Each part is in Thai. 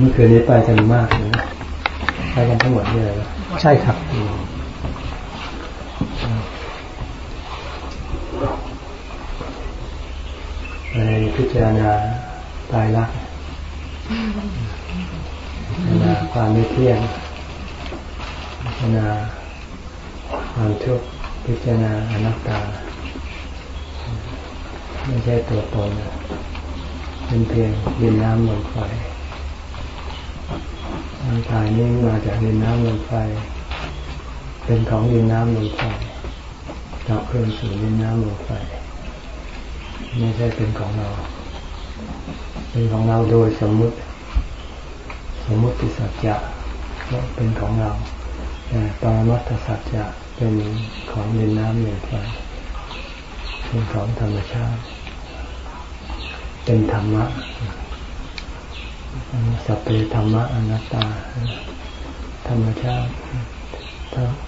เมื่อคืนนี้ไปกันมากเลยไปกันทั้งหมดเลยใช่ครับไปพิจารณาตายรักพิจารณาความไม่เที่ยงพิจารณาความทุกข์พิจารณาอนัตตา ไม่ใช่ตัวตนเป็นเพียงดินน้ำลมไฟ ร่างกายนี้มาจากดินน้ำลมไฟ เป็นของดินน้ำลมไฟกลับคืนสู่ดินน้ำลมไฟ ไม่ใช่เป็นของเรา เป็นของเราโดยสมมุติ สมมุติสัจจะเป็นของเราแต่ปรมัตถสัจจะเป็นของดินน้ำลมไฟเป็นของธรรมชาติ เป็นธรรมะ สัพเพธรรมะอนัตตา ธรรมชาติ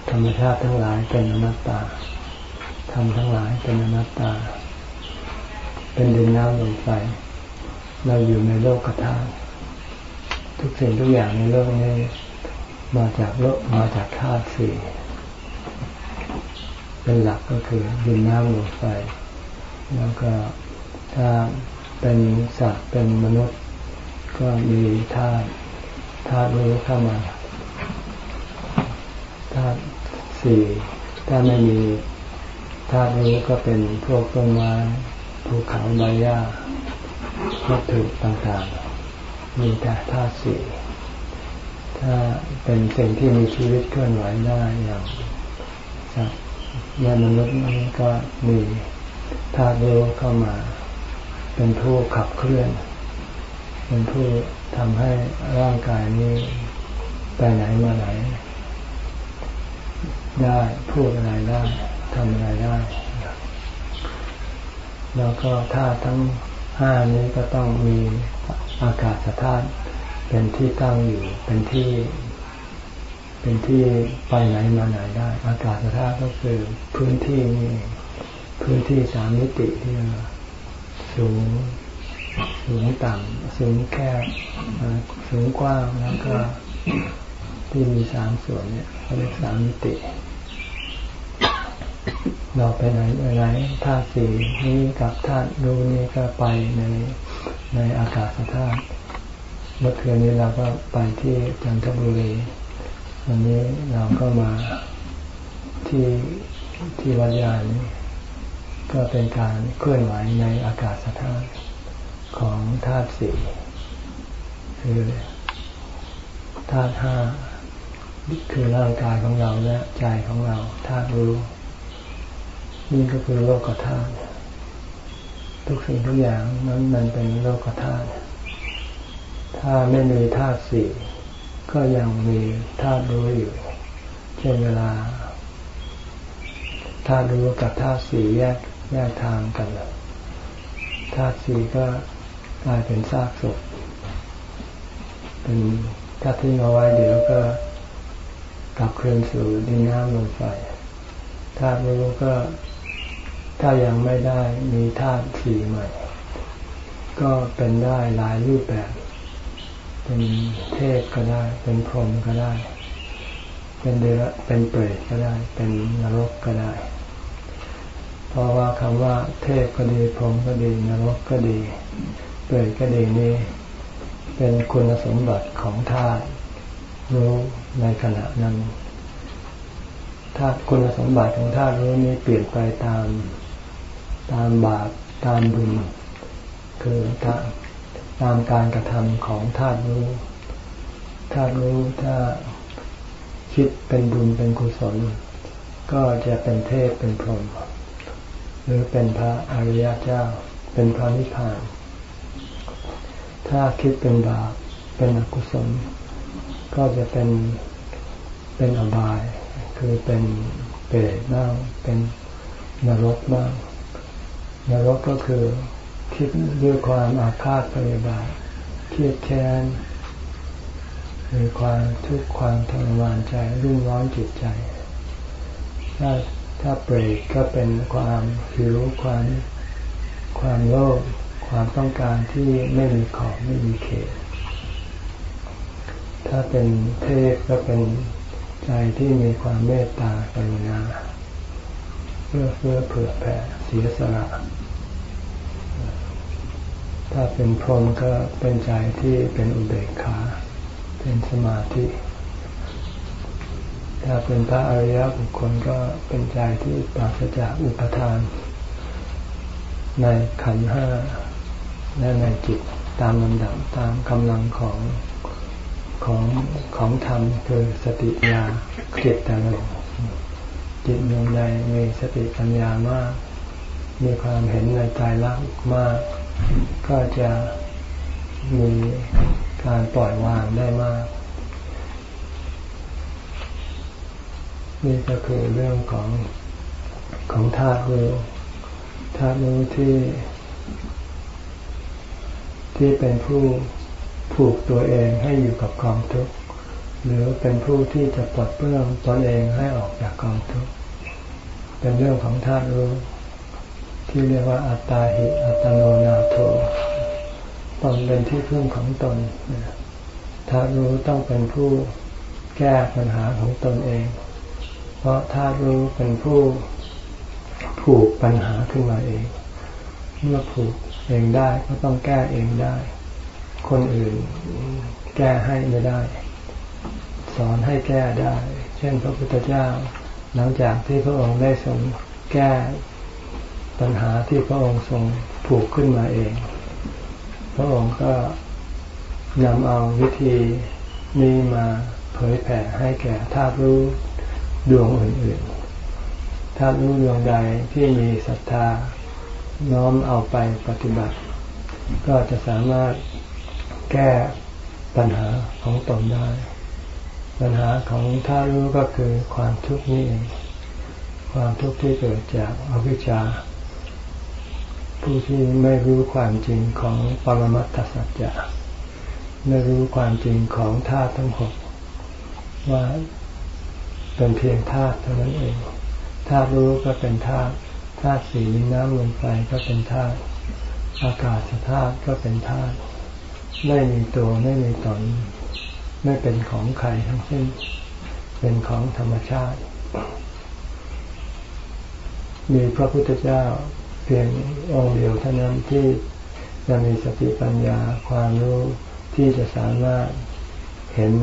ธรรมชาติทั้งหลายเป็นอนัตตาธรรมทั้งหลายเป็นอนัตตา เป็นดินน้ำลมไฟเราอยู่ในโลกกธาตุทุกสิ่งทุกอย่างในโลกนี้ มาจากโลกมาจากธาตุสี่เป็นหลักก็คือดินน้ำลมไฟ แล้วก็ถ้าเป็นสัตว์เป็นมนุษย์ ก็มีธาตุธาตุรู้เข้ามาธาตุสี่ถ้าไม่มีธาตุรู้ก็เป็นพวกต้นไม้ภูเขาใบหญ้าวัตถุต่างๆ มีแต่ธาตุสี่ถ้าเป็นสิ่งที่มีชีวิตเคลื่อนไหวได้อย่างสัตว์แมนุษย์นี้ก็มีธาตุรู้เข้ามา เป็นผู้ขับเคลื่อน เป็นผู้ทำให้ร่างกายนี้ไปไหนมาไหน ได้พูดอะไรได้ทำอะไรได้ แล้วก็ธาตุทั้งห้านี้ก็ต้องมีอากาศธาตุเป็นที่ตั้งอยู่เป็นที่ เป็นที่ไปไหนมาไหนได้ อากาศธาตุก็คือพื้นที่นี่พื้นที่สามมิติที่สูง สูงต่ำสูงแคบสูงกว้างแล้วก็ที่มีสามส่วนเนี่ยเขาเรียกสามมิติ เราไปไหนไปไหนธาตุสี่นี้กับธาตุรู้นี้ก็ไปในในอากาศธาตุเมื่อคืนนี้เราก็ไปที่จันทบุรีวันนี้เราก็มาที่ที่วัดยานก็เป็นการเคลื่อนไหวในอากาศธาตุ ของธาตุสี่คือธาตุห้าคือร่างกายของเราและใจของเราธาตุรู้นี่ก็คือโลกธาตุทุกสิ่งทุกอย่างนั้นมันเป็นโลกธาตุถ้าไม่มีธาตุสี่ก็ยังมีธาตุรู้อยู่เช่นเวลาธาตุรู้กับธาตุสี่แยกแยกทางกันธาตุสี่ก็ กลายเป็นซากศพเป็นถ้าทิ้งเอาไว้เดี๋ยวก็กลับคืนสู่ดินน้ำลมไฟธาตุรู้ก็ถ้ายังไม่ได้มีธาตุสี่ใหม่ ก็เป็นได้หลายรูปแบบ เป็นเทพก็ได้ เป็นพรหมก็ได้ เป็นเดรัเป็นเปรตก็ได้ เป็นนรกก็ได้ เพราะว่าคำว่าเทพก็ดีพรหมก็ดีนรกก็ดี เกิดก็ดีนี้ เป็นคุณสมบัติของธาตุรู้ในขณะนั้นธาตุคุณสมบัติของธาตุรู้นี้เปลี่ยนไปตามตามบาปตามบุญคือตามการกระทำของธาตุรู้ธาตุรู้ถ้าคิดเป็นบุญเป็นกุศล ก็จะเป็นเทพเป็นพรหมหรือเป็นพระอริยเจ้า เป็นพระนิพพาน ถ้าคิดเป็นบาปเป็นอกุศล ก็จะเป็นเป็นอบาย คือเป็นเปรตบ้างเป็นนรกบ้างนรกก็คือคิดด้วยความอาฆาตพยาบาทเครียดแค้นมีความทุกข์ความทรมานใจรุ่มร้อนจิตใจ ถ้าถ้าเปรตก็เป็นความหิวความความโลภ ความต้องการที่ไม่มีขอบไม่มีเขตคเป็นเทพก็เป็นใจที่มีความเมตตากรุณาเพื่อเพื่อเผื่อแผ่เสียสละถ้าเป็นพรหมก็เป็นใจที่เป็นอุเบกขา เป็นสมาธิ ถ้าเป็นพระอริยบุคคลก็เป็นใจที่ปราศจากอุปทาน ในขันห้า และในจิตตามลำดับตามกำลังของของของธรรมคือสติญญาเกียรติลงจิตดวงใดมีสติปัญญามาก มีความเห็นในใจรักมาก ก็จะมีการปล่อยวางได้มาก นี่ก็คือเรื่องของของธาตุรู้ธาตุรู้ที่ ที่เป็นผู้ผูกตัวเองให้อยู่กับกองทุกข์หรือเป็นผู้ที่จะปลดเปลื้องตนเองให้ออกจากกองทุกข์เป็นเรื่องของธาตุรู้ที่เรียกว่าอัตตาหิอัตโนนาโถตนเป็นที่พึ่งของตนธาตุรู้ต้องเป็นผู้แก้ปัญหาของตนเอง เพราะธาตุรู้เป็นผู้ผูกปัญหาขึ้นมาเอง เมื่อผูก เองได้ ก็ต้องแก้เองได้ คนอื่นแก้ให้ไม่ได้ สอนให้แก้ได้ เช่นพระพุทธเจ้า หลังจากที่พระองค์ได้ทรงแก้ปัญหาที่พระองค์ทรงผูกขึ้นมาเอง พระองค์ก็นำเอาวิธีนี้มาเผยแผ่ให้แก่ธาตุรู้ดวงอื่นๆธาตุรู้ดวงใดที่มีศรัทธา น้อมเอาไปปฏิบัติ ก็จะสามารถแก้ปัญหาของตนได้ ปัญหาของท่ารู้ก็คือความทุกข์นี่เองความทุกข์ที่เกิดจากอวิชชา ผู้ที่ไม่รู้ความจริงของปรมัตถสัจจะไม่รู้ความจริงของธาตุทั้งหกว่าเป็นเพียงธาตุเท่านั้นเองธาตุรู้ก็เป็นธาตุ ธาตุสีน้ำลมไฟก็เป็นธาตุอากาศธาตุก็เป็นธาตุไม่มีตัวไม่มีตน ไม่เป็นของใครทั้งสิ้น เป็นของธรรมชาติ มีพระพุทธเจ้าเพียงองค์เดียวเท่านั้นที่จะมีสติปัญญาความรู้ที่จะสามารถเห็น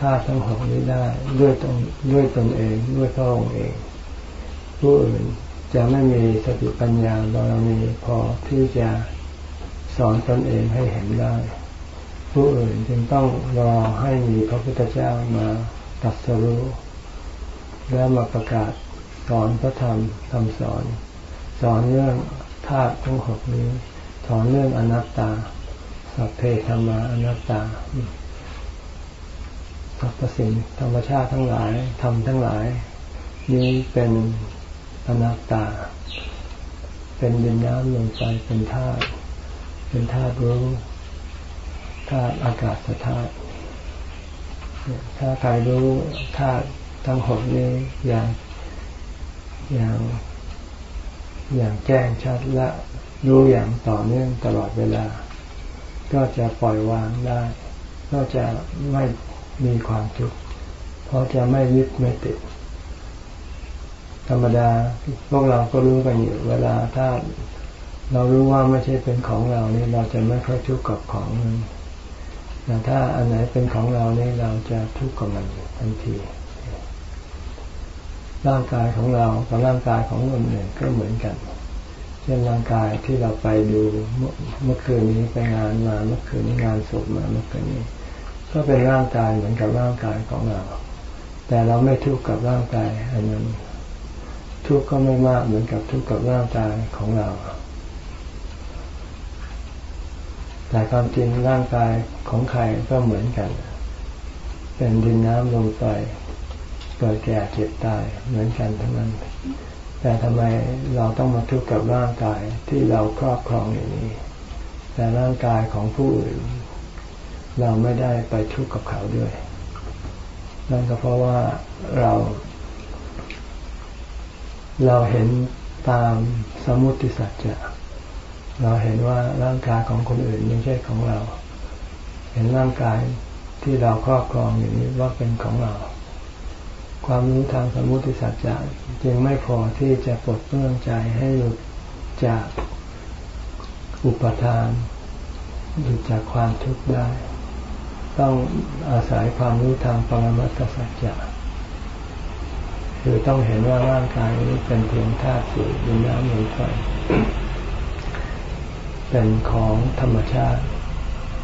ธาตุทั้งหกนี้ได้ด้วยตนด้วยตนเองด้วยพระองค์เอง ผู้อื่น จะไม่มีสติปัญญาบารมีพอที่จะสอนตนเองให้เห็นได้ ผู้อื่นจึงต้องรอให้มีพระพุทธเจ้ามาตัดสรู้แล้วมาประกาศสอนพระธรรมคำสอน สอนเรื่องธาตุทั้งหกนี้ สอนเรื่องอนัตตา สัพเพธรรมาอนัตตาสรรพสิ่งธรรมชาติทั้งหลายธรรมทั้งหลาย นี้เป็น อนัตตา เป็นดินน้ำลมไฟเป็นธาตุเป็นธาตุรู้ธาตุอากาศธาตุถ้าใครรู้ธาตุทั้งหกนี้อย่างอย่างอย่างแจ้งชัดและรู้อย่างต่อเนื่องตลอดเวลา ก็จะปล่อยวางได้ ก็จะไม่มีความทุกข์เพราะจะไม่ยึดไม่ติด ธรรมดาพวกเราก็รู้กันอยู่เวลาถ้าเรารู้ว่าไม่ใช่เป็นของเรานี่เราจะไม่ค่อยทุกข์กับของนั้นแต่ถ้าอันไหนเป็นของเราเนี่ยเราจะทุกข์กับมันทันที ร่างกายของเรากับร่างกายของคนอื่นก็เหมือนกัน เช่นร่างกายที่เราไปดูเมื่อคืนนี้ไปงานมาเมื่อคืนนี้งานศพมาเมื่อคืนนี้ ก็เป็นร่างกายเหมือนกับร่างกายของเรา แต่เราไม่ทุกข์กับร่างกายอันนั้น ทุกข์ก็ไม่มากเหมือนกับทุกข์กับร่างกายของเรา แต่ความจริงร่างกายของใครก็เหมือนกัน เป็นดินน้ำลมไฟเกิดแก่เจ็บตายเหมือนกันทั้งนั้น แต่ทำไมเราต้องมาทุกข์กับร่างกายที่เราครอบครองอย่างนี้ แต่ร่างกายของผู้อื่น เราไม่ได้ไปทุกข์กับเขาด้วย นั่นก็เพราะว่าเรา เราเห็นตามสมุติสัจจะ เราเห็นว่าร่างกายของคนอื่นไม่ใช่ของเรา เห็นร่างกายที่เราครอบครองอยู่นี้ว่าเป็นของเรา ความรู้ทางสมุติสัจจะจึงไม่พอที่จะปลดเปลื้องใจให้หลุดจากอุปทานหลุดจากความทุกข์ได้ ต้องอาศัยความรู้ทางปรมัตถสัจจะ คือต้องเห็นว่าร่างกายนี้เป็นเพียงธาตุสี่ดินน้ำลมไฟเป็นของธรรมชาติ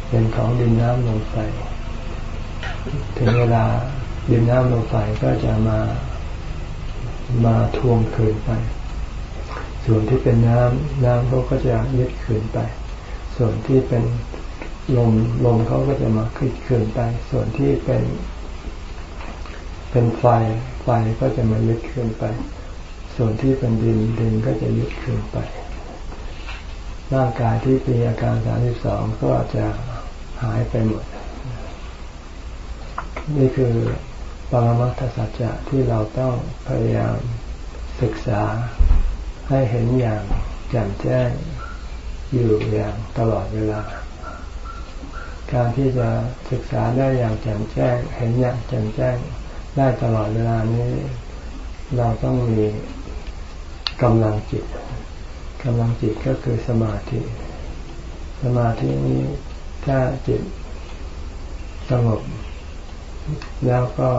เป็นของดินน้ำลมไฟ ถึงเวลาดินน้ำลมไฟก็จะมามาทวงคืนไป ส่วนที่เป็นน้ำน้ำเขาก็จะยึดคืนไป ส่วนที่เป็นลมลมเขาก็จะมาคืดคืนไป ส่วนที่เป็น เป็นไฟ ไฟก็จะมายึดคืนไป ส่วนที่เป็นดินดินก็จะยึดคืนไป ร่างกายที่มีอาการสามสิบสองก็จะหายไปหมด นี่คือปรมัตถสัจจะที่เราต้องพยายามศึกษาให้เห็นอย่างแจ่มแจ้งอยู่อย่างตลอดเวลา การที่จะศึกษาได้อย่างแจ่มแจ้ง เห็นอย่างแจ่มแจ้ง ได้ตลอดเวลานี้ เราต้องมีกำลังจิตกำลังจิตก็คือสมาธิ สมาธินี้ถ้าจิตสงบ แล้วก็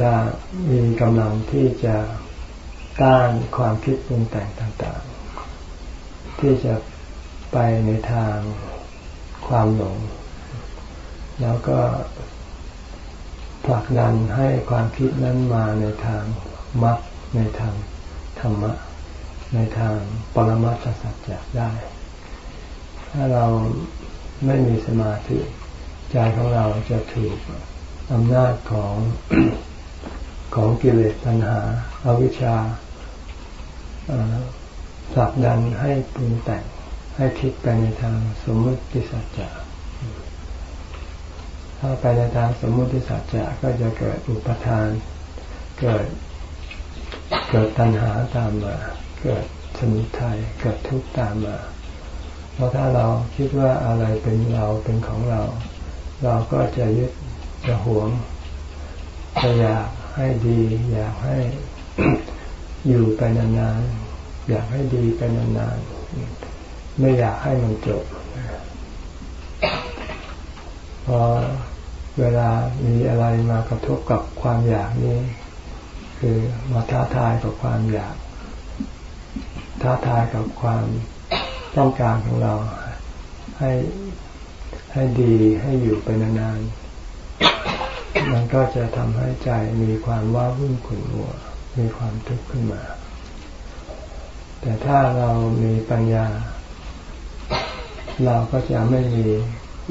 จะมีกำลังที่จะต้านความคิดปรุงแต่งต่างๆ ที่จะไปในทางความหลง แล้วก็ ผลักดันให้ความคิดนั้นมาในทางมรรคในทางธรรมะ ในทางปรมัตถสัจจะได้ ถ้าเราไม่มีสมาธิใจของเราจะถูกอำนาจของของกิเลสปัญหาอาวิชชาผลักดันให้ปรุงแต่งให้คิดไปในทางสมมติสัจจะ ถ้าไปในทางสมมุติสัจจะก็จะเกิดอุปทาน เกิด เกิดตัณหาตามมา เกิดสมุทัยเกิดทุกข์ตามมา เพราะถ้าเราคิดว่าอะไรเป็นเราเป็นของเรา เราก็จะยึดจะหวงจะอยากให้ดี อยากให้อยู่ไปนานๆอยากให้ดีไปนานๆไม่อยากให้มันจบ พอเวลามีอะไรมากระทบกับความอยากนี้ คือมาท้าทายกับความอยาก ท้าทายกับความต้องการของเรา ให้ให้ดีให้อยู่ไปนานๆมันก็จะทำให้ใจมีความว้าวุ่นขุ่นมัวมีความทุกข์ขึ้นมา แต่ถ้าเรามีปัญญา เราก็จะไม่มี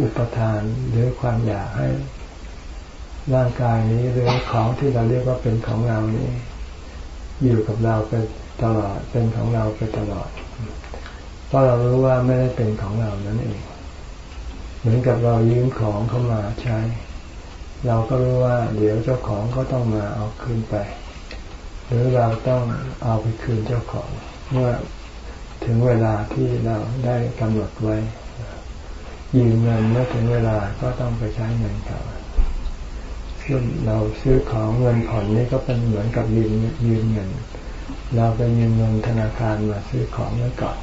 อุปทานหรือความอยากให้ร่างกายนี้หรือของที่เราเรียกว่าเป็นของเรานี้ อยู่กับเราไปตลอดเป็นของเราไปตลอด เพราะเรารู้ว่าไม่ได้เป็นของเรานั่นเอง เหมือนกับเรายืมของเข้ามาใช้ เราก็รู้ว่า เดี๋ยวเจ้าของก็ต้องมาเอาคืนไป หรือเราต้องเอาไปคืนเจ้าของ เมื่อถึงเวลาที่เราได้กำหนดไว้ ยืมเงินเมื่อถึงเวลาก็ต้องไปใช้เงินเขาซึ่งเราซื้อของเงินผ่อนนี่ก็เป็นเหมือนกับยืมยืมเงิน เราไปยืมเงินธนาคารมาซื้อของไว้ก่อน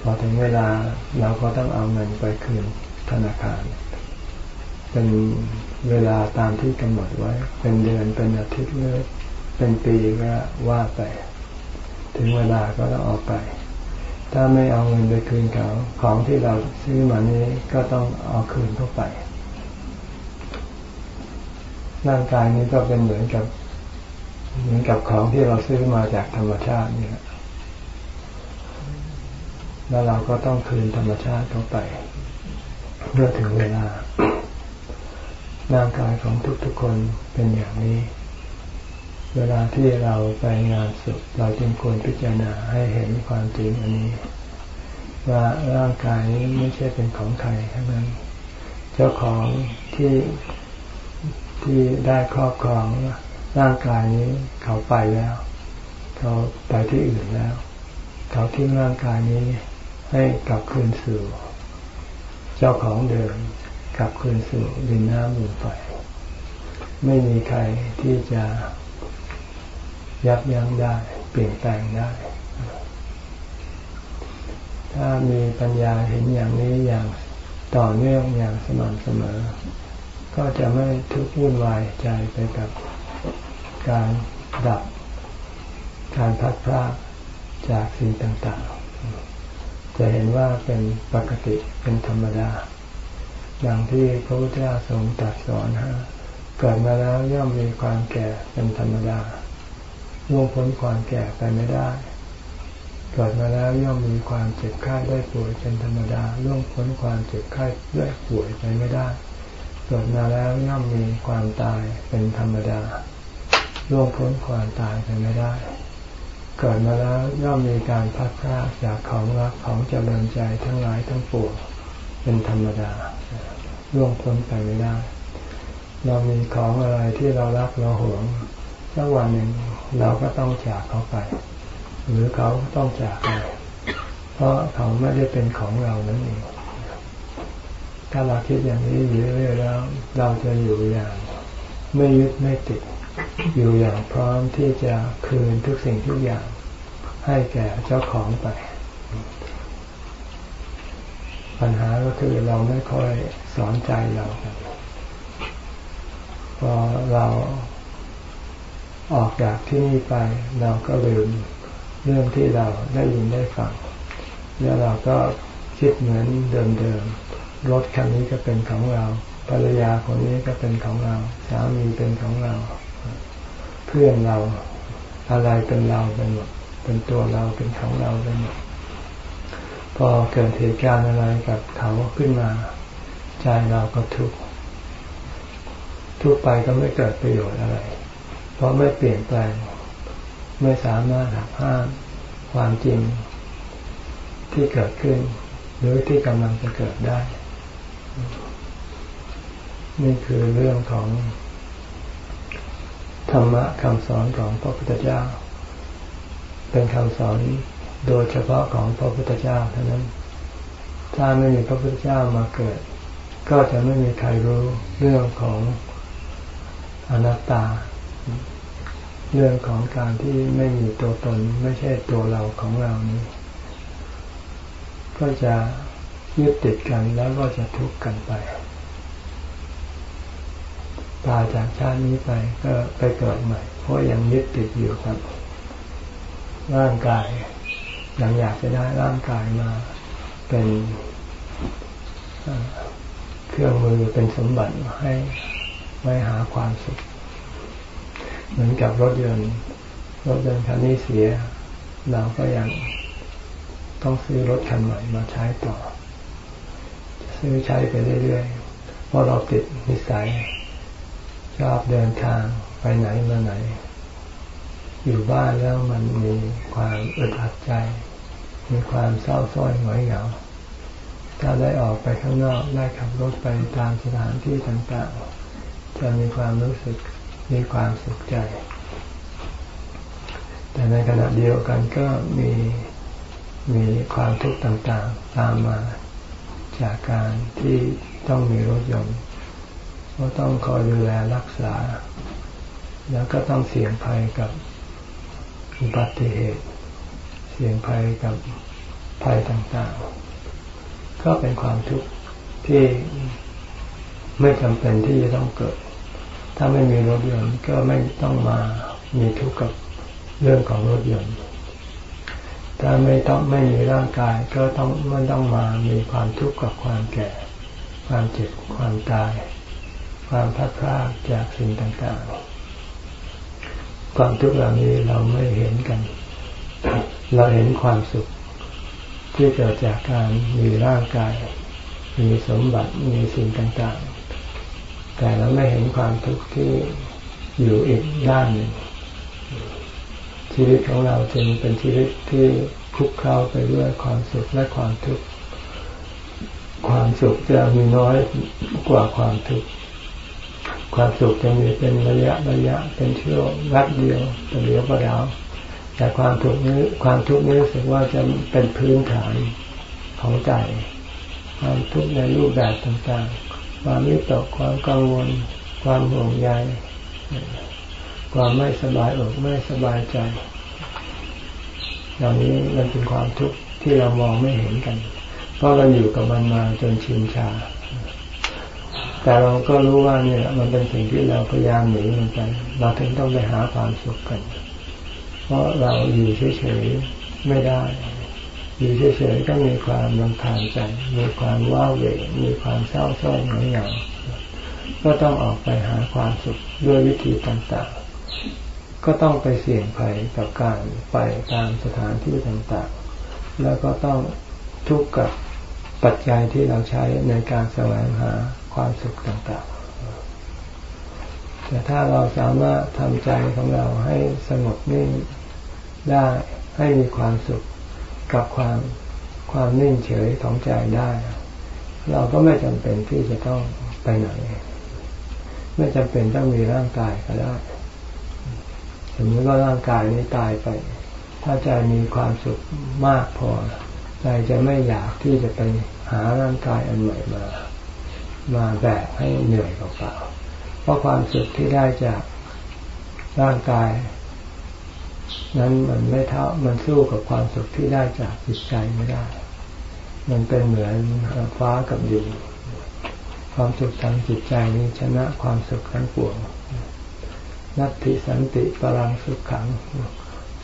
พอถึงเวลาเราก็ต้องเอาเงินไปคืนธนาคาร เป็นเวลาตามที่กำหนดไว้ เป็นเดือนเป็นอาทิตย์หรือเป็นปีก็ว่าไป ถึงเวลาก็ต้องออกไป ถ้าไม่เอาเงินไปคืนเขา ของที่เราซื้อมานี้ก็ต้องเอาคืนเข้าไป ร่างกายนี้ก็เป็นเหมือนกับ เหมือนกับของที่เราซื้อมาจากธรรมชาติเนี่ย แล้วเราก็ต้องคืนธรรมชาติเข้าไปเมื่อถึงเวลาร่างกายของทุกๆคนเป็นอย่างนี้ เวลาที่เราไปงานศพเราจึงควรพิจารณาให้เห็นความจริงอันนี้ ว่าร่างกายนี้ไม่ใช่เป็นของใครทั้งนั้น เจ้าของที่ที่ได้ครอบครองร่างกายนี้เขาไปแล้ว เขาไปที่อื่นแล้ว เขาทิ้งร่างกายนี้ให้กลับคืนสู่ เจ้าของเดิมกลับคืนสู่ดินน้ำลมไฟไม่มีใครที่จะ ยับยั้งได้ เปลี่ยนแปลงได้ ถ้ามีปัญญาเห็นอย่างนี้อย่างต่อเนื่องอย่างสม่ำเสมอ ก็จะไม่ทุกข์วุ่นวายใจไปกับการดับ การพัดพลาดจากสิ่งต่างๆ จะเห็นว่าเป็นปกติเป็นธรรมดา อย่างที่พระพุทธเจ้าทรงตรัสสอนฮะเกิดมาแล้วย่อมมีความแก่เป็นธรรมดา ล่วงพ้นความแก่ไปไม่ได้เกิดมาแล้วย่อมมีความเจ็บไข้ได้ป่วยเป็นธรรมดาล่วงพ้นความเจ็บไข้ได้ป่วยไปไม่ได้เกิดมาแล้วย่อมมีความตายเป็นธรรมดาล่วงพ้นความตายไปไม่ได้ เกิดมาแล้วย่อมมีการพัดพลาดจากของรักของเจริญใจทั้งหลายทั้งปวงเป็นธรรมดาล่วงพ้นไปไม่ได้ เรามีของอะไรที่เรารักเราหวงสักวันหนึ่ง เราก็ต้องจากเขาไป หรือเขาต้องจากเราเพราะเขาไม่ได้เป็นของเรานั่นเองถ้าเราคิดอย่างนี้อยู่เรื่อยๆแล้ว เราจะอยู่อย่าง ไม่ยึดไม่ติด อยู่อย่างพร้อมที่จะคืนทุกสิ่งทุกอย่าง ให้แก่เจ้าของไป ปัญหาก็คือเราไม่ค่อยสอนใจเราพอเรา ออกจากที่นี่ไป เราก็ลืมเรื่องที่เราได้ยินได้ฟังแล้วเราก็คิดเหมือนเดิมๆรถคันนี้ก็เป็นของเราภรรยาคนนี้ก็เป็นของเรา สามีเป็นของเรา เพื่อนเราอะไรเป็นเราเป็นหมดเป็นตัวเราเป็นของเราเป็นหมดพอเกิดเหตุการณ์อะไรกับเขาขึ้นมา ใจเราก็ทุกข์ทุกไปก็ไม่เกิดประโยชน์อะไร เพราะไม่เปลี่ยนแปลง ไม่สามารถหักห้ามความจริงที่เกิดขึ้น หรือที่กำลังจะเกิดได้ นี่คือเรื่องของธรรมะคำสอนของพระพุทธเจ้า เป็นคำสอนโดยเฉพาะของพระพุทธเจ้าเท่านั้น ถ้าไม่มีพระพุทธเจ้ามาเกิด ก็จะไม่มีใครรู้เรื่องของอนัตตา เรื่องของการที่ไม่มีตัวตนไม่ใช่ตัวเราของเรานี้ ก็จะยึดติดกันแล้วก็จะทุกข์กันไปตายจากชาตินี้ไปก็ไปเกิดใหม่ เพราะยังยึดติดอยู่กับร่างกายยังอยากจะได้ร่างกายมาเป็นเครื่องมือเป็นสมบัติให้ไว้หาความสุข เหมือนกับรถยนต์รถยนต์คันนี้เสีย เราก็ยังต้องซื้อรถคันใหม่มาใช้ต่อ ซื้อใช้ไปเรื่อยๆเพราะเราติดนิสัย ชอบเดินทางไปไหนมาไหน อยู่บ้านแล้วมันมีความอึดอัดใจ มีความเศร้าส้อยหงอยเหงาถ้าได้ออกไปข้างนอกได้ขับรถไปตามสถานที่ต่างๆ จะมีความรู้สึก มีความสุขใจ แต่ในขณะเดียวกันก็มีมีความทุกข์ต่างๆ ตามมาจากการที่ต้องมีรถยนต์เพราะต้องคอยดูแลรักษา แล้วก็ต้องเสี่ยงภัยกับอุบัติเหตุ เสี่ยงภัยกับภัยต่างๆ ก็เป็นความทุกข์ที่ไม่จำเป็นที่จะต้องเกิด ถ้าไม่มีรถยนต์ก็ไม่ต้องมามีทุกข์กับเรื่องของรถยนต์ ถ้าไม่ต้องไม่มีร่างกายก็ต้องไม่ต้องมามีความทุกข์กับความแก่ ความเจ็บความตาย ความพัดพลาดจากสิ่งต่างๆ ความทุกข์เหล่านี้เราไม่เห็นกัน เราเห็นความสุขที่เกิดจากการมีร่างกาย มีสมบัติมีสิ่งต่างๆ แต่เราไม่เห็นความทุกข์ที่อยู่อีกด้านหนึ่งชีวิตของเราจึงเป็นชีวิตที่คลุกเคล้าไปด้วยความสุขและความทุกข์ความสุขจะมีน้อยกว่าความทุกข์ความสุขจะมีเป็นระยะระยะเป็นเช่วงรัดเดียวแต่เดียวก็ดาวแต่ความทุกข์นี้ความทุกข์นี้รู้สึกว่าจะเป็นพื้นฐานของใจ ความทุกข์ในรูปแบบต่างๆ ความวิตกความกังวล ความห่วงใยความไม่สบายอกไม่สบายใจอย่างนี้มันเป็นความทุกข์ที่เรามองไม่เห็นกัน เพราะเราอยู่กับมันมาจนชินชา แต่เราก็รู้ว่าเนี่ยมันเป็นสิ่งที่เราพยายามหนีมันกันเราถึงต้องไปหาความสุขกัน เพราะเราอยู่เฉยๆไม่ได้ อยู่เฉยๆก็มีความรำคาญใจมีความว้าเหวมีความเศร้าส้อยหงอยเหงาก็ต้องออกไปหาความสุขด้วยวิธีต่างๆ ก็ต้องไปเสี่ยงภัยกับการไปตามสถานที่ต่างๆ แล้วก็ต้องทุกข์กับปัจจัยที่เราใช้ในการแสวงหาความสุขต่างๆ แต่ถ้าเราสามารถทำใจของเราให้สงบนิ่งได้ให้มีความสุข กับความความนิ่งเฉยของใจได้ เราก็ไม่จำเป็นที่จะต้องไปไหน ไม่จำเป็นต้องมีร่างกายก็ได้สมมติว่าร่างกายนี้ตายไป ถ้าใจมีความสุขมากพอ ใจจะไม่อยากที่จะไปหาร่างกายอันใหม่มา มาแบกให้เหนื่อยเปล่าๆเพราะความสุขที่ได้จากร่างกาย นั้นมันไม่เท่ามันสู้กับความสุขที่ได้จากจิตใจไม่ได้ มันเป็นเหมือนฟ้ากับดินความสุขทางจิตใจนี้ชนะความสุขทั้งปวง นัตติสันติปรังสุขขัง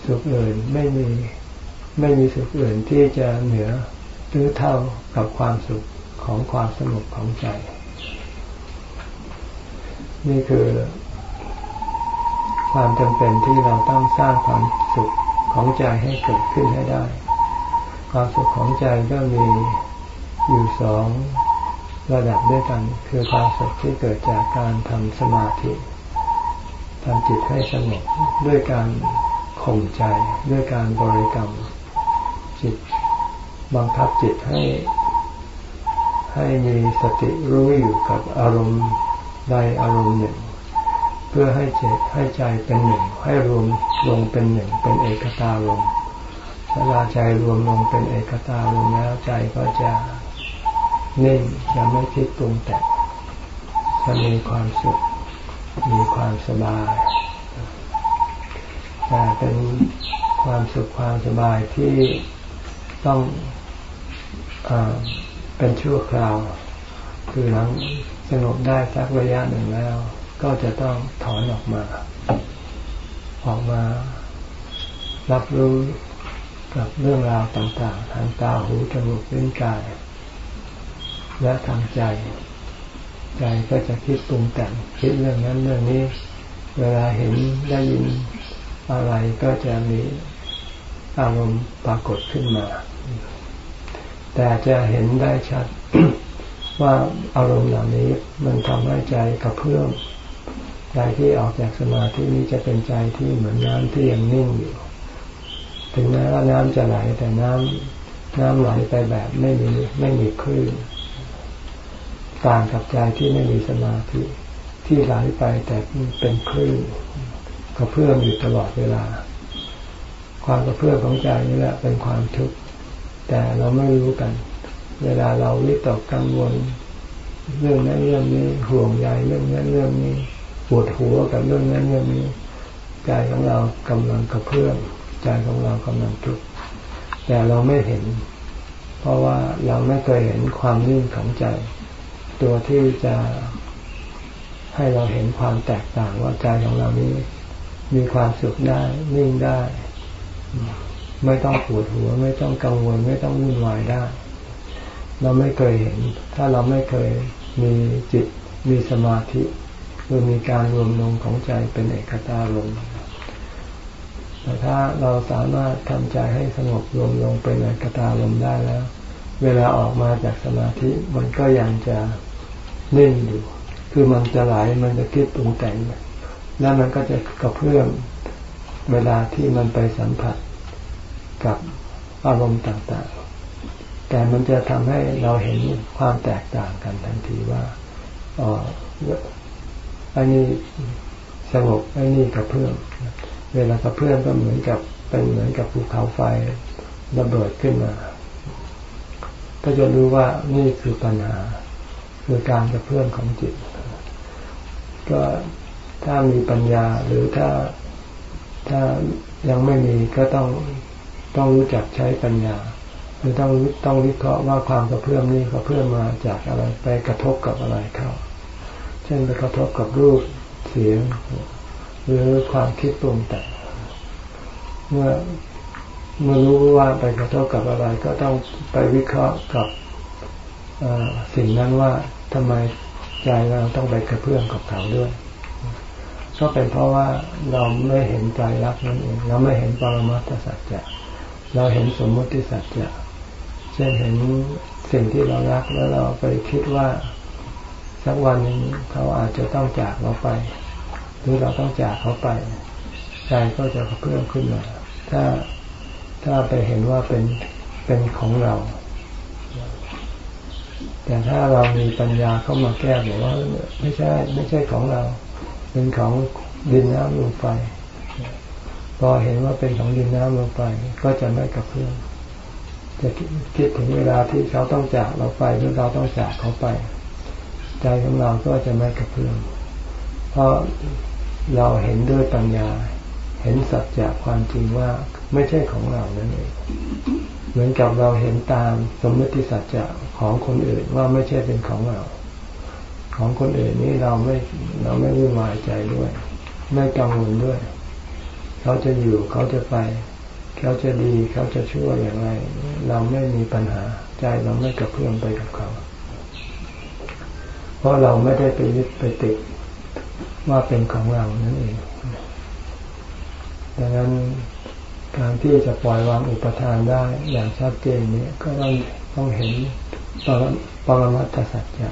สุขอื่นไม่มีไม่มีสุขอื่นที่จะเหนือหรือเท่ากับความสุขของความสงบของใจ นี่คือ ความจำเป็นที่เราต้องสร้างความสุขของใจให้เกิดขึ้นให้ได้ ความสุขของใจก็มีอยู่สองระดับด้วยกัน คือความสุขที่เกิดจากการทำสมาธิทำจิตให้สงบด้วยการข่มใจด้วยการบริกรรม จิตบังคับจิตให้ ให้มีสติรู้อยู่กับอารมณ์ใดอารมณ์หนึ่ง เพื่อให้เจตให้ใจเป็นหนึ่ง ให้รวมลงเป็นหนึ่ง เป็นเอกตาลงเวลาใจรวมลงเป็นเอกตาลงแล้วใจก็จะนิ่งจะไม่คิดปรุงแต่งจะมีความสุข มีความสบายแต่เป็นความสุขความสบายที่ต้องอเป็นชั่วคราว คือหลังสงบได้สักระยะหนึ่งแล้ว ก็จะต้องถอนออกมา ออกมา รับรู้กับเรื่องราวต่างๆ ทางตาหูจมูกลิ้นกาย และทางใจ ใจก็จะคิดปรุงแต่งคิดเรื่องนั้นเรื่องนี้ เวลาเห็นได้ยินอะไรก็จะมีอารมณ์ปรากฏขึ้นมา แต่จะเห็นได้ชัดว่าอารมณ์เหล่านี้มันทำให้ใจกระเพื่อม ใจที่ออกจากสมาธินี้จะเป็นใจที่เหมือนน้ำที่ยังนิ่งอยู่ ถึงแม้ว่าน้ำจะไหลแต่น้ำน้ำไหลไปแบบไม่มีไม่มีคลื่นต่างกับใจที่ไม่มีสมาธิที่ไหลไปแต่เป็นคลื่นกระเพื่อมอยู่ตลอดเวลา ความกระเพื่อมของใจนี่แหละเป็นความทุกข์แต่เราไม่รู้กัน เวลาเราวิตกกังวล เรื่องนั้นเรื่องนี้ห่วงใยเรื่องนั้นเรื่องนี้ ปวดหัวกับเรื่องนั้นเรื่องนี้ใจของเรากำลังกระเพื่อมใจของเรากำลังทุกข์แต่เราไม่เห็น เพราะว่าเราไม่เคยเห็นความนิ่งของใจ ตัวที่จะให้เราเห็นความแตกต่างว่าใจของเรานี้ มีความสุขได้นิ่งได้ ไม่ต้องปวดหัว ไม่ต้องกังวล ไม่ต้องวุ่นวายได้ เราไม่เคยเห็น ถ้าเราไม่เคยมีจิตมีสมาธิ หรือมีการรวมลงของใจเป็นเอกตาลงแต่ถ้าเราสามารถทำใจให้สงบรวมลงเป็นเอกตาลมได้แล้ว เวลาออกมาจากสมาธิมันก็ยังจะนิ่งอยู่คือมันจะไหลมันจะคิดปรุงแต่งแล้วมันก็จะกระเพื่อมเวลาที่มันไปสัมผัสกับอารมณ์ต่างๆ แต่มันจะทำให้เราเห็นความแตกต่างกันทันทีว่า อ๋ออันนี้สงบไอันนี้กระเพื่อมเวลากระเพื่อมก็เหมือนกับเป็นเหมือนกับภูเขาไฟระเบิดขึ้นมา ก็จะรู้ว่านี่คือปัญหา คือการกระเพื่อมของจิต ก็ถ้ามีปัญญาหรือถ้าถ้ายังไม่มีก็ต้องต้องรู้จักใช้ปัญญาคือต้องต้องวิเคราะห์ว่าความกระเพื่อมนี้กระเพื่อมมาจากอะไรไปกระทบกับอะไรเข้า ช่นไปกระทบกับรูปเสียง หรือความคิดปรุงแต่งเมื่อเมื่อรู้ว่าไปกระทบกับอะไร ก็ต้องไปวิเคราะห์กับสิ่งนั้นว่าทำไมใจเราต้องไปกระเพื่อมกับเขาด้วยก็เป็นเพราะว่าเราไม่เห็นใจรักนั่นเองเราไม่เห็นปรมัตถสัจจะเราเห็นสมมติสัจจะเช่นเห็นสิ่งที่เรารักแล้วเราไปคิดว่า สักวันหนึ่งเขาอาจจะต้องจากเราไป หรือเราต้องจากเขาไปใจก็จะเพิ่มขึ้นมาถ้าถ้าไปเห็นว่าเป็นเป็นของเรา แต่ถ้าเรามีปัญญาเข้ามาแก้บอกว่า ไม่ใช่ ไม่ใช่ของเรา เป็นของดินน้ำลมไฟพอเห็นว่าเป็นของดินน้ำลมไฟก็จะไม่กระเพื่อมจะคิดถึงเวลาที่เขาต้องจากเราไปหรือเราต้องจากเขาไป ใจของเราก็จะไม่กระเพื่อมเพราะเราเห็นด้วยปัญญา เห็นสัจจะความจริงว่าไม่ใช่ของเรานั่นเองเหมือนกับเราเห็นตามสมมติสัจจะของคนอื่นว่าไม่ใช่เป็นของเรา ของคนอื่นนี่เราไม่เราไม่วุ่นวายใจด้วย ไม่กังวลด้วย เขาจะอยู่เขาจะไป เขาจะดีเขาจะชั่วอย่างไร เราไม่มีปัญหาใจเราไม่กระเพื่อมไปกับเขา เพราะเราไม่ได้ไปยึดไปติดว่าเป็นของเรานั่นเอง ดังนั้นการที่จะปล่อยวางอุปทานได้อย่างชัดเจนนี้ก็ต้องต้องเห็นปรมัตถสัจจะ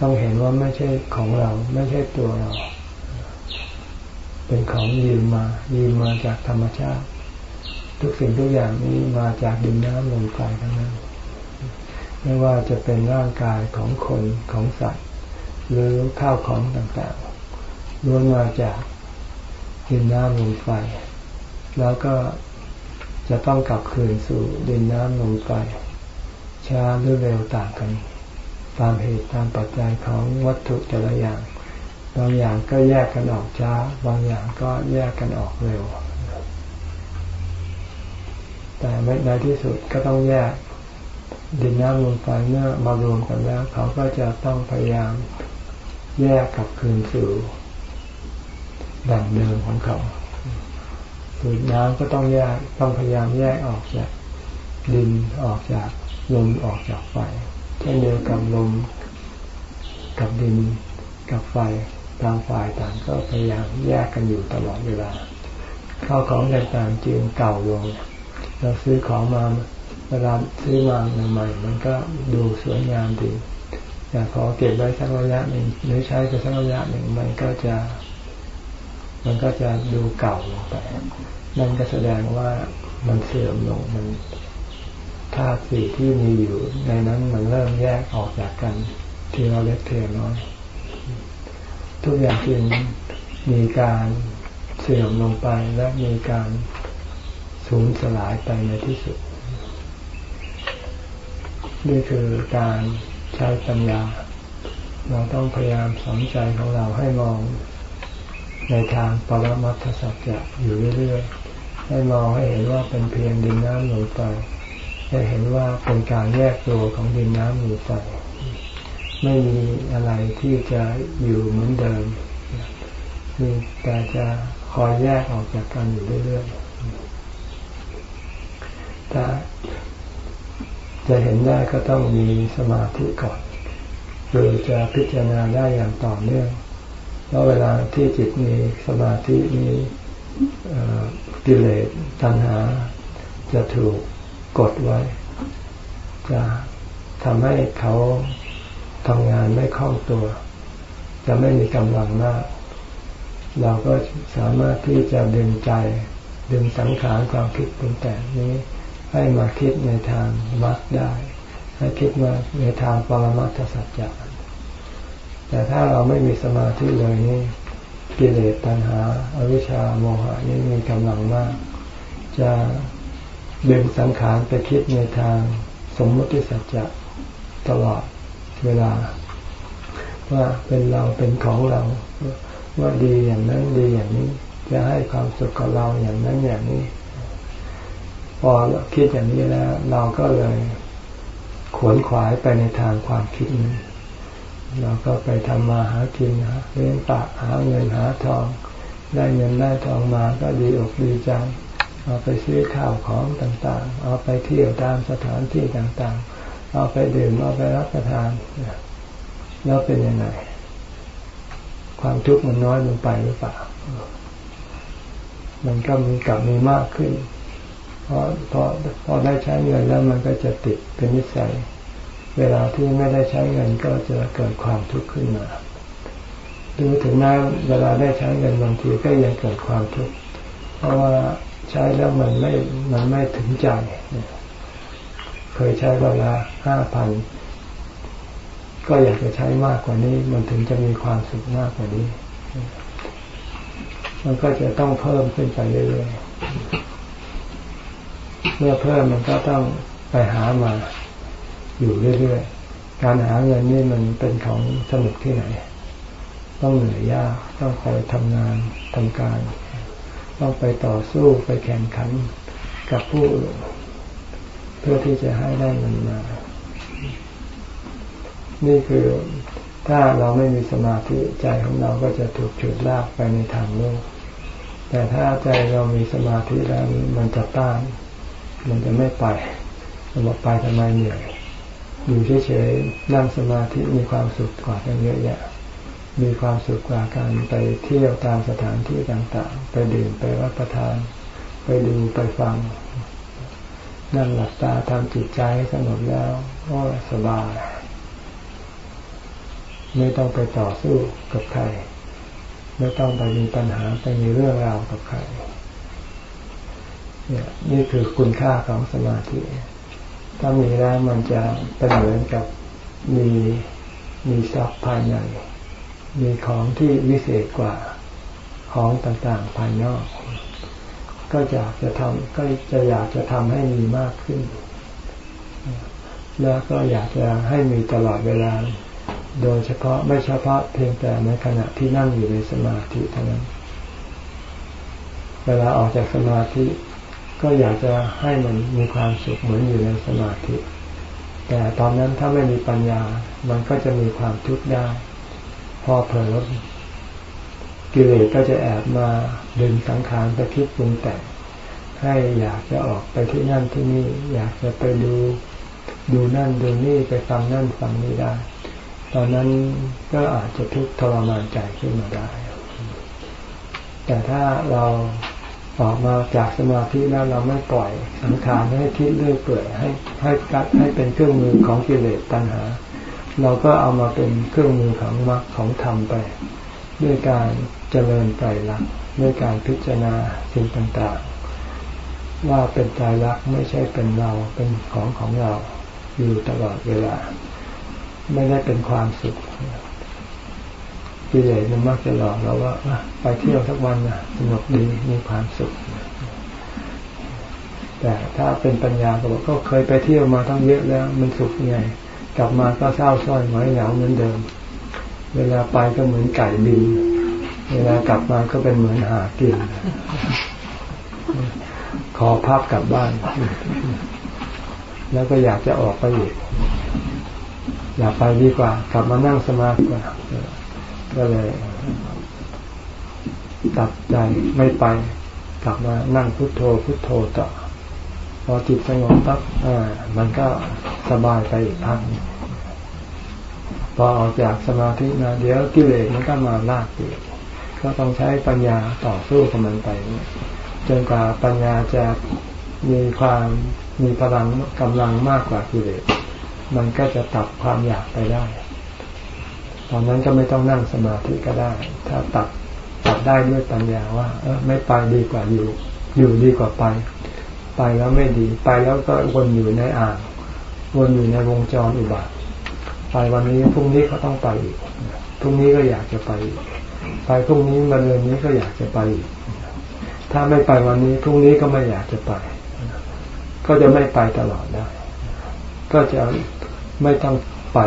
ต้องเห็นว่าไม่ใช่ของเรา ไม่ใช่ตัวเรา เป็นของยืมมายืมมาจากธรรมชาติ ทุกสิ่งทุกอย่างนี้มาจากดินน้ำลมไฟทั้งนั้น ไม่ว่าจะเป็นร่างกายของคนของสัตว์ หรือข้าวของต่างๆล้วนมาจากดินน้ำลมไฟ แล้วก็จะต้องกลับคืนสู่ดินน้ำลมไฟช้าหรือเร็วต่างกัน ตามเหตุตามปัจจัยของวัตถุแต่ละอย่าง บางอย่างก็แยกกันออกช้า บางอย่างก็แยกกันออกเร็ว แต่ในที่สุดก็ต้องแยก ดินน้ำลมไฟเมื่อมารวมกันแล้ว เขาก็จะต้องพยายามแยกกับคืนสู่ดั่งเดิมของเขาคือน้ำก็ต้องแยกต้องพยายามแยกออกจากดินออกจากลมออกจากไฟเช่นเดียวกับลมกับดินกับไฟต่างฝ่ายต่างก็พยายามแยกกันอยู่ตลอดเวลาข้าวของต่างๆจึงเก่าลงเราซื้อของมา เวลาซื้อมาใหม่ๆมันก็ดูสวยงามดีแต่พอเก็บไว้สักระยะหนึ่งหรือใช้ไปสักระยะหนึ่งมันก็จะ มันก็จะดูเก่าลงไปนั่นก็แสดงว่ามันเสื่อมลงมันธาตุสี่ที่มีอยู่ ในนั้นมันเริ่มแยกออกจากกันทีเราเล็กเทียน้อย ทุกอย่างจึงมีการเสื่อมลงไปและมีการสูญสลายไปในที่สุด นี่คือการใช้ปัญญา เราต้องพยายามสอนใจของเราให้มองในทางปรมัตถสัจจะอยู่เรื่อยๆ ให้มองให้เห็นว่าเป็นเพียงดินน้ำลมไฟให้เห็นว่าเป็นการแยกตัวของดินน้ำลมไฟไม่มีอะไรที่จะอยู่เหมือนเดิมมีแต่จะคอยแยกออกจากกันอยู่เรื่อยๆแต่ จะเห็นได้ก็ต้องมีสมาธิก่อนหรือจะพิจารณาได้อย่างต่อเนื่องเพราะเวลาที่จิตมีสมาธิมีกิเลสตัณหา จะถูกกดไว้ จะทำให้เขาทำงานไม่คล่องตัว จะไม่มีกำลังมาก เราก็สามารถที่จะดึงใจ ดึงสังขารความคิดปรุงแต่งนี้ ให้มาคิดในทางมัดได้ ให้คิดมาในทางปรมัตถสัจจะแต่ถ้าเราไม่มีสมาธิเลยนี่กิเลสตัณหาอาวิชชาโมหะนี่มีกำลังมาก จะดึงสังขารไปคิดในทางสมมติสัจจะตลอดเวลา ว่าเป็นเราเป็นของเรา ว่าดีอย่างนั้นดีอย่างนี้ จะให้ความสุขกับเราอย่างนั้นอย่างนี้ พอคิดอย่างนี้แล้ว เราก็เลยขวนขวายไปในทางความคิดนี้เราก็ไปทำมาหากินหาเลี้ยงปากหาเงินหาทอง ได้เงินได้ทองมาก็ดีอกดีใจเอาไปซื้อข้าวของต่างๆ เอาไปเที่ยวตามสถานที่ต่างๆ เอาไปดื่มเอาไปรับประทานแล้วเป็นยังไงความทุกข์มันน้อยลงไปหรือเปล่า มันก็มีกลับมีมากขึ้น เพราะพอพอได้ใช้เงินแล้วมันก็จะติดเป็นนิสัย เวลาที่ไม่ได้ใช้เงินก็จะเกิดความทุกข์ขึ้นมาดูถึงแม้เวลาได้ใช้เงินบางทีก็ยังเกิดความทุกข์เพราะว่าใช้แล้วมันไม่มันไม่ถึงใจ เคยใช้เวลาห้าพันก็อยากจะใช้มากกว่านี้ มันถึงจะมีความสุขมากกว่านี้ มันก็จะต้องเพิ่มขึ้นไปเรื่อยๆ เมื่อเพิ่มมันก็ต้องไปหามาอยู่เรื่อยๆ การหาเงินนี่มันเป็นของสนุกที่ไหน ต้องเหนื่อยยากต้องคอยทำงานทำการ ต้องไปต่อสู้ไปแข่งขันกับผู้อื่นเพื่อที่จะให้ได้เงินมา นี่คือถ้าเราไม่มีสมาธิใจของเราก็จะถูกฉุดลากไปในทางโลก แต่ถ้าใจเรามีสมาธิแล้วมันจะต้าน มันจะไม่ไปมันบอกไปทำไมเหนื่อยอยู่เฉยๆนั่งสมาธิมีความสุขกว่ากันเยอะแยะ มีความสุขกว่าการไปเที่ยวตามสถานที่ต่างๆ ไปดื่มไปรับประทาน ไปดูไปฟัง นั่งหลับตาทำจิตใจให้สงบแล้วก็สบายไม่ต้องไปต่อสู้กับใคร ไม่ต้องไปมีปัญหาไปมีเรื่องราวกับใคร เนี่ยนี่คือคุณค่าของสมาธิ ถ้ามีแล้วมันจะเป็นเหมือนกับมีมีทรัพย์ภายใน มีของที่วิเศษกว่าของต่างๆภายนอก ก็อยากจะทำก็จะอยากจะทำให้มีมากขึ้น แล้วก็อยากจะให้มีตลอดเวลา โดยเฉพาะไม่เฉพาะเพียงแต่ในขณะที่นั่งอยู่ในสมาธิเท่านั้น เวลาออกจากสมาธิ ก็อยากจะให้มันมีความสุขเหมือนอยู่ในสมาธิ แต่ตอนนั้นถ้าไม่มีปัญญา มันก็จะมีความทุกข์ได้ พอเผลอกิเลสก็จะแอบมาดึงสังขารไปคิดปรุงแต่งให้อยากจะออกไปที่นั่นที่นี่ อยากจะไปดูดูนั่นดูนี่ไปฟังนั่นฟังนี่ได้ ตอนนั้นก็อาจจะทุกข์ทรมานใจขึ้นมาได้ แต่ถ้าเรา ออกมาจากสมาธิแล้วเราไม่ปล่อยสังขารให้คิดเรื่อยเปื่อยให้ให้กัดให้เป็นเครื่องมือของกิเลสตัณหา เราก็เอามาเป็นเครื่องมือของมรรคของธรรมไป ด้วยการเจริญใจรักด้วยการพิจารณาสิ่งต่างๆ ว่าเป็นใจรักไม่ใช่เป็นเราเป็นของของเราอยู่ตลอดเวลา ไม่ได้เป็นความสุข กิเลสมันมักจะหลอกเราว่าไปเที่ยวสักวันนะสนุกดีมีความสุข แต่ถ้าเป็นปัญญาก็บอกก็เคยไปเที่ยวมาทั้งเยอะแล้วมันสุขไงกลับมาก็เศร้าส้อยหมอยเหงาเหมือนเดิม เวลาไปก็เหมือนไก่บิน เวลากลับมาก็เป็นเหมือนหากินขอภาพกลับบ้าน แล้วก็อยากจะออกไปอีก อยากไปดีกว่า กลับมานั่งสมาธิกว่า ก็เลยตัดใจไม่ไป กลับมานั่งพุโทโธพุโทโธต่อพอจิตสงบปั๊บมันก็สบายไปอีกพักพอออกจากสมาธิมาเดี๋ยวกิเลสมันก็มาลากอีกก็ต้องใช้ปัญญาต่อสู้กับมันไปจนกว่าปัญญาจะมีความมีพลังกำลังมากกว่ากิเลสมันก็จะตัดความอยากไปได้ ตอนนั้นก็ไม่ต้องนั่งสมาธิก็ได้ ถ้าตัดตัดได้ด้วยปัญญาว่า เออไม่ไปดีกว่าอยู่ อยู่ดีกว่าไป ไปแล้วไม่ดี ไปแล้วก็วนอยู่ในอ่างวนอยู่ในวงจรอุบาทไปวันนี้พรุ่งนี้เขาต้องไปอีกพรุ่งนี้ก็อยากจะไปอีกไปพรุ่งนี้มาเดือนนี้ก็อยากจะไปอีกถ้าไม่ไปวันนี้พรุ่งนี้ก็ไม่อยากจะไป ก็จะไม่ไปตลอดได้ ก็จะไม่ต้องไป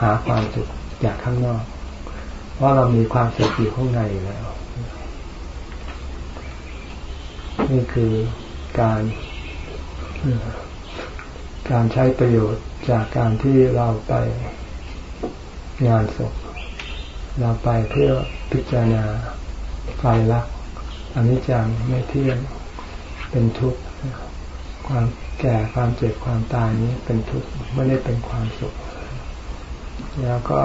หาความสุข จากข้างนอก เพราะเรามีความสุขอยู่ข้างในอยู่แล้ว นี่คือการการใช้ประโยชน์จากการที่เราไปงานศพ เราไปเพื่อพิจารณาไฟลักอันนี้จังไม่เที่ยงเป็นทุกข์ความแก่ความเจ็บความตายนี้เป็นทุกข์ไม่ได้เป็นความสุข แล้วก็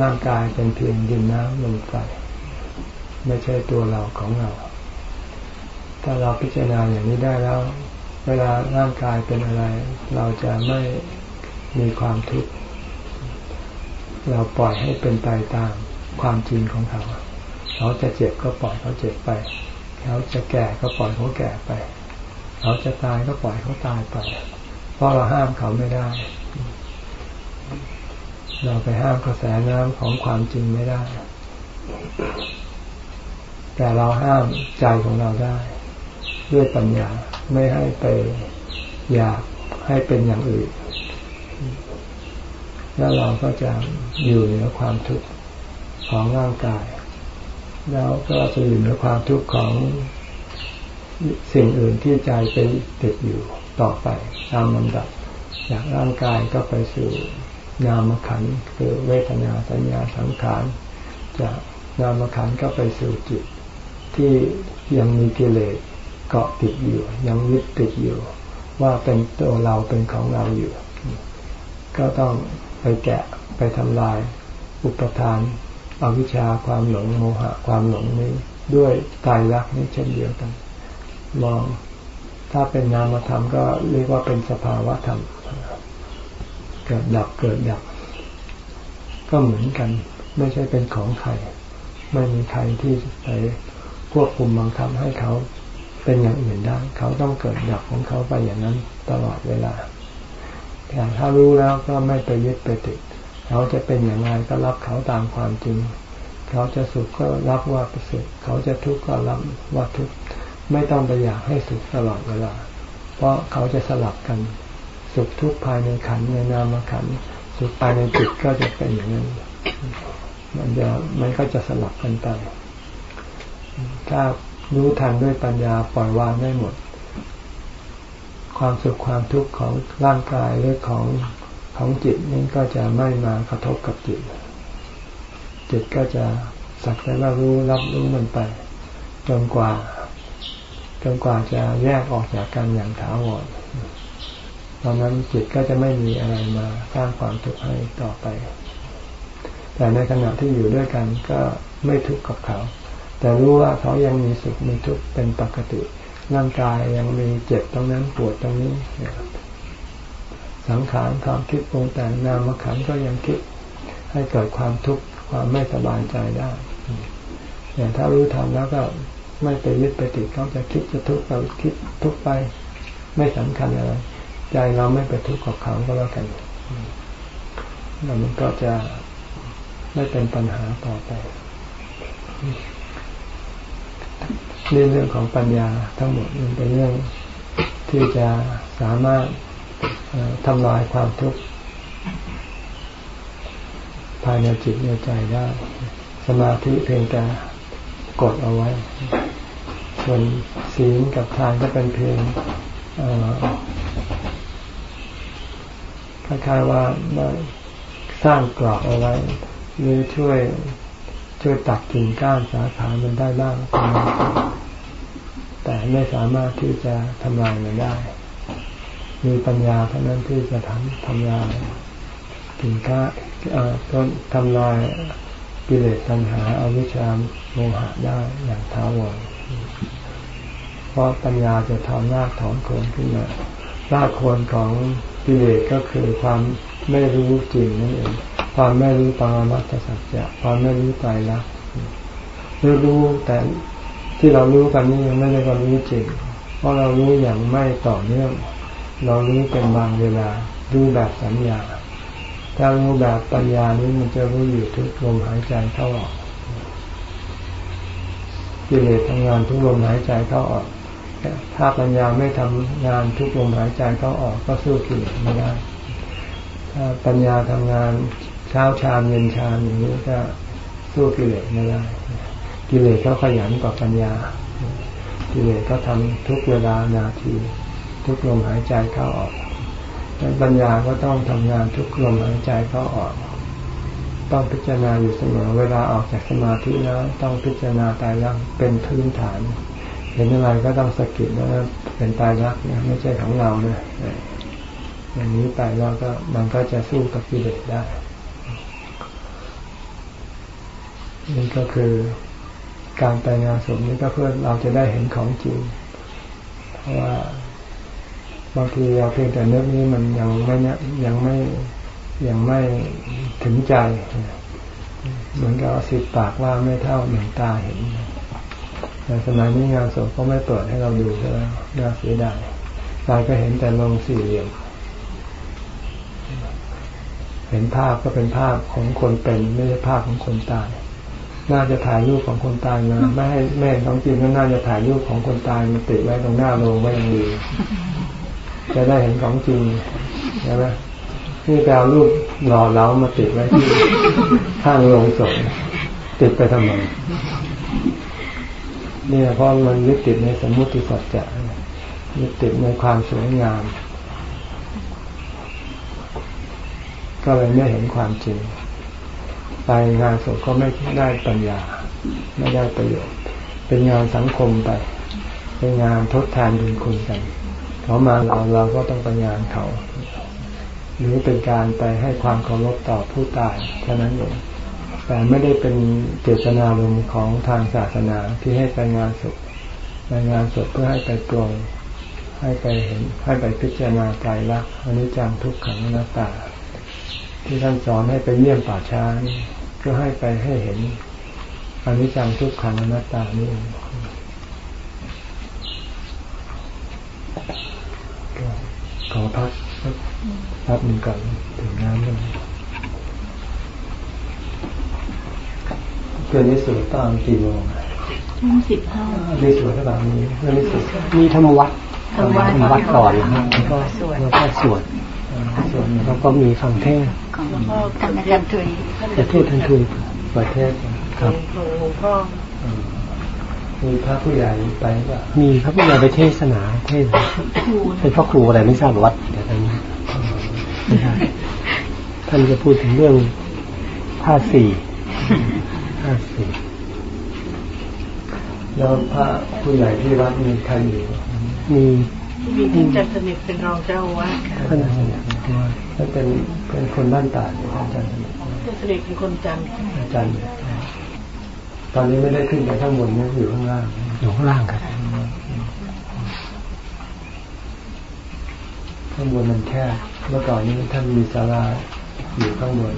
ร่างกายเป็นเพียงดินน้ำลมไฟไม่ใช่ตัวเราของเรา ถ้าเราพิจารณาอย่างนี้ได้แล้ว เวลาร่างกายเป็นอะไร เราจะไม่มีความทุกข์เราปล่อยให้เป็นไปตามความจริงของเขาเขาจะเจ็บก็ปล่อยเขาเจ็บไปเขาจะแก่ก็ปล่อยเขาแก่ไป เขาจะตายก็ปล่อยเขาตายไป เพราะเราห้ามเขาไม่ได้ เราไปห้ามกระแสน้ำของความจริงไม่ได้ แต่เราห้ามใจของเราได้ ด้วยปัญญาไม่ให้ไปอยากให้เป็นอย่างอื่น แล้วเราก็จะอยู่เหนือความทุกข์ของร่างกาย แล้วก็จะอยู่เหนือความทุกข์ของสิ่งอื่นที่ใจเป็นติดอยู่ต่อไปตามลำดับจากร่างกายก็ไปสู่ นามขันคือเวทนาสัญญาสังขารจากนามขันก็ไปสู่จิต ที่ยังมีกิเลสเกาะติดอยู่ ยังยึดติดอยู่ ว่าเป็นตัวเราเป็นของเราอยู่ ก็ต้องไปแกะไปทำลาย อุปทานอวิชชาความหลงโมหะความหลงนี้ด้วยกายรักนี้เช่นเดียวกัน มองถ้าเป็นนามธรรมก็เรียกว่าเป็นสภาวะธรรม เกิดดับเกิดดับ ก็เหมือนกัน ไม่ใช่เป็นของใคร ไม่มีใครที่ไปควบคุมบังคับให้เขาเป็นอย่างอื่นได้ เขาต้องเกิดดับของเขาไปอย่างนั้นตลอดเวลา แต่ถ้ารู้แล้วก็ไม่ไปยึดไปติด เขาจะเป็นอย่างไรก็รับเขาตามความจริง เขาจะสุขก็รับว่าสุข เขาจะทุกข์ก็รับว่าทุกข์ ไม่ต้องไปอยากให้สุขตลอดเวลา เพราะเขาจะสลับกัน สุขทุกข์ภายในขันในนามขันสุขภายในจิตก็จะเป็นอย่างนั้นมันจะมันก็จะสลับกันไป ถ้ารู้ทันด้วยปัญญาปล่อยวางได้หมด ความสุขความทุกข์ของร่างกายหรือของของจิตนี้ก็จะไม่มากระทบกับจิต จิตก็จะสักแต่ว่ารู้รับรู้มันไป จนกว่า จนกว่าจะแยกออกจากกันอย่างถาวร ตอนนั้นจิตก็จะไม่มีอะไรมาสร้างความทุกข์ให้ต่อไป แต่ในขณะที่อยู่ด้วยกันก็ไม่ทุกข์กับเขา แต่รู้ว่าเขายังมีสุขมีทุกข์เป็นปกติ ร่างกายยังมีเจ็บตรงนั้นปวดตรงนี้ สังขารความคิดปรุงแต่งนามขันก็ยังคิดให้เกิดความทุกข์ความไม่สบายใจได้อย่างถ้ารู้ทำแล้วก็ไม่ไปยึดไปติดเขาจะคิดจะทุกข์เราคิดทุกข์ไป ไม่สำคัญอะไร ใจเราไม่ไปทุกข์กับเขาก็แล้วกันแล้วมันก็จะไม่เป็นปัญหาต่อไปนี่เรื่องของปัญญาทั้งหมดมันเป็นเรื่องที่จะสามารถทำลายความทุกข์ภายในจิตในใจได้ สมาธิเพียงแต่กดเอาไว้ ส่วนศีลกับทานก็เป็นเพียง คล้ายๆว่าสร้างกรอบเอาไว้หรือช่วยช่วยตัดกิ่งก้านสาขามันได้บ้าง แต่ไม่สามารถที่จะทำลายมันได้ มีปัญญาเท่านั้นที่จะทำทำลายกิ่งก้าต้นทำลายกิเลสตัณหาอาวิชชาโมหะได้อย่างท้าวรเพราะปัญญาจะทำรากถอนโคนขึ้นมารากโคนของ กิเลสก็คือความไม่รู้จริงนั่นเอง ความไม่รู้ปรมัตถสัจจะความไม่รู้ใจละรู้รู้แต่ที่เรารู้กันนี่ยังไม่ได้ความรู้จริง เพราะเรารู้อย่างไม่ต่อเนื่อง เรารู้เป็นบางเวลา รู้แบบสัญญา ถ้ารู้แบบปัญญานี้มันจะรู้อยู่ทุกลมหายใจเข้าออกกิเลสทำงานทุกลมหายใจเข้าออก ถ้าปัญญาไม่ทำงานทุกลมหายใจเข้าออกก็สู้กิเลสไม่ได้ ถ้าปัญญาทำงานเช้าชามเย็นชามอย่างนี้ก็สู้กิเลสไม่ได้ กิเลสเขาขยันกว่าปัญญา กิเลสก็ทำทุกเวลานาที ทุกลมหายใจเข้าออกปัญญาก็ต้องทำงานทุกลมหายใจเข้าออกต้องพิจารณาอยู่เสมอเวลาออกจากสมาธิแล้ว ต้องพิจารณาตายรักเป็นพื้นฐาน เห็นอะไรก็ต้องสกิดว่าเป็นตายรักเนี่ยไม่ใช่ของเราเนี่ยอย่างนี้ไปแล้วก็มันก็จะสู้กับกิเลสได้ นี่ก็คือการไปงานศพนี้ก็เพื่อเราจะได้เห็นของจริง เพราะว่าบางทีเราเพียงแต่เนึกนี้มันยังไม่ยังไม่ยังไม่ถึงใจ เหมือนกับสิบปากว่าไม่เท่าหนึ่งตาเห็น แต่สมัยนี้งานศพก็ไม่เปิดให้เราดูแล้วน่าเสียดายตายก็เห็นแต่ลงสี่เหลี่ยม เห็นภาพก็เป็นภาพของคนเป็นไม่ใช่ภาพของคนตาย น่าจะถ่ายรูปของคนตายมาไม่ให้แม่ของจริงก็น่าจะถ่ายรูปของคนตายมาติดไว้ตรงหน้าโรงไว้ยังดี จะได้เห็นของจริงใช่ไหมนี่ไปเอารูปหล่อเล้ามาติดไว้ที่ข้างโรงศพติดไปทำไม เนี่ยเพราะมันยึดติดในสมมุติสัจจะยึดติดในความสวยงาม ก็เลยไม่เห็นความจริง ไปงานศพก็ไม่ได้ปัญญา ไม่ได้ประโยชน์ เป็นงานสังคมไป เป็นงานทดแทนบุญคุณกันเขามาเราเราก็ต้องไปงานเขา หรือเป็นการไปให้ความเคารพต่อผู้ตายเท่านั้นเอง แต่ไม่ได้เป็นเจตนาลมของทางศาสนาที่ให้ไปงานศพไปงานศพเพื่อให้ไปปรงให้ไปเห็นให้ไปพิจารณาใจรักอนิจจังทุกขังนาตา ที่ท่านสอนให้ไปเยี่ยมป่าช้านี่ก็ให้ไปให้เห็นอนิจจังทุกขังอนัตตานี่เองขอพักพักหนึ่งก่อนถึงน้ำเลย เพื่อนนี้สวดตอนกี่โมงทุ่มสิบห้านี่สวดก็แบบนี้เพื่อนนี้สวดมีธรรมวัดธรรมวัดก่อนนะครับแล้วก็แล้วก็สวดสวดแล้วก็มีฟังเทศแล้วก็ท่านอาจารย์ทุยจะเทศท่านทุยเปิดเทศครับหลวงพ่อมีพระผู้ใหญ่ไปป่ะมีพระผู้ใหญ่ไปเทศนาเทศเป็นพ่อครูอะไรไม่ทราบวัดแต่ท่านท่านจะพูดถึงเรื่องท่าสี่ ท่าสี่แล้วพระผู้ใหญ่ที่วัดมีใครอยู่ มีมีท่านจันสนิทเป็นรองเจ้าวัดค่ะท่านสนิทท่านเป็นเป็นคนบ้านตาดท่านจันสนิทท่านสนิทเป็นคนจันจันตอนนี้ไม่ได้ขึ้นไปข้างบนนี่อยู่ข้างล่างอยู่ข้างล่างครับข้างบนมันแค่เมื่อก่อนนี้ท่านมีศาลาอยู่ข้างบน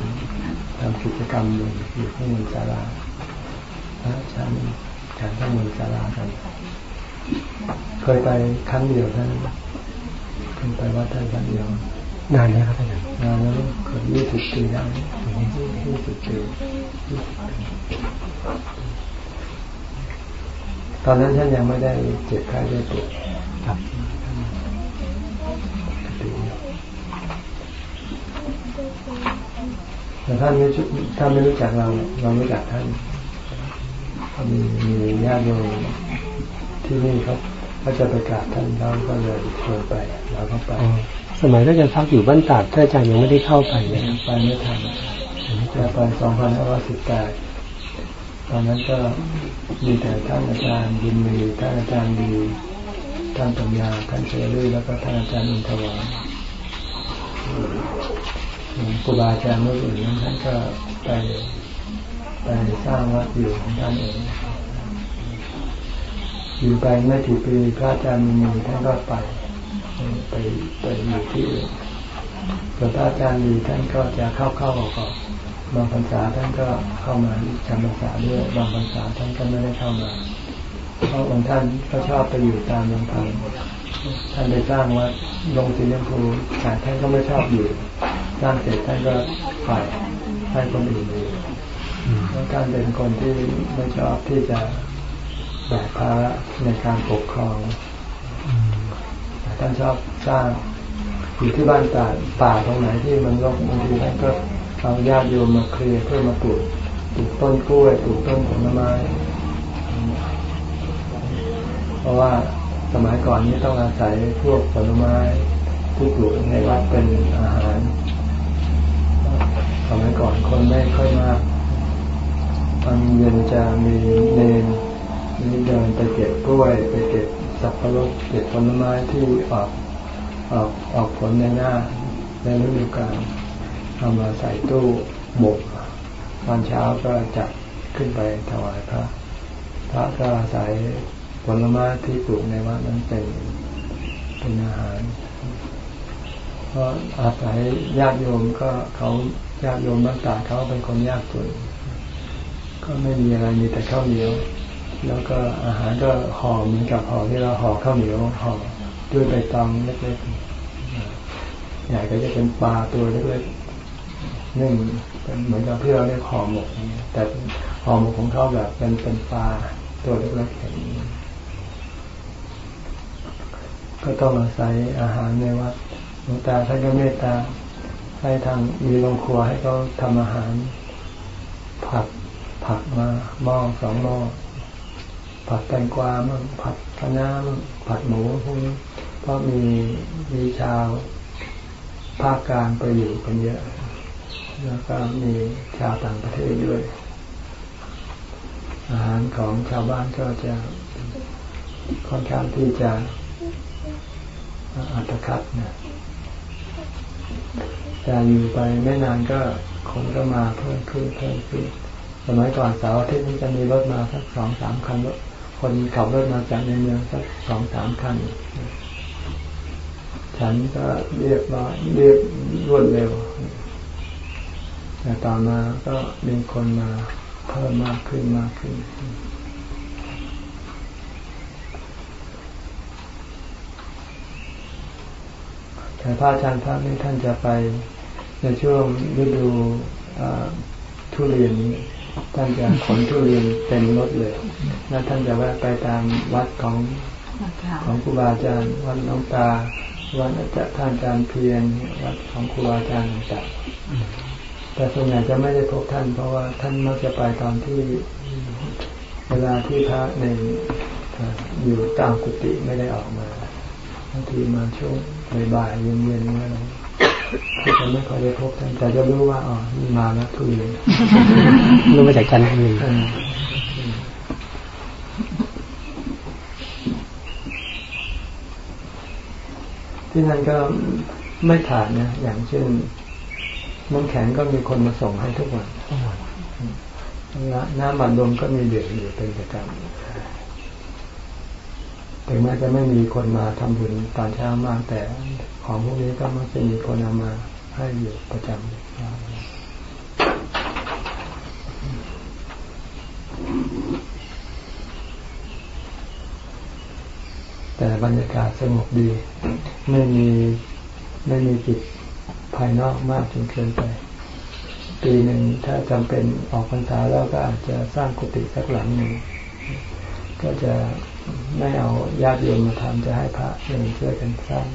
ทำกิจกรรมอยู่อยู่ข้างบนศาลา พระฉันฉันข้างบนศาลากัน เคยไปครั้งเดียวท่านเคยไปวัดท่านครั้งเดียวนานไหมครับท่านนานแล้วเกือบยี่สิบปีแล้วยี่สิบปีตอนนั้นท่านยังไม่ได้เจ็บไข้ได้ปวยครับแต่ท่านไม่ท่านไม่รู้จักเรา เราไม่รู้จักท่าน มีมีญาติโยมที่นี่เขาเขาจะไปกราบท่านเราก็เลยชวนไปเราก็ไป สมัยที่อาจารย์พักอยู่บ้านตาดท่านอาจารย์ยังไม่ได้เข้าไปเลยไปไม่ทันจะไปสองพันห้าร้อยสิบแปดตอนนั้นก็มีแต่ท่านอาจารย์ยินมีท่านอาจารย์ดีท่านปัญญาท่านเชลุ่ยแล้วก็ท่านอาจารย์อินทวารครูบาอาจารย์เมื่ออื่นนั้นท่านก็ไป ไปสร้างวัดอยู่ของท่านเองอยู่ไปไม่ถึงปีพระอาจารย์มีท่านก็ไป ไปไปอยู่ที่อื่นส่วนพระอาจารย์ดีท่านก็จะเข้าเข้าออกออกบางพรรษาท่านก็เข้ามาจำพรรษาด้วยบางพรรษาท่านก็ไม่ได้เข้ามาเพราะองค์ท่านก็ชอบไปอยู่ตามลำพังท่านไปสร้างวัดลงสีชมพูแต่ท่านก็ไม่ชอบอยู่ สร้างเสร็จท่านก็ไปล่อยให้คนอื่นอยู่ เพราะท่านเป็นคนที่ไม่ชอบที่จะแบกภาระในการปกครองท่านชอบสร้างอยู่ที่บ้านป่าป่าตรงไหนที่มันรกบางทีท่านก็เอาญาติโยมมาเคลียร์เพื่อมาปลูกปลูกต้นกล้วยปลูกต้นผลไม้เพราะว่าสมัยก่อนนี้ต้องอาศัยพวกผลไม้ที่ปลูกในวัดเป็นอาหารสมัยก่อนคนไม่ค่อยมาก ตอนเย็นจะมีเนนนี่เดินไปเก็บกล้วยไปเก็บสับปะรดเก็บผลไม้ที่ออกออกออกผลในหน้าในฤดูกาลเอามาใส่ตู้บกตอนเช้าก็จับขึ้นไปถวายพระ พระก็อาศัยผลไม้ที่ปลูกในวัดนั้นเป็นเป็นอาหารเพราะอาศัยญาติโยมก็เขาญาติโยมบางตาเขาเป็นคนยากจน ก็ไม่มีอะไรมีแต่ข้าวเหนียว แล้วก็อาหารก็ห่อเหมือนกับห่อที่เราห่อข้าวเหนียวห่อด้วยใบตองเล็กๆใหญ่ก็จะเป็นปลาตัวเล็กๆนึ่งเหมือนกับที่เราเรียกห่อหมกแต่ห่อหมกของเขาแบบเป็นเป็นปลาตัวเล็กๆอย่างนี้ก็ต้องอาศัยอาหารในวัดหลวงตาท่านก็เมตตาให้ทางมีโรงครัวให้เขาทำอาหารผัด ผักมาหม้อสองหม้อผัดแตงกวามั่งผัดคะน้ามั่งผัดหมูพวกนี้เพราะมีมีชาวภาคกลางไปอยู่กันเยอะ แล้วก็มีชาวต่างประเทศด้วย อาหารของชาวบ้านก็จะค่อนข้างที่จะอัตคัดนะแต่อยู่ไปไม่นานก็คนก็มาเพิ่มขึ้นเพิ่มขึ้น สมัยก่อนเสาร์อาทิตย์นี้จะมีรถมาสักสองสามคันรถคนขับรถมาจากในเมืองสักสองสามคัน ฉันก็เรียบร้อยเรียบรวดเร็วแต่ต่อมาก็มีคนมาเพิ่มมากขึ้นมากขึ้น แต่พระอาจารย์พระนี่ท่านจะไปในช่วงฤดูทุเรียนนี้ ท่านจะขนทุเรียนเต็มรถเลย แล้วท่านจะแวะไปตามวัดของของครูบาอาจารย์วัดน้องตา วัดอาจารย์ท่านอาจารย์เพียรวัดของครูบาอาจารย์ต่างๆแต่ส่วนใหญ่จะไม่ได้พบท่าน เพราะว่าท่านมักจะไปตอนที่เวลาที่พระในอยู่ตามกุฏิไม่ได้ออกมาบางทีมาช่วงบ่ายเย็นๆนี่อะไรคือ จะไม่ค่อยได้พบท่านแต่จะรู้ว่าอ๋อมาแล้วทุเรียนรู้มาจากจันทบุรีที่นั่นก็ไม่ขาดนะอย่างเช่นน้ำแข็งก็มีคนมาส่งให้ทุกวันน้ำบัดลมก็มีเดือดอยู่เป็นประจำถึงแม้จะไม่มีคนมาทำบุญตอนเช้ามากแต่ ของพวกนี้ก็มักจะมีคนเอามาให้อยู่ประจำแต่บรรยากาศสงบดี ไม่มีไม่มีจิตภายนอกมากจนเกินไป ปีหนึ่งถ้าจำเป็นออกพรรษาแล้วก็อาจจะสร้างกุฏิสักหลังหนึ่ง ก็จะไม่เอาญาติโยมมาทำจะให้พระเองช่วยกันสร้าง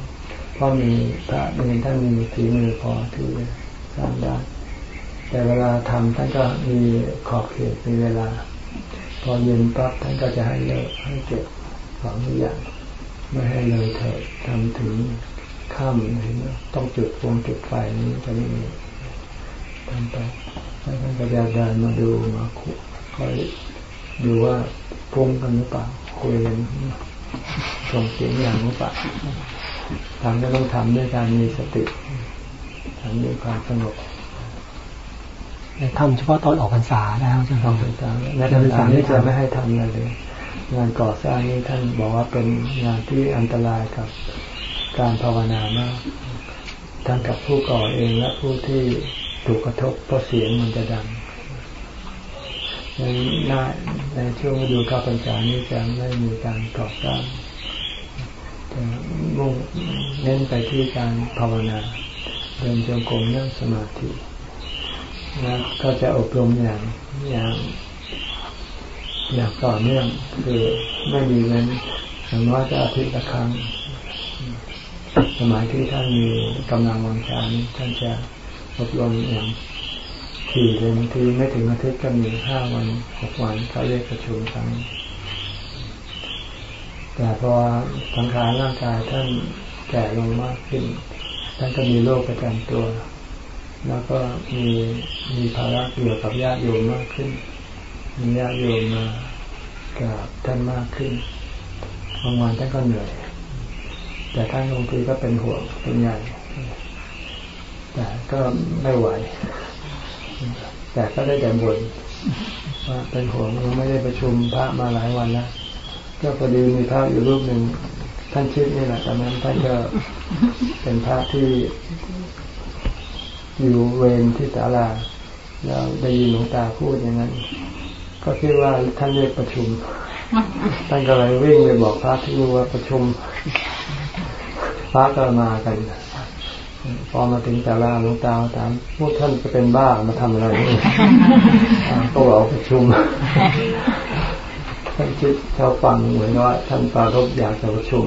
เพราะมีพระเองท่านมีฝีมือพอที่จะสร้างได้ แต่เวลาทำท่านก็มีขอบเขตมีเวลา พอเย็นปั๊บท่านก็จะให้เลิกให้เก็บของทุกอย่างไม่ให้เลยเถิดทำถึงค่ำต้องจุดวงจุดไฟนี้จะไม่มีทำไปท่านก็จะเดินมาดูมาคุยคอยดูว่าพุ่งกันหรือเปล่าคุยกันส่งเสียงอย่างหรือเปล่า ทำก็ต้องทำด้วยการมีสติทำด้วยความสงบทำเฉพาะตอนออกพรรษาแล้วจะทำพรรษาในพรรษานี่จะไม่ให้ทำอะไรเลย งานก่อสร้างนี่ท่านบอกว่าเป็นงานที่อันตรายกับการภาวนามากทั้งกับผู้ก่อเองและผู้ที่ถูกกระทบเพราะเสียงมันจะดังในหน้าในช่วงฤดูเข้าพรรษานี้จะไม่มีการก่อสร้างจะ มุ่งเน้นไปที่การภาวนา เดินจงกรมนั่งสมาธิแล้วก็จะอบรมอย่างอย่างอย่างต่อเนื่องคือไม่มีเว้นอย่างน้อยจะอาทิตย์ละครั้ง สมัยที่ท่านมีกำลังวังชาท่านจะอบรมอย่างถี่เลยบางทีไม่ถึงอาทิตย์ก็มีห้าวันหกวันเขาเรียกประชุมครั้ง แต่พอสังขารร่างกายท่านแก่ลงมากขึ้น ท่านก็มีโรคประจำตัว แล้วก็มีมีภาระเกี่ยวกับญาติโยมมากขึ้น มีญาติโยมมากับท่านมากขึ้นบางวันท่านก็เหนื่อย แต่ท่านบางทีก็เป็นห่วงเป็นใหญ่แต่ก็ไม่ไหว แต่ก็ได้แต่บ่นว่าเป็นห่วงยังไม่ได้ประชุมพระมาหลายวันแล้ว ก็พอดีมีพระอยู่รูปหนึ่งท่านชิดนี่แหละตอนนั้นท่านก็เป็นพระที่ อยู่เวรที่ศาลาแล้วได้ยินหลวงตาพูดอย่างนั้น ก็คิดว่าท่านเรียกประชุม ท่านก็เลยวิ่งไปบอกพระที่รู้ว่าประชุมพระก็มากัน พอมาถึงศาลาหลวงตาถามพวกท่านจะเป็นบ้ามาทำอะไรนี่ก็บอกประชุม ท่านคิดชาวฟังเหมือนว่าท่านปารบอยากจะประชุม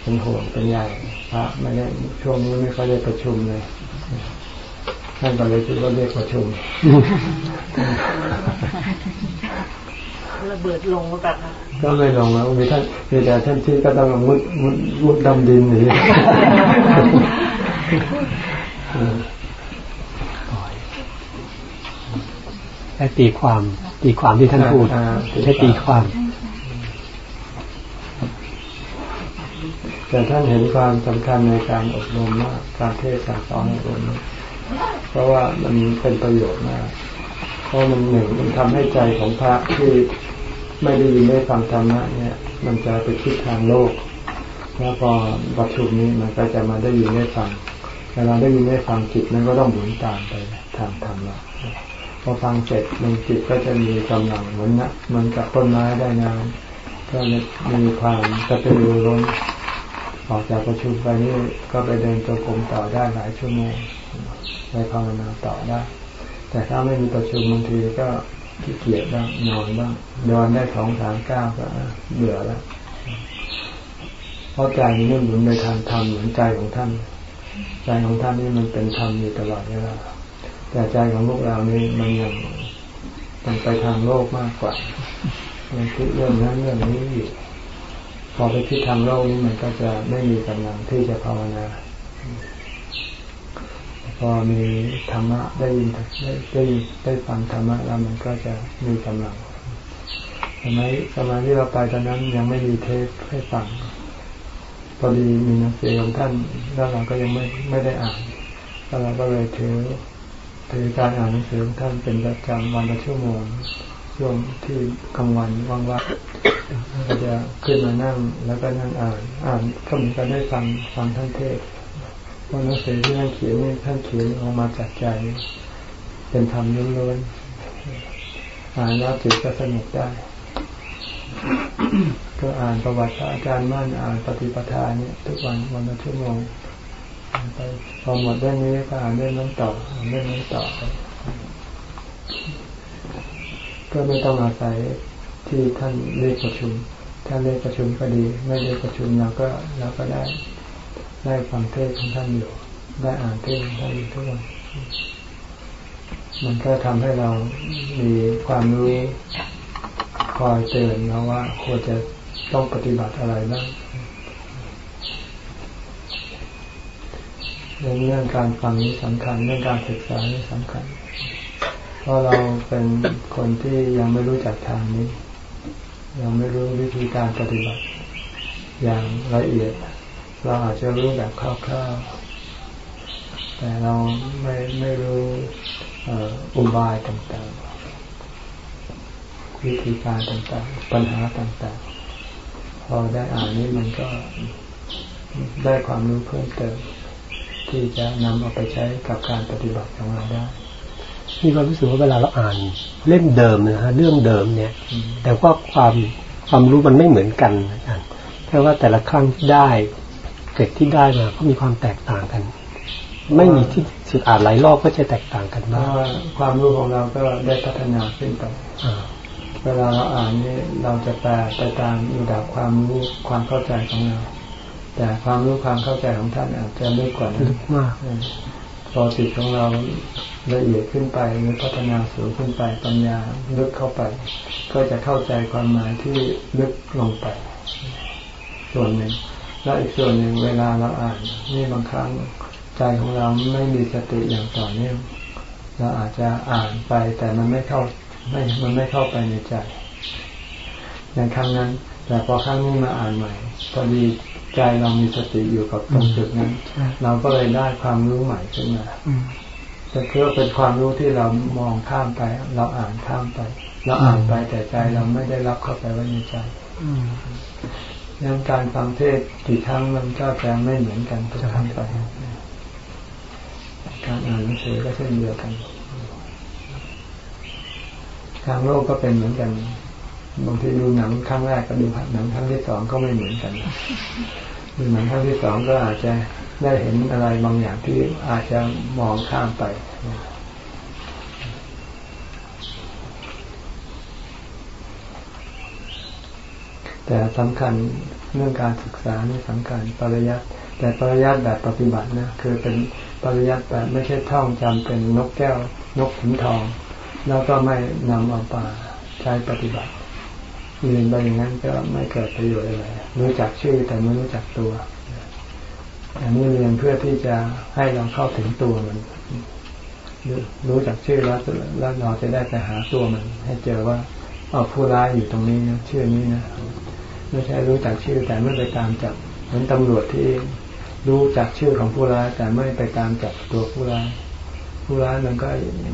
เป็นห่วงเป็นใหญ่พระไม่ได้ช่วงนี้ไม่ค่อยได้ประชุมเลยท่านก็เลยคิดว่าเรียกประชุมระเบิดลงมาแบบก็ไม่ลงแล้วมีท่านมีแต่ท่านที่ก็ต้องมุดมุดมุดดำดินอย่างนี้แค่ตีความ ตีความที่ท่านพูดแค่ตีความ แต่ท่านเห็นความสำคัญในการอบรมมากการเทศการสอนอบรมเพราะว่ามันเป็นประโยชน์มากเพราะมันหนึ่งมันทำให้ใจของพระที่ไม่ได้ยินได้ฟังธรรมะเนี่ย มันจะไปคิดทางโลกแล้วพอประชุมนี้มันก็จะมาได้ยินได้ฟังเวลาได้ยินได้ฟังจิตนั้นก็ต้องหมุนตามไปทางธรรมะ พอฟังเสร็จมันจิตก็จะมีกำลังเหมือนนะเหมือนกับต้นไม้ได้งานก็มีความกระตือรือร้นออกจากประชุมไปนี่ก็ไปเดินตัวกลมต่อได้หลายชั่วโมงไปภาวนาต่อได้ แต่ถ้าไม่มีประชุมบางทีก็ขี้เกียจบ้างนอนบ้างนอนได้สองสามเก้าก็เบื่อแล้วเพราะใจนี่หมุนในทางธรรมเหมือนใจของท่านใจของท่านนี่มันเป็นธรรมอยู่ตลอดเวลา แต่ใจของพวกเรานี่มันยังมันไปทางโลกมากกว่ามันคิดเรื่องนั้นเรื่องนี้อยู่พอไปคิดทางโลกนี้มันก็จะไม่มีกำลังที่จะภาวนาพอมีธรรมะได้ยินได้ได้ได้ฟังธรรมะแล้วมันก็จะมีกำลังสมัยสมัยที่เราไปตอนนั้นยังไม่มีเทปให้ฟังพอดีมีหนังสือของท่านแล้วเราก็ยังไม่ไม่ได้อ่านแล้วเราก็เลยถือ ถือการอ่านหนังสือท่านเป็นประจำวันละชั่วโมงช่วงที่กลางวันว่างๆก็จะขึ้นมานั่งแล้วก็นั่งอ่าน อ่านก็เหมือนกันได้ฟังฟังท่านเทศเพราะหนังสือที่ท่านเขียนนี่ท่านเขียนออกมาจากใจ เป็นธรรมล้วนๆอ่านแล้วจิตก็สนุกได้ ก็อ่านประวัติอาจารย์มั่นอ่านปฏิปทาเนี่ยทุกวันวันละชั่วโมง พอหมดเรื่องนี้ก็อ่านเรื่องนั้นต่ออ่านเรื่องนั้นต่อก็ไม่ต้องอาศัยที่ท่านเรียกประชุมท่านเรียกประชุมก็ดี ไม่เรียกประชุมเราก็เราก็ได้ได้ฟังเทศของท่านอยู่ ได้อ่านเทศของท่านอยู่ทุกวันมันก็ทำให้เรามีความรู้คอยเตือนเราว่าควรจะต้องปฏิบัติอะไรบ้าง เรื่องการฟังนี้สำคัญ เรื่องการศึกษานี่สำคัญ เพราะเราเป็นคนที่ยังไม่รู้จักทางนี้ ยังไม่รู้วิธีการปฏิบัติ อย่างละเอียด เราอาจจะรู้แบบคร่าวๆ แต่เราไม่ไม่รู้อุบายต่างๆ วิธีการต่างๆ ปัญหาต่างๆ พอได้อ่านนี้มันก็ได้ความรู้เพิ่มเติม ที่จะนำเอาไปใช้กับการปฏิบัติของเราได้มีความรู้สึกว่าเวลาเราอ่านเล่มเดิมนะฮะเรื่องเดิมเนี่ย แต่ว่าความความรู้มันไม่เหมือนกันอาจารย์แค่ว่าแต่ละครั้งที่ได้เกิดที่ได้มาก็มีความแตกต่างกัน ไม่มีที่สุดอ่านหลายรอบก็จะแตกต่างกันมากความรู้ของเราก็ได้พัฒนาขึ้นไปเวลาเราอ่านนี่เราจะแปลไปตามระดับความรู้ความเข้าใจของเรา แต่ความรู้ความเข้าใจของท่านอาจจะลึกกว่านั้นลึกมากพอจิตของเราละเอียดขึ้นไปหรือพัฒนาสูงขึ้นไปปัญญาลึกเข้าไป ก็จะเข้าใจความหมายที่ลึกลงไป ส่วนหนึ่ง แล้วอีกส่วนหนึ่งเวลาเราอ่านนี่บางครั้งใจของเราไม่มีสติอย่างต่อเนื่องเราอาจจะอ่านไปแต่มันไม่เข้าไม่มันไม่เข้าไปในใจในครั้งนั้น แต่พอครั้งนี้มาอ่านใหม่พอดี ใจเรามีสติอยู่กับตรงจุดนั้น เราก็เลยได้ความรู้ใหม่ขึ้นมาแต่คือเป็นความรู้ที่เรามองข้ามไป เราอ่านข้ามไป เราอ่านไปแต่ใจเราไม่ได้รับเข้าไปไว้ในใจยังการฟังเทศกี่ครั้งมันก็จะไม่เหมือนกันทุกครั้งไปการอ่านหนังสือก็เช่นเดียวกัน ทางโลกก็เป็นเหมือนกัน บางทีดูหนังครั้งแรกกับดูหนังครั้งที่สองก็ไม่เหมือนกันดู หนังครั้งที่สองก็อาจจะได้เห็นอะไรบางอย่างที่อาจจะมองข้ามไป แต่สำคัญเรื่องการศึกษานี่สำคัญปริยัติแต่ปริยัติแบบปฏิบัตินะคือเป็นปริยัติแบบไม่ใช่ท่องจำเป็นนกแก้วนกขุนทอง แล้วก็ไม่นำเอาป่าใช้ปฏิบัติ เรียนไปอย่างนั้นก็ไม่เกิดประโยชน์อะไรรู้จักชื่อแต่ไม่รู้จักตัวอันนี้เรียนเพื่อที่จะให้เราเข้าถึงตัวมัน รู้จักชื่อแล้วแล้วเราจะได้ไปหาตัวมัน ให้เจอว่าเอาผู้ร้ายอยู่ตรงนี้นะชื่อนี้นะไม่ใช่รู้จักชื่อแต่ไม่ไปตามจับเหมือนตำรวจที่รู้จักชื่อของผู้ร้ายแต่ไม่ไปตามจับตัวผู้ร้ายผู้ร้ายมันก็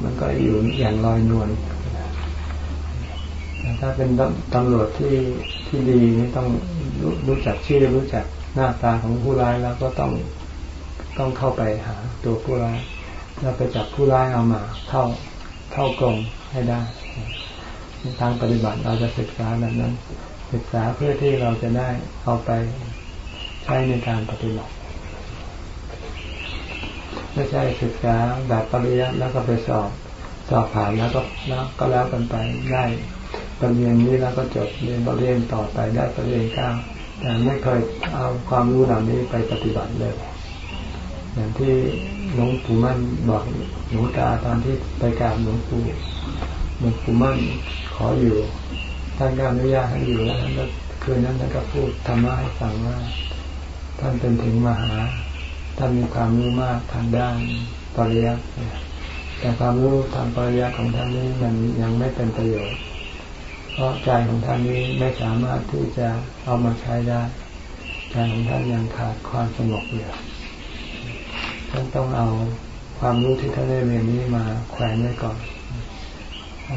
มันก็อยู่อย่างลอยนวล ถ้าเป็นตำรวจที่ที่ดีนี่ต้องรู้รู้จักชื่อรู้จักหน้าตาของผู้ร้ายแล้วก็ต้องต้องเข้าไปหาตัวผู้ร้ายแล้วไปจับผู้ร้ายเอามาเข้าเข้ากรงให้ได้ทางปฏิบัติเราจะศึกษาแบบนั้น ศึกษาเพื่อที่เราจะได้เอาไปใช้ในการปฏิบัติไม่ใช่ศึกษาแบบปริยัติแล้วก็ไปสอบ สอบผ่านแล้วก็แล้วก็แล้วกันไปได้ ปรริญญานี้แล้วก็จบเรียนปรริญญาต่อไปได้ปรริญญาเก้าแต่ไม่เคยเอาความรู้เหล่านี้ไปปฏิบัติเลยอย่างที่หลวงปู่มั่นบอกหลวงตาตอนที่ไปกราบหลวงปู่หลวงปู่มั่นขออยู่ ท่านก็อนุญาตให้อยู่แล้วท่านก็คืนนั้นท่านก็พูดธรรมะให้ฟังว่า ท่านเป็นถึงมหา ท่านมีความรู้มากทางด้านปริยัติแต่ความรู้ทางปริยัติของท่านนี้มันยังไม่เป็นประโยชน์ ราะใจของท่านนี้ไม่สามารถที่จะเอามาใช้ได้ใจของท่านยังขาดความสงบอยู่ท่านต้องเอาความรู้ที่ท่านได้เรียนนี้มาแขวนไว้ก่อน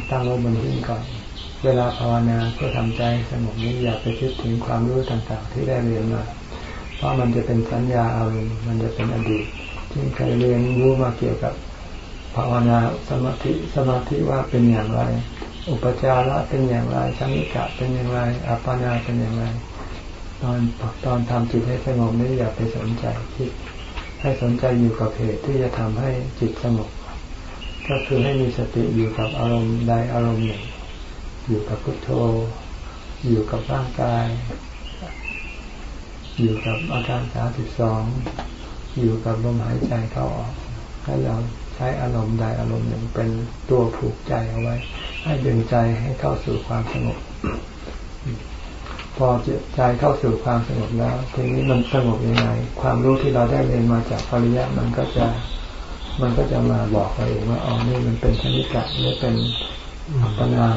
ตั้งไว้บนหิ้งก่อน เวลาภาวนาเพื่อทำใจสงบนี้อย่าไปคิดถึงความรู้ต่างๆ ที่ได้เรียนมา เพราะมันจะเป็นสัญญาอารมณ์มันจะเป็นอดีตที่เคยเรียนรู้มาเกี่ยวกับภาวนาสมาธิสมาธิว่าเป็นอย่างไร อุปจาระเป็นอย่างไรชังิกะเป็นอย่างไร อัปปนาเป็นอย่างไร ตอนตอนทำจิตให้สงบนี่อย่าไปสนใจคิด ให้สนใจอยู่กับเหตุที่จะทำให้จิตสงบ ก็คือให้มีสติอยู่กับอารมณ์ใดอารมณ์หนึ่ง อยู่กับพุทโธ อยู่กับร่างกาย อยู่กับอาการสาสิบสอง อยู่กับลมหายใจเข้าออก ให้เราใช้อารมณ์ใดอารมณ์หนึ่งเป็นตัวผูกใจเอาไว้ ให้ดึงใจให้เข้าสู่ความสงบ พอใจเข้าสู่ความสงบแล้วทีนี้มันสงบยังไง ความรู้ที่เราได้เรียนมาจากปริยัติมันก็จะมันก็จะมาบอกเราเองว่าอ๋อนี่มันเป็นชนิกะนี่เป็นอัปปนา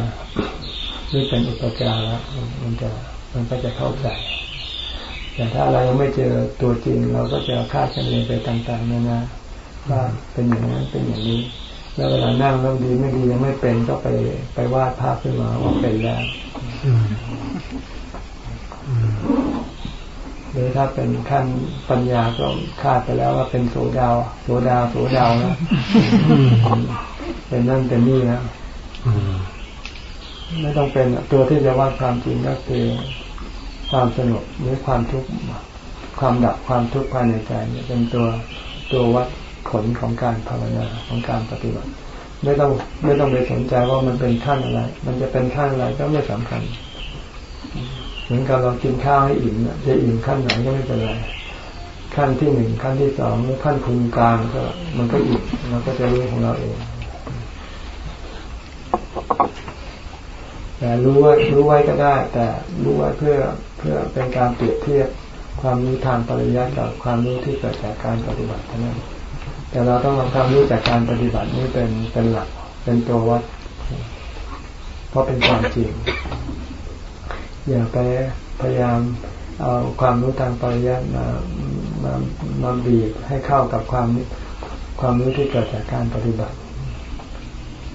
นี่เป็นอุปจาระมันจะมันก็จะเข้าใจแต่ถ้าเรายังไม่เจอตัวจริง เราก็จะคาดคะเนไปต่างๆนานาว่าเป็นอย่างนั้นเป็นอย่างนี้ แล้วเวลานั่งแล้วดีไม่ดียังไม่เป็นก็ไปไปวาดภาพขึ้นมาว่าเป็นแล้วหรือถ้าเป็นขั้นปัญญาก็คาดไปแล้วว่าเป็นโสดาวโสดาโสดาวแล้วเป็นนั่นเป็นนี่แล้วไม่ต้องเป็นตัวที่จะวาดความจริงก็คือความสงบหรือความทุกข์ความดับความทุกข์ภายในใจเนี่ยเป็นตัวตัววัด ผลของการภาวนาของการปฏิบัติ ไม่ต้องไม่ต้องไปสนใจว่ามันเป็นขั้นอะไร มันจะเป็นขั้นอะไรก็ไม่สำคัญ เหมือนกับเรากินข้าวให้อิ่มจะอิ่มขั้นไหนก็ไม่เป็นไรขั้นที่หนึ่งขั้นที่สองขั้นภูมิกลางก็ มันก็อิ่มเราก็จะรู้ของเราเองแต่รู้ว่ารู้ไว้ก็ได้ แต่รู้ไว้เพื่อเพื่อเป็นการเปรียบเทียบความรู้ทางปริยัติกับความรู้ที่เกิดจากการปฏิบัติเท่านั้น แต่เราต้องเอาความรู้จากการปฏิบัตินี่เป็นเป็นหลัก เป็นตัววัด เพราะเป็นความจริง อย่าไปพยายามเอาความรู้ทางปริยัติมามามาบีบให้เข้ากับความความรู้ที่เกิดจากการปฏิบัติ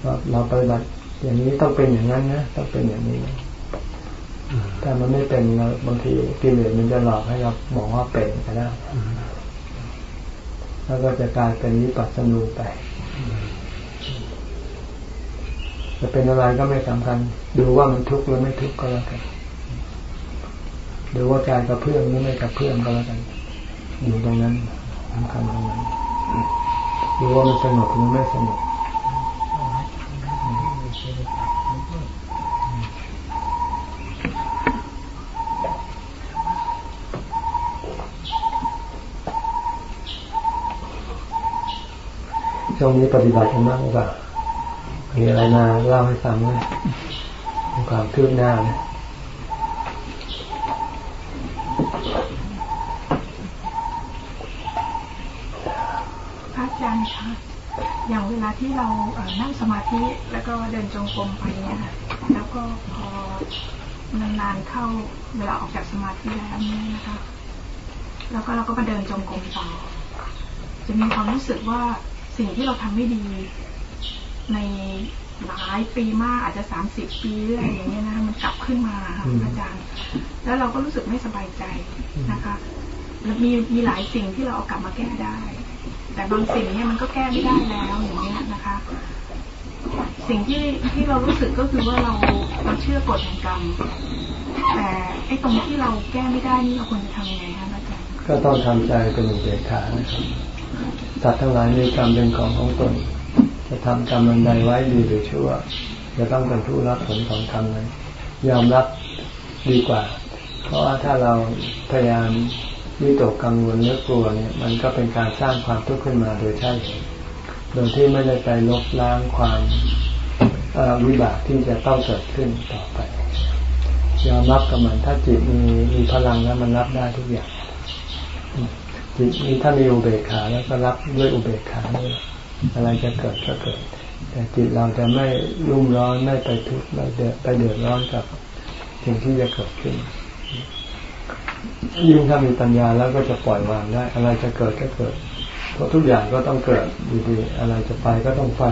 ว่าเราปฏิบัติอย่างนี้ต้องเป็นอย่างนั้นนะต้องเป็นอย่างนี้ถ้ามันไม่เป็นเราบางทีกิเลสมันจะหลอกให้เราบอกว่าเป็นก็ได้ แล้วก็จะกลายเป็นวิปัสสนูไป จะเป็นอะไรก็ไม่สำคัญ ดูว่ามันทุกข์หรือไม่ทุกข์ก็แล้วกันดูว่าการกระเพื่อมหรือไม่กระเพื่อมก็แล้วกันอยู่ตรงนั้นสำคัญตรงนั้นดูว่ามันสงบหรือไม่สงบ ช่วงนี้ปฏิบัติกันบ้างหรือเปล่ามีอะไรมาเล่าให้ฟังไหมความคืบหน้านะพระอาจารย์คะอย่างเวลาที่เรานั่งสมาธิแล้วก็เดินจงกรมไปเนี่ยค่ะแล้วก็พอนานๆเข้าเวลาออกจากสมาธิแล้วเนี่ยนะคะ แล้วก็เราก็มาเดินจงกรมต่อจะมีความรู้สึกว่า สิ่งที่เราทำไม่ดี ในหลายปีมากอาจจะสามสิบปีเรื่อยอย่างเงี้ยนะมันกลับขึ้นมาค่ะอาจารย์ แล้วเราก็รู้สึกไม่สบายใจนะคะแล้วมีมีหลายสิ่งที่เราเอากลับมาแก้ได้ แต่บางสิ่งเนี่ยมันก็แก้ไม่ได้แล้วอย่างเงี้ยนะคะ สิ่งที่ที่เรารู้สึกก็คือว่าเราเราเชื่อกฎแห่งกรรม แต่ไอ้ตรงที่เราแก้ไม่ได้นี่เราควรจะทำยังไงคะอาจารย์ก็ต้องทำใจเป็นอุเบกขานะครับ สัตว์ทั้งหลายมีกรรมเป็นของของตน จะทำกรรมใดไว้ดีหรือชั่ว จะต้องเป็นผู้รับผลของกรรมนั้นยอมรับดีกว่า เพราะว่าถ้าเราพยายามวิตกกังวลเนื้อกลัวเนี่ย มันก็เป็นการสร้างความทุกข์ขึ้นมาโดยใช่โดยที่ไม่ได้ไปลบล้างความวิบากที่จะต้องเกิดขึ้นต่อไปยอมรับกับมันถ้าจิตมีมีพลังแล้วมันรับได้ทุกอย่าง จิตมีถ้ามีอุเบกขาแล้วก็รับด้วยอุเบกขาเนี่ยอะไรจะเกิดก็เกิด แต่จิตเราจะไม่รุ่มร้อนไม่ไปทุกข์ไม่เดือดไปเดือดร้อนกับสิ่งที่จะเกิดขึ้นยิ่งถ้ามีปัญญาแล้วก็จะปล่อยวางได้ อะไรจะเกิดก็เกิด เพราะทุกอย่างก็ต้องเกิดดีๆอะไรจะไปก็ต้องไป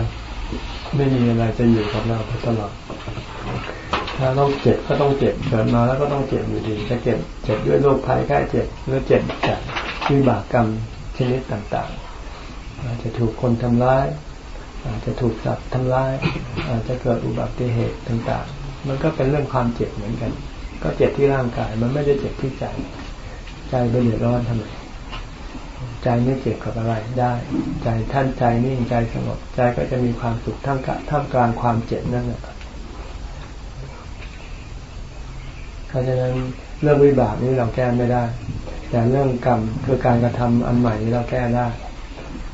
ไม่มีอะไรจะอยู่กับเราตลอด ถ้าต้องเจ็บก็ต้องเจ็บเกิดมาแล้วก็ต้องเจ็บอยู่ดีจะเจ็บเจ็บด้วยโรคภัยแค่เจ็บหรือเจ็บจากวิบากกรรมชนิดต่างๆ อาจจะถูกคนทำร้าย อาจจะถูกสัตว์ทำร้าย อาจจะเกิดอุบัติเหตุต่างๆ มันก็เป็นเรื่องความเจ็บเหมือนกัน ก็เจ็บที่ร่างกายมันไม่ได้เจ็บที่ใจ ใจไปเดือดร้อนทำไมใจไม่เจ็บกับอะไรได้ ใจท่านใจนิ่งใจสงบใจก็จะมีความสุขท่ามกลางท่ามกลางความเจ็บนั่นแหละ เพราะฉะนั้นเรื่องวิบากนี้เราแก้ไม่ได้ แต่เรื่องกรรมคือการกระทำอันใหม่นี้เราแก้ได้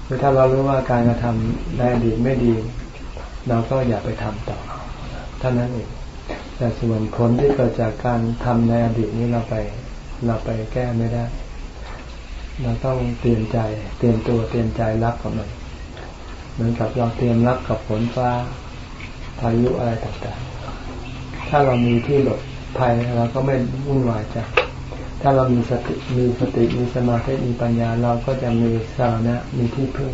คือถ้าเรารู้ว่าการกระทำในอดีตไม่ดี เราก็อย่าไปทำต่อเท่านั้นเองแต่ส่วนผลที่เกิดจากการทำในอดีตนี้เราไปเราไปแก้ไม่ได้ เราต้องเตรียมใจ เตรียมตัวเตรียมใจรับกับมันเหมือนกับเราเตรียมรับกับฝนฟ้าพายุอะไรต่างๆ ถ้าเรามีที่หลบ ภัยเราก็ไม่วุ่นวายใจถ้าเรามีสติมีสติมีสมาธิมีปัญญาเราก็จะมีสาระมีที่พึ่ง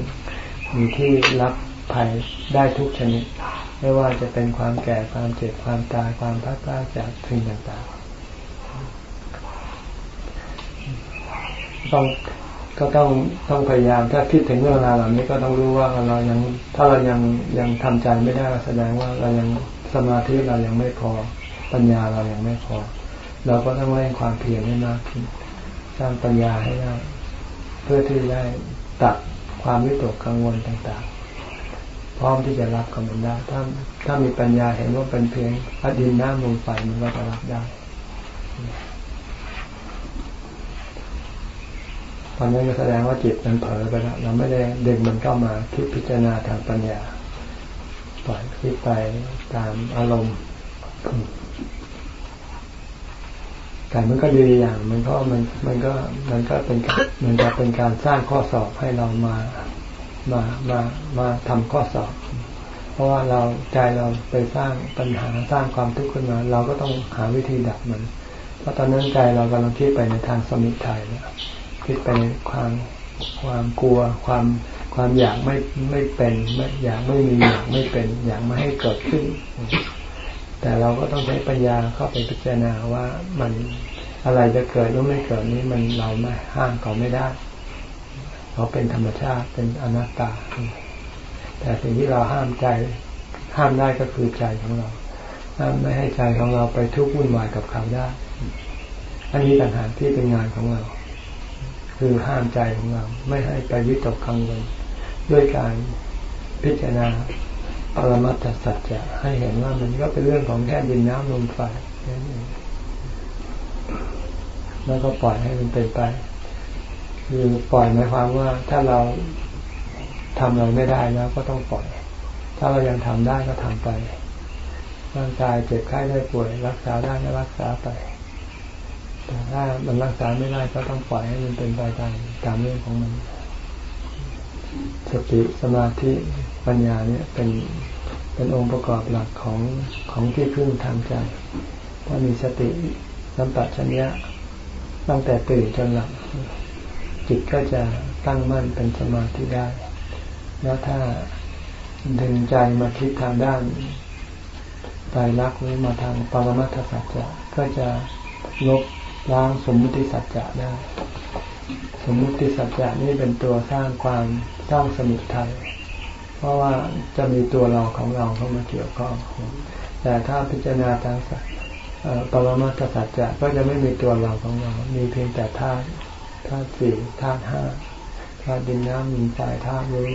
มีที่รับภัยได้ทุกชนิด ไม่ว่าจะเป็นความแก่ความเจ็บความตายความพัดพลาดจากสิ่งต่างๆต้องก็ต้องต้องพยายามถ้าคิดถึงเรื่องราวเหล่านี้ก็ต้องรู้ว่าเรายังถ้าเรายังยังทำใจไม่ได้แสดงว่าเรายังสมาธิเรายังไม่พอ ปัญญาเรายังไม่พอ เราก็ต้องเร่งความเพียรให้มากขึ้นสร้างปัญญาให้ได้ เพื่อที่ได้ตัดความวิตกกังวลต่างๆ พร้อมที่จะรับกับมันได้ถ้าถ้ามีปัญญาเห็นว่าเป็นเพียงอดินน้ำลมไฟมันก็จะรับได้ตอนนั้นก็แสดงว่าจิตมันเผลอไปแล้วเราไม่ได้ดึงมันเข้ามาคิดพิจารณาทางปัญญาปล่อยคิดไปตามอารมณ์ แต่มันก็ดีอย่างมันก็มันมันก็มันก็เป็นมันจะเป็นการสร้างข้อสอบให้เรามามามามาทำข้อสอบ เพราะว่าเราใจเราไปสร้างปัญหาสร้างความทุกข์ขึ้นมา เราก็ต้องหาวิธีดับมัน เพราะตอนนั้นใจเรากำลังคิดไปในทางสมิทายคิดไปความความกลัวความความอยากไม่ไม่เป็นไม่อยากไม่มีอยากไม่เป็นอยากไม่ให้เกิดขึ้น แต่เราก็ต้องใช้ปัญญาเข้าไปพิจารณาว่ามันอะไรจะเกิดหรือไม่เกิดนี้มันเราไม่ห้ามเขาไม่ได้ เขาเป็นธรรมชาติเป็นอนัตตา แต่สิ่งที่เราห้ามใจ ห้ามได้ก็คือใจของเราห้ามไม่ให้ใจของเราไปทุกข์วุ่นวายกับเขาได้ อันนี้ต่างหากที่เป็นงานของเรา คือห้ามใจของเรา ไม่ให้ไปวิตกกังวลด้วยการพิจารณา ปรมัตถสัจจะให้เห็นว่ามันก็เป็นเรื่องของแค่ดินน้ำลมไฟนั่นเองแล้วก็ปล่อยให้มันเป็นไป คือปล่อยหมายความว่าถ้าเราทำอะไรไม่ได้แล้วก็ต้องปล่อย ถ้าเรายังทำได้ก็ทำไป ร่างกายเจ็บไข้ได้ป่วย รักษาได้ก็รักษาไป แต่ถ้ามันรักษาไม่ได้ก็ต้องปล่อยให้มันเป็นไปตามตามเรื่องของมัน สติสมาธิ ปัญญาเนี่ยเป็นเป็นองค์ประกอบหลักของของที่พึ่งทางใจถ้ามีสติสัมปชัญญะตั้งแต่ตื่นจนหลับจิตก็จะตั้งมั่นเป็นสมาธิได้ แล้วถ้าดึงใจมาคิดทางด้านตายรักหรือมาทางปรมัตถสัจจะก็จะลบล้างสมมุติสัจจะได้ สมมุติสัจจะนี่เป็นตัวสร้างความสร้างสมุทัย ราะว่าจะมีตัวเราของเราเข้ามาเกี่ยวข้องแต่ถ้าพิจารณาทางสัจปรมัตถสัจจะก็จะไม่มีตัวเราของเรา มีเพียงแต่ธาตุธาตุสี่ธาตุห้าธาตุดินน้ำมีไฟธาตุรู้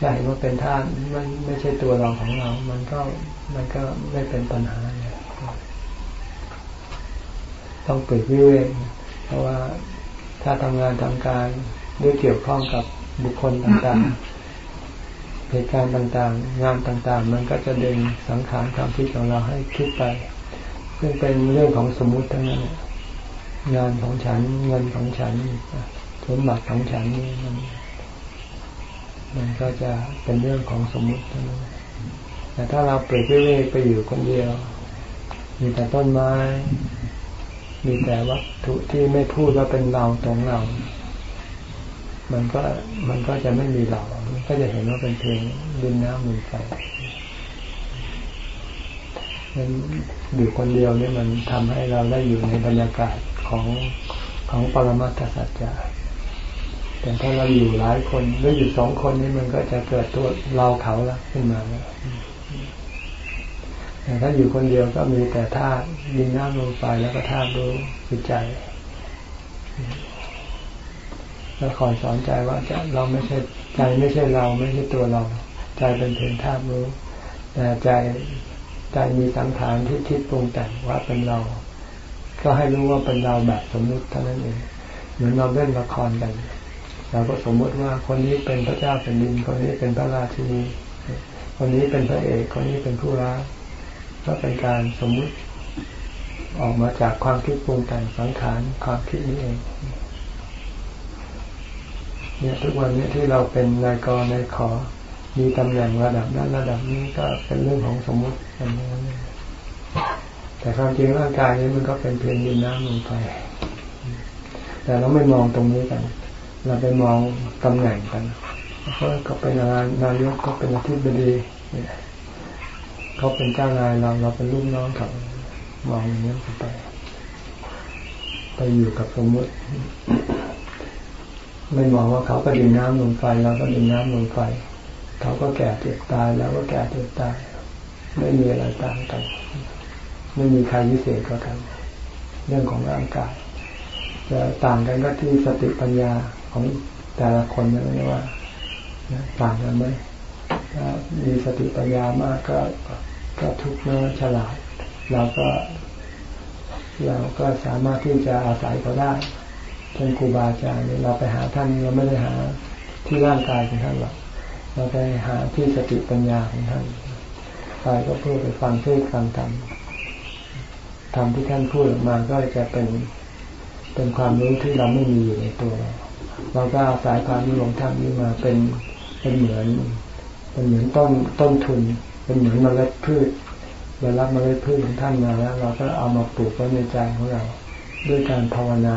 จะเห็นว่าเป็นธาตุไม่ไม่ใช่ตัวเราของเรา มันก็มันก็ไม่เป็นปัญหาเนี่ยต้องเปิดวิเวกเพราะว่าถ้าทำงานทำการด้วยเกี่ยวข้องกับบุคคลต่างๆ เหตุการณ์ต่างๆ งานต่างๆ มันก็จะดึงสังขารความคิดของเราให้คิดไป ซึ่งเป็นเรื่องของสมมุติทั้งนั้นงานของฉันเงินของฉันสมบัติของฉันนี่มันมันก็จะเป็นเรื่องของสมมุติทั้งนั้นแต่ถ้าเราเปลี่ยนเวไปอยู่คนเดียว มีแต่ต้นไม้ มีแต่วัตถุที่ไม่พูดว่าเป็นเราตรงเรา มันก็มันก็จะไม่มีเรามันก็จะเห็นว่าเป็นเพียงดินน้ำมือไฟมันอยู่คนเดียวนี่มันทำให้เราได้อยู่ในบรรยากาศของของปรมัตถสัจจะแต่ถ้าเราอยู่หลายคนหรืออยู่สองคนนี่มันก็จะเกิดตัวเราเขาละขึ้นมาแล้วแต่ถ้าอยู่คนเดียวก็มีแต่ธาตุดินน้ำลมไฟแล้วก็ธาตุรู้จิตใจ แล้วคอยสอนใจว่าจะเราไม่ใช่ใจไม่ใช่เราไม่ใช่ตัวเรา ใจเป็นเพียงธาตุรู้ แต่ใจใจมีสังขารที่คิดปรุงแต่งว่าเป็นเรา ก็ให้รู้ว่าเป็นเราแบบสมมุติเท่านั้นเองเหมือนเราเล่นละครกันเราก็สมมติว่าคนนี้เป็นพระเจ้าเป็นดิน คนนี้เป็นพระราชินี คนนี้เป็นพระเอก คนนี้เป็นผู้ร้ายก็เป็นการสมมุติออกมาจากความคิดปรุงแต่งสังขารความคิดนี้เอง เนี่ยทุกวันนี้ที่เราเป็นนายกนายขอ มีตำแหน่งระดับนั้นระดับนี้ก็เป็นเรื่องของสมมติอันนี้แต่ความจริงร่างกายนี้มันก็เป็นเพียงดินน้ำลมไฟแต่เราไม่มองตรงนี้กัน เราไปมองตำแหน่งกันเขาก็เป็นนายกก็เป็นอธิบดีเขาเป็นเจ้านายเราเราเป็นลูกน้องเขามองอย่างนี้ไป ไปอยู่กับสมมติ ไม่มองว่าเขาก็ดินน้ำลมไฟเราก็ดินน้ำลมไฟ เขาก็แก่เจ็บตายแล้วก็แก่เจ็บตาย ไม่มีอะไรต่างกัน ไม่มีใครพิเศษก็กัน เรื่องของร่างกายจะต่างกันก็ที่สติปัญญาของแต่ละคนนะว่าต่างกันไหมถ้ามีสติปัญญามากก็ก็ทุกเนื้อฉลาดเราก็เราก็สามารถที่จะอาศัยเขาได้ เป็นครูบาอาจารย์เราไปหาท่านเราไม่ได้หาที่ร่างกายของท่านหรอกเราไปหาที่สติปัญญาของท่านไปก็เพื่อไปฟังเทศฟังธรรมธรรมที่ท่านพูดออกมาก็จะเป็นเป็นความรู้ที่เราไม่มีอยู่ในตัวเราเราก็อาศัยความรู้ของท่านนี้มาเป็นเป็นเหมือน เป็นเหมือนต้นต้นทุน เป็นเหมือนเมล็ดพืชเรารับเมล็ดพืชของท่านมาแล้ว เราก็เอามาปลูกไว้ในใจของเรา ด้วยการภาวนา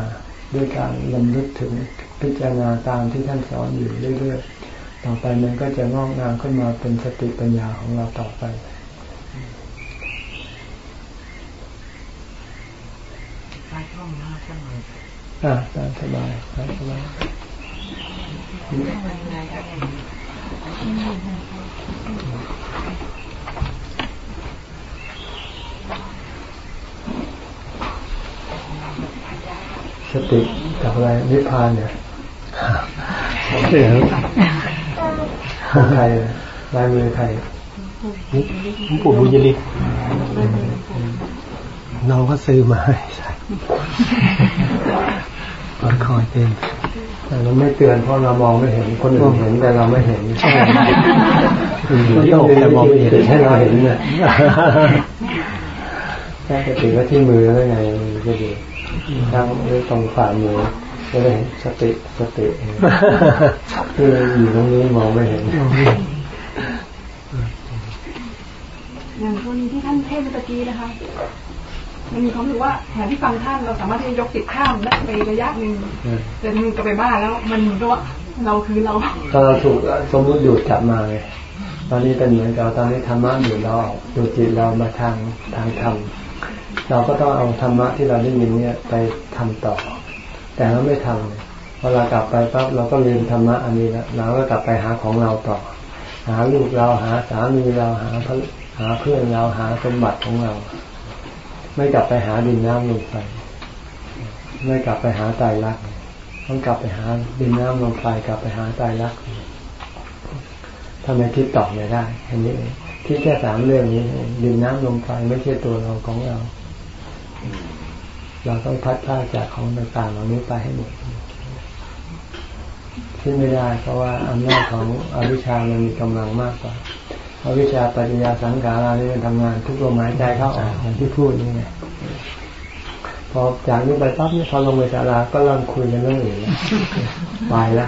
ด้วยการลำลึกถึงพิจารณาตามที่ท่านสอนอยู่เรื่อยๆ ต่อไปมันก็จะงอกงามขึ้นมาเป็นสติปัญญาของเราต่อไปไปห้องน้ำสักหน่อยอ่าตามสบายตามสบาย ยังไงครับ สติกับอะไรนิพพานเนี่ยเดี๋ยวของใครลายมือใครหลวงปู่บุญยริศน้องก็ซื้อมาให้ใส่ปอดคอยเต็มแต่เราไม่เตือนเพราะเรามองไม่เห็นคนอื่นเห็นแต่เราไม่เห็นอยู่ที่อกแต่มองไม่เห็นให้เราเห็นเนี่ยแค่สติไว้ที่มือแล้วไงมันก็ดี ตั้งไว้ตรงฝ่ามือก็ได้เห็นสติสติคืออยู่ตรงนี้มองไม่เห็นอย่างกรณีที่ท่านเทศน์เมื่อกี้นะคะมันมีความรู้สึกว่าแทนที่ฟังท่านเราสามารถที่จะยกติดข้ามได้ไประยะหนึ่งแต่มันกลับไปบ้านแล้วมันเหมือนกับว่าเราคือเราตอนเราถูกสมมติดูดกลับมาไงตอนนี้เป็นเหมือนกับตอนนี้ธรรมะดูดเราออกดูดจิตเรามาทางทางธรรม เราก็ต้องเอาธรรมะที่เราได้ยินเนี่ยไปทำต่อ แต่เราไม่ทำเลยพอเรากลับไปปั๊บเราก็ลืมธรรมะอันนี้แล้วเราก็กลับไปหาของเราต่อ หาลูกเราหาสามีเราหาหาเพื่อนเราหาสมบัติของเรา ไม่กลับไปหาดินน้ำลมไฟไม่กลับไปหาตายรักต้องกลับไปหาดินน้ำลมไฟกลับไปหาตายรักทำไมคิดต่อไม่ได้อันนี้คิดแค่สามเรื่องนี้ดินน้ำลมไฟไม่ใช่ตัวเราของเรา เราต้องพัดพลาดจากของต่างๆเหล่านี้ไปให้หมดคิดไม่ได้เพราะว่าอำนาจของอวิชชามันมีกำลังมากกว่าอวิชชาปัจจยาสังขารานี่มันทำงานทุกลมหายใจเข้าออกอย่างที่พูดนี่ไงพอจากนี้ไปปั๊บเนี่ยพอลงไปศาลาก็เริ่มคุยกันเรื่องอื่นแล้วไปละ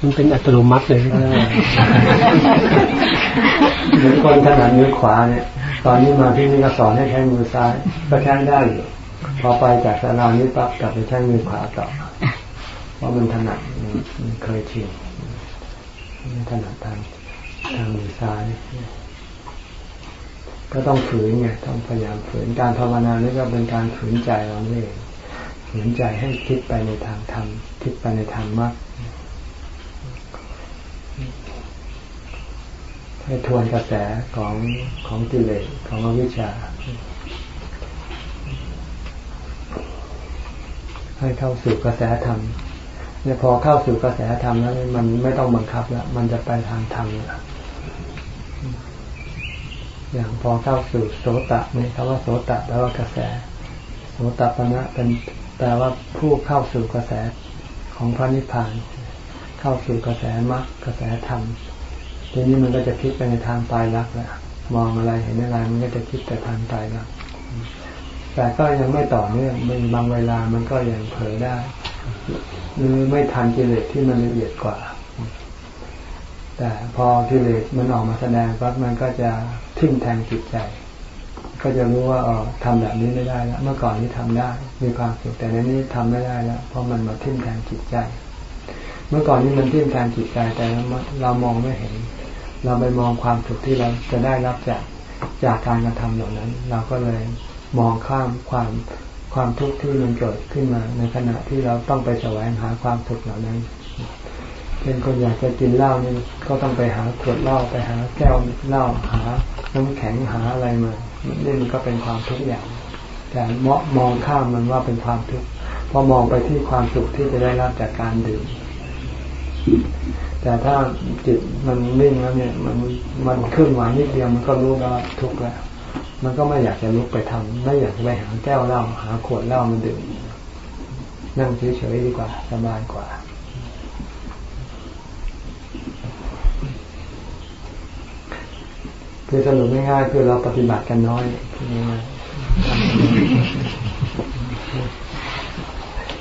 มันเป็นอัตโนมัติเลยเออเหมือนคนถนัดมือขวาเนี่ย ตอนนี้มาที่นี่ก็สอนให้ใช้มือซ้ายก็ใช้ได้อยู่พอไปจากศาลานี้ปั๊บกลับไปใช้มือขวาต่อเพราะมันถนัดมันเคยชินมันถนัดทางทางมือซ้าย ก็ต้องฝืนไงต้องพยายามฝืนการภาวนานี่ก็เป็นการฝืนใจเราเองฝืนใจให้คิดไปในทางธรรมคิดไปในทางมรรค ให้ทวนกระแสของของกิเลสของอวิชชา ให้เข้าสู่กระแสธรรมเนี่ยพอเข้าสู่กระแสธรรมแล้วมันไม่ต้องบังคับแล้วมันจะไปทางธรรมแล้วอย่างพอเข้าสู่โสตะนี่คำว่าโสตะแปลว่ากระแส โสตปนะเป็นแปลว่าผู้เข้าสู่กระแสของพระนิพพาน เข้าสู่กระแสมรรคกระแสธรรม ทีนี้มันก็จะคิดไปในทางตายรักแล้วมองอะไรเห็นอะไรมันก็จะคิดแต่ทางตายรักแต่ก็ยังไม่ต่อเนื่องมันบางเวลามันก็ยังเผลอได้ หรือไม่ทันกิเลสที่มันละเอียดกว่า แต่พอกิเลสมันออกมาแสดงปั๊บมันก็จะทิ่มแทงจิตใจ ก็จะรู้ว่าอ๋อทำแบบนี้ไม่ได้แล้ว เมื่อก่อนนี้ทำได้ มีความสุขแต่ในนี้ทำไม่ได้แล้ว เพราะมันมาทิ่มแทงจิตใจ เมื่อก่อนนี้มันทิ่มแทงจิตใจแต่เรามองไม่เห็น เราไปมองความสุขที่เราจะได้รับจากจากการกระทำเหล่านั้น เราก็เลยมองข้ามความความทุกข์ที่มันเกิดขึ้นมา ในขณะที่เราต้องไปแสวงหาความสุขเหล่านั้นเป็นคนอยากจะกินเหล้านี่ก็ต้องไปหาขวดเหล้าไปหาแก้วเหล้าหาน้ำแข็งหาอะไรมานี่มันก็เป็นความทุกข์อย่าง แต่เมาะมองข้ามมันว่าเป็นความทุกข์พอมองไปที่ความสุขที่จะได้รับจากการดื่ม แต่ถ้าจิตมันนิ่งแล้วเนี่ย มันมันเคลื่อนไหวนิดเดียวมันก็รู้แล้วว่าทุกข์แล้ว มันก็ไม่อยากจะลุกไปทำไม่อยากไปหาแก้วเหล้าหาขวดเหล้ามาดื่มนั่งเฉยๆดีกว่าสบายกว่าคือสรุปง่ายๆคือเราปฏิบัติกันน้อยง่าย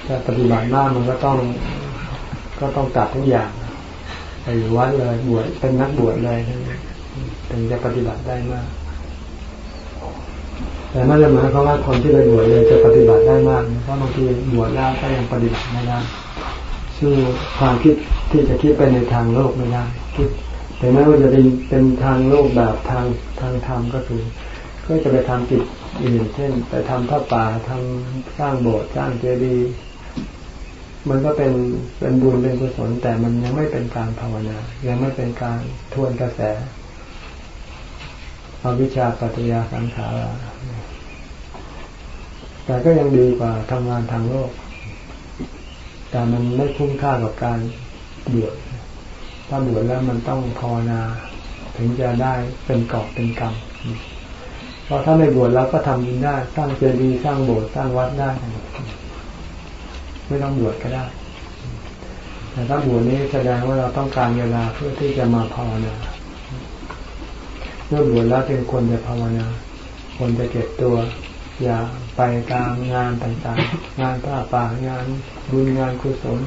ถ้าปฏิบัติมากมันก็ต้องก็ต้องตัดทุกอย่าง ไปอยู่วัดเลยบวชเป็นนักบวชเลยถึงจะปฏิบัติได้มาก แต่ไม่ได้หมายความว่าคนที่ไปบวชเลยจะปฏิบัติได้มากเพราะบางทีบวชแล้วก็ยังปฏิบัติไม่ได้ซึ่งความคิดที่จะคิดไปในทางโลกไม่ได้คิดถึงแม้ว่าจะเป็นเป็นทางโลกแบบทางทางธรรมก็คือ ก็จะไปทำกิจอื่นเช่น ไปทำพระป่าทำสร้างโบสถ์สร้างเจดีย์ มันก็เป็นเป็นบุญเป็นกุศลแต่มันยังไม่เป็นการภาวนา ยังไม่เป็นการทวนกระแสอวิชาปัจจยาสังขาราแต่ก็ยังดีกว่าทำงานทางโลก แต่มันไม่คุ้มค่ากับการบวชถ้าบวชแล้วมันต้องภาวนา ถึงจะได้เป็นกอบเป็นกรรมเพราะถ้าไม่บวชแล้วก็ทำบุญได้ สร้างเจดีย์สร้างโบสถ์สร้างวัดได้ ไม่ต้องบวชก็ได้ แต่ถ้าบวชนี้แสดงว่าเราต้องการเวลาเพื่อที่จะมาภาวนาเมื่อบวชแล้วเป็นคนจะภาวนาคนจะเก็บตัว อย่าไปตามงานต่างๆ งานผ้าป่างานบุญงานกุศล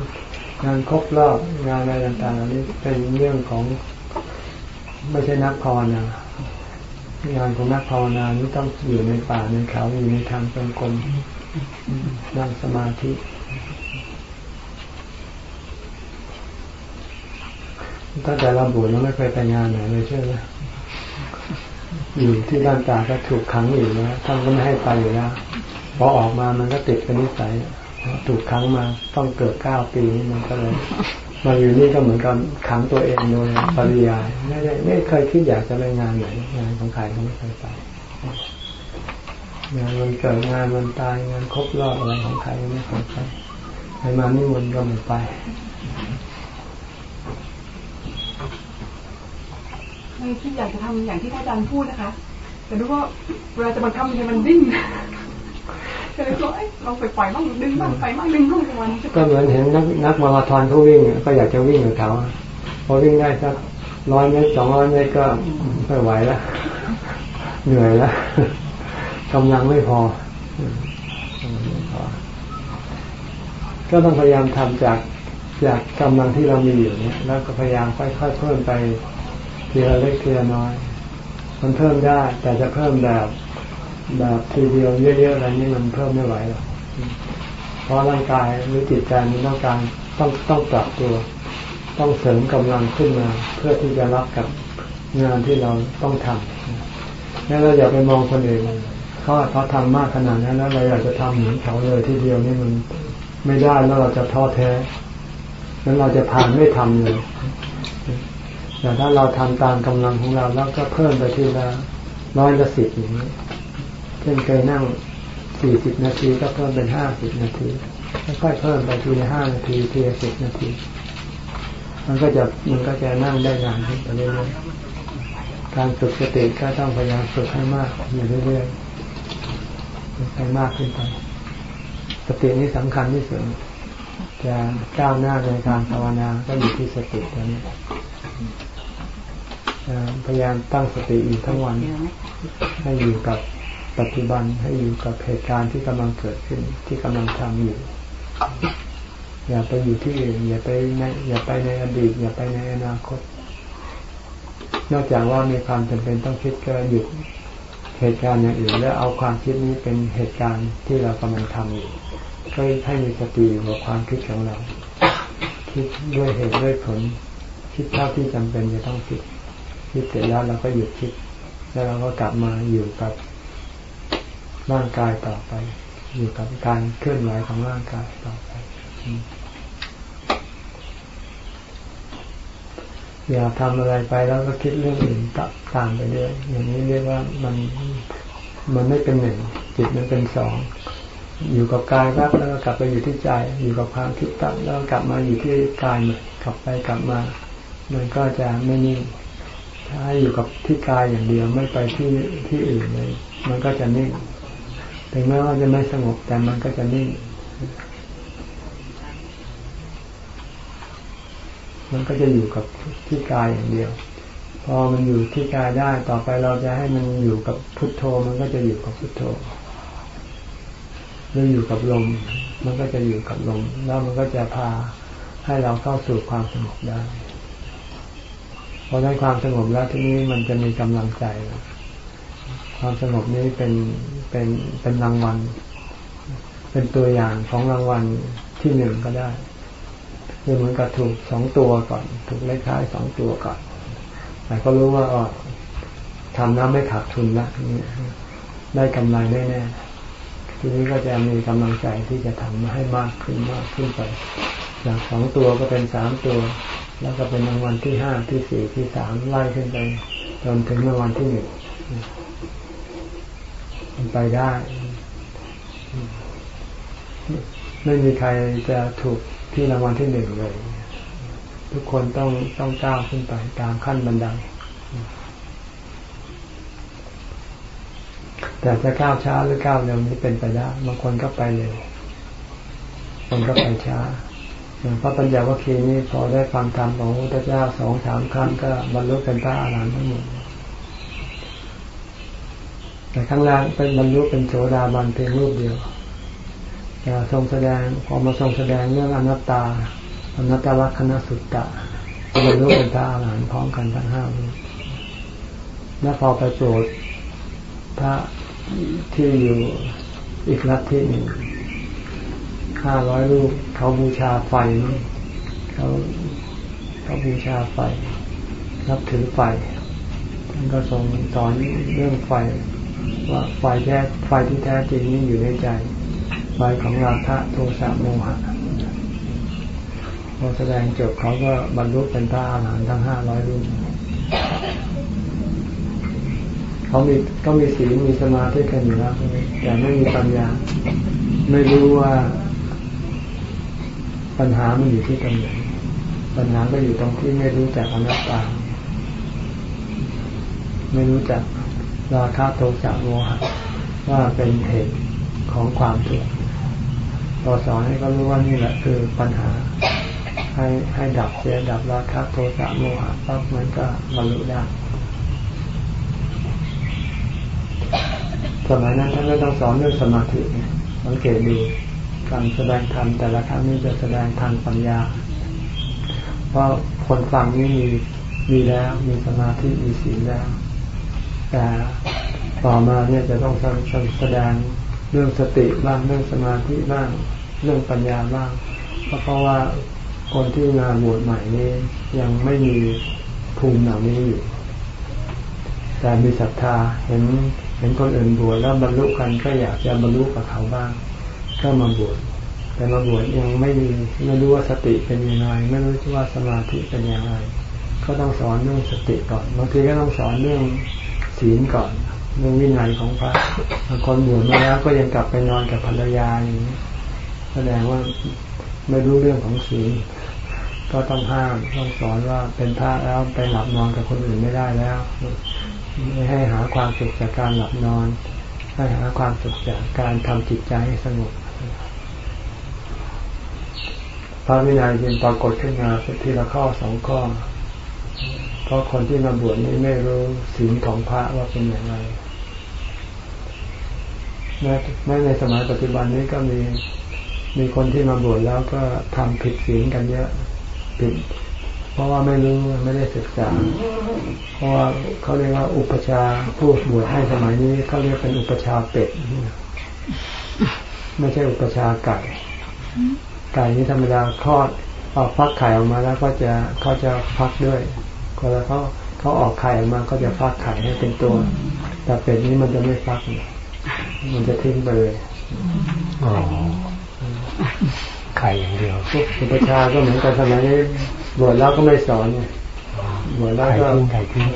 งานครบรอบงานอะไรต่างๆนี้เป็นเรื่องของไม่ใช่นักภาวนางานของนักภาวนานี้ต้องอยู่ในป่าในเขาอยู่ในทางจงกรมนั่งสมาธิ ตั้งแต่เราบวชเราไม่เคยไปงานไหนเลยใช่ไหมอยู่ที่ด้านตาก็ถูกขังอยู่นะท่านก็ไม่ให้ไปอยู่แล้วพอออกมามันก็ติดเป็นนิสัยถูกขังมาต้องเกิดเก้าปีมันก็เลยมาอยู่นี่ก็เหมือนกับขังตัวเองโดยปริยายไม่ได้ไม่เคยคิดอยากจะไปงานไหนงานของใครก็ไม่เคยไปงานวันเกิดงานวันตายงานครบรอบอะไรของใครก็ไม่เคยไปไปมานี่มันก็ไม่ไป ไม่คิดอยากจะทำอย่างที่อาจารย์พูดนะคะ แต่รู้ว่าเวลาจะมาทำเนี่ยมันดิ้นก็เลยบอกเราไปปล่อยบ้างดึงบ้างไปบ้างดึงบ้างวันก็เหมือนเห็นนักนักมาราธอนเขาวิ่งก็อยากจะวิ่งกับเขาพอวิ่งได้สักร้อยเมตรสองร้อยเมตรก็ไม่ไหวแล้วเหนื่อยแล้วกำลังไม่พอ ก็ต้องพยายามทำจากจากกำลังที่เรามีอยู่เนี่ยแล้วก็พยายามค่อยๆเพิ่มไป ทีละเล็กทีละน้อย มันเพิ่มได้ แต่จะเพิ่มแบบแบบทีเดียวเยอะๆอะไรนี่มันเพิ่มไม่ไหวหรอกเพราะร่างกายหรือจิตใจมันต้องการต้องต้องปรับตัว ต้องเสริมกำลังขึ้นมา เพื่อที่จะรับกับงานที่เราต้องทำแล้วเราอย่าไปมองคนอื่นเขาเขาทำมากขนาดนั้นแล้วเราอยากจะทำเหมือนเขาเลยทีเดียวนี่มันไม่ได้แล้วเราจะท้อแท้ แล้วเราจะผ่านไม่ทำเลย แต่ถ้าเราทำตามกำลังของเราแล้วก็เพิ่มไปทีละร้อยละสิบอย่างนี้เช่นเคยนั่งสี่สิบนาทีก็เพิ่มเป็นห้าสิบนาทีค่อยๆเพิ่มไปทีละห้านาทีทีละสิบนาที มันก็จะมันก็จะนั่งได้นานขึ้นไปเรื่อยๆการฝึกสติก็ต้องพยายามฝึกให้มากอยู่เรื่อยๆให้มากขึ้นไปสตินี้สำคัญที่สุดจะก้าวหน้าในการภาวนาก็อยู่ที่สติตัวนี้ พยายามตั้งสติอยู่ทั้งวัน ให้อยู่กับปัจจุบันให้อยู่กับเหตุการณ์ที่กำลังเกิดขึ้นที่กำลังทำอยู่ อย่าไปอยู่ที่อื่นอย่าไปในอย่าไปในอดีต อย่าไปในอนาคต นอกจากว่ามีความจำเป็นต้องคิดก็หยุดเหตุการณ์อย่างอื่น แล้วเอาความคิดนี้เป็นเหตุการณ์ที่เรากำลังทำอยู่ก็ให้มีสติอยู่กับความคิดของเรา คิดด้วยเหตุด้วยผล คิดเท่าที่จำเป็นจะต้องคิด คิดเสร็จแล้วเราก็หยุดคิด แล้วเราก็กลับมาอยู่กับร่างกายต่อไป อยู่กับการเคลื่อนไหวของร่างกายต่อไปอย่าทำอะไรไปแล้วก็คิดเรื่องอื่นตามไปเรื่อยอย่างนี้เรียกว่ามันมันไม่เป็นหนึ่งจิตมันเป็นสองอยู่กับกายรับแล้วก็กลับไปอยู่ที่ใจ อยู่กับความคิดตับแล้วกลับมาอยู่ที่กายใหม่กลับไปกลับมา มันก็จะไม่นิ่ง ให้อยู่กับที่กายอย่างเดียวไม่ไปที่ที่อื่นเลย มันก็จะนิ่ง ถึงแม้ว่าจะไม่สงบแต่มันก็จะนิ่ง มันก็จะอยู่กับที่กายอย่างเดียว พอมันอยู่ที่กายได้ต่อไปเราจะให้มันอยู่กับพุทโธ มันก็จะอยู่กับพุทโธแล้วอยู่กับลม มันก็จะอยู่กับลม แล้วมันก็จะพาให้เราเข้าสู่ความสงบได้ พอได้ความสงบแล้วทีนี้มันจะมีกำลังใจ ความสงบนี้เป็นเป็นเป็นรางวัล เป็นตัวอย่างของรางวัลที่หนึ่งก็ได้คือเหมือนกับถูกสองตัวก่อน ถูกเลขท้ายสองตัวก่อนแต่ก็รู้ว่าอ๋อทำแล้วไม่ขาดทุนละได้กำไรแน่ๆทีนี้ก็จะมีกำลังใจที่จะทำมาให้มากขึ้นมากขึ้นไปจากสองตัวก็เป็นสามตัว แล้วก็เป็นรางวัลที่ห้าที่สี่ที่สามไล่ขึ้นไปจนถึงรางวัลที่หนึ่งมันไปได้ ไม่มีใครจะถูกที่รางวัลที่หนึ่งเลย ทุกคนต้องต้องก้าวขึ้นไปตามขั้นบันไดแต่จะก้าวช้าหรือก้าวเร็วนี้เป็นไปได้บางคนก็ไปเร็วบางคนก็ไปช้า พระปัญญาวัคคีนี่พอได้ฟังธรรมของพระเจ้าสองสามครั้งก็บรรลุเป็นพระอรหันต์ทั้งหมดแต่ข้างล่างเป็นบรรลุเป็นโสดาบันเพียงรูปเดียวแต่ทรงแสดงพอมาทรงแสดงเรื่องอนัตตาอนัตตลักษณสุตตะบรรลุเป็นพระอรหันต์พร้อมกันทั้งห้ารูปแล้วพอไปโปรดพระที่อยู่อีกลัฐทธิหนึ่ง ห้าร้อยรูปเขาบูชาไฟเขาเขาบูชาไฟนับถือไฟท่านก็ทรงสอนเรื่องไฟ ว่าไฟแท้ไฟที่แท้จริงนี่อยู่ในใจไฟของราคะโทสะโมหะพอแสดงจบเขาก็บรรลุเป็นพระอาหารหันต์ทั้งห้าร้อยรูปเขามีก็มีศีลมีสมาธิกันอยู่แล้วแต่ไม่มีปัญญา ไม่รู้ว่า ปัญหามันอยู่ที่ตรงไหนปัญหาก็อยู่ตรงที่ไม่รู้จักอนัตตา ไม่รู้จักราคะโทสะโมหะว่าเป็นเหตุของความทุกข์พอสอนให้เขารู้ว่านี่แหละคือปัญหา ให้ให้ดับเสียดับราคะโทสะโมหะปั๊บมันก็บรรลุได้สมัยนั้นท่านไม่ต้องสอนเรื่องสมาธิสังเกตดู การแสดงธรรมแต่ละครั้งนี้จะแสดงทางปัญญา เพราะคนฟังนี้มีมีแล้วมีสมาธิมีศีลแล้ว แต่ต่อมาเนี่ยจะต้องแสดงเรื่องสติบ้างเรื่องสมาธิบ้างเรื่องปัญญาบ้างเพราะว่าคนที่มาบวชใหม่นี้ยังไม่มีภูมิเหล่านี้อยู่ แต่มีศรัทธาเห็นเห็นคนอื่นบวชแล้วบรรลุกันก็อยากจะบรรลุกับเขาบ้าง ก็มาบวชแต่มาบวชยังไม่มีไม่รู้ว่าสติเป็นยังไงไม่รู้ว่าสมาธิเป็นยังไงก็ต้องสอนเรื่องสติก่อนบางทีก็ต้องสอนเรื่องศีลก่อนเรื่องวินัยของพระบางคนบวชมาแล้วก็ยังกลับไปนอนกับภรรยาอย่างนี้แสดงว่าไม่รู้เรื่องของศีลก็ต้องห้ามต้องสอนว่าเป็นพระแล้วไปหลับนอนกับคนอื่นไม่ได้แล้วไม่ให้หาความสุขจากการหลับนอน ให้หาความสุขจากการทำจิตใจให้สงบ พระวินัยจึงปรากฏขึ้นมานทีละข้อสองข้อ เพราะคนที่มาบวชนี้ไม่รู้ศีลของพระว่าเป็นอย่างไรแม้แม้ในสมัยปัจจุบันนี้ก็มีมีคนที่มาบวชแล้วก็ทำผิดศีลกันเยอะผิดเพราะว่าไม่รู้ไม่ได้ศึกษา เพราะว่าเขาเรียกว่าอุปชาผู้บวชให้สมัยนี้เขาเรียกเป็นอุปชาเป็ด ไม่ใช่อุปชาไก่ ไก่นี้ธรรมดาคลอดออกฟักไข่ออกมาแล้วก็จะเขาจะฟักด้วยพอแล้วเขาเขาออกไข่ออกมาก็จะฟักไข่ให้เป็นตัว แต่เป็ดนี้มันจะไม่ฟัก มันจะทิ้งไปเลยอ๋อไข่อย่างเดียวอุปชาก็เหมือนกันสมัยนี้บวชแล้วก็ไม่สอนบวชแล้วก็ไข่ทิ้ง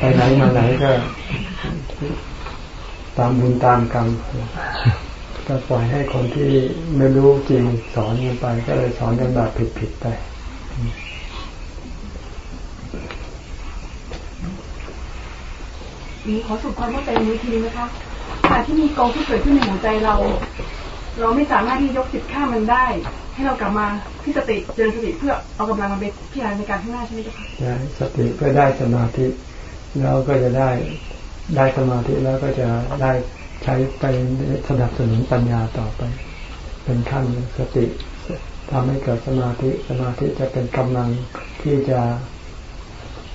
ไปไหนมาไหนก็ ตามบุญตามกรรมก็ปล่อยให้คนที่ไม่รู้จริงสอนกันไป ก็เลยสอนกันแบบผิดๆไป มีขอสุดความเข้าใจนี้ทีนะคะการที่มีกองที่เกิดขึ้นในหัวใจเรา เราไม่สามารถที่ยกจิตข้ามันได้ ให้เรากลับมาที่สติเจริญสติเพื่อเอากำลังมาเป็นพิจารณาในการข้างหน้าใช่ไหมเจ้าค่ะได้สติเพื่อได้สมาธิแล้วก็จะได้ ได้สมาธิแล้วก็จะได้ใช้ไปสนับสนุนปัญญาต่อไป เป็นขั้นสติทำให้เกิดสมาธิสมาธิจะเป็นกำลังที่จะ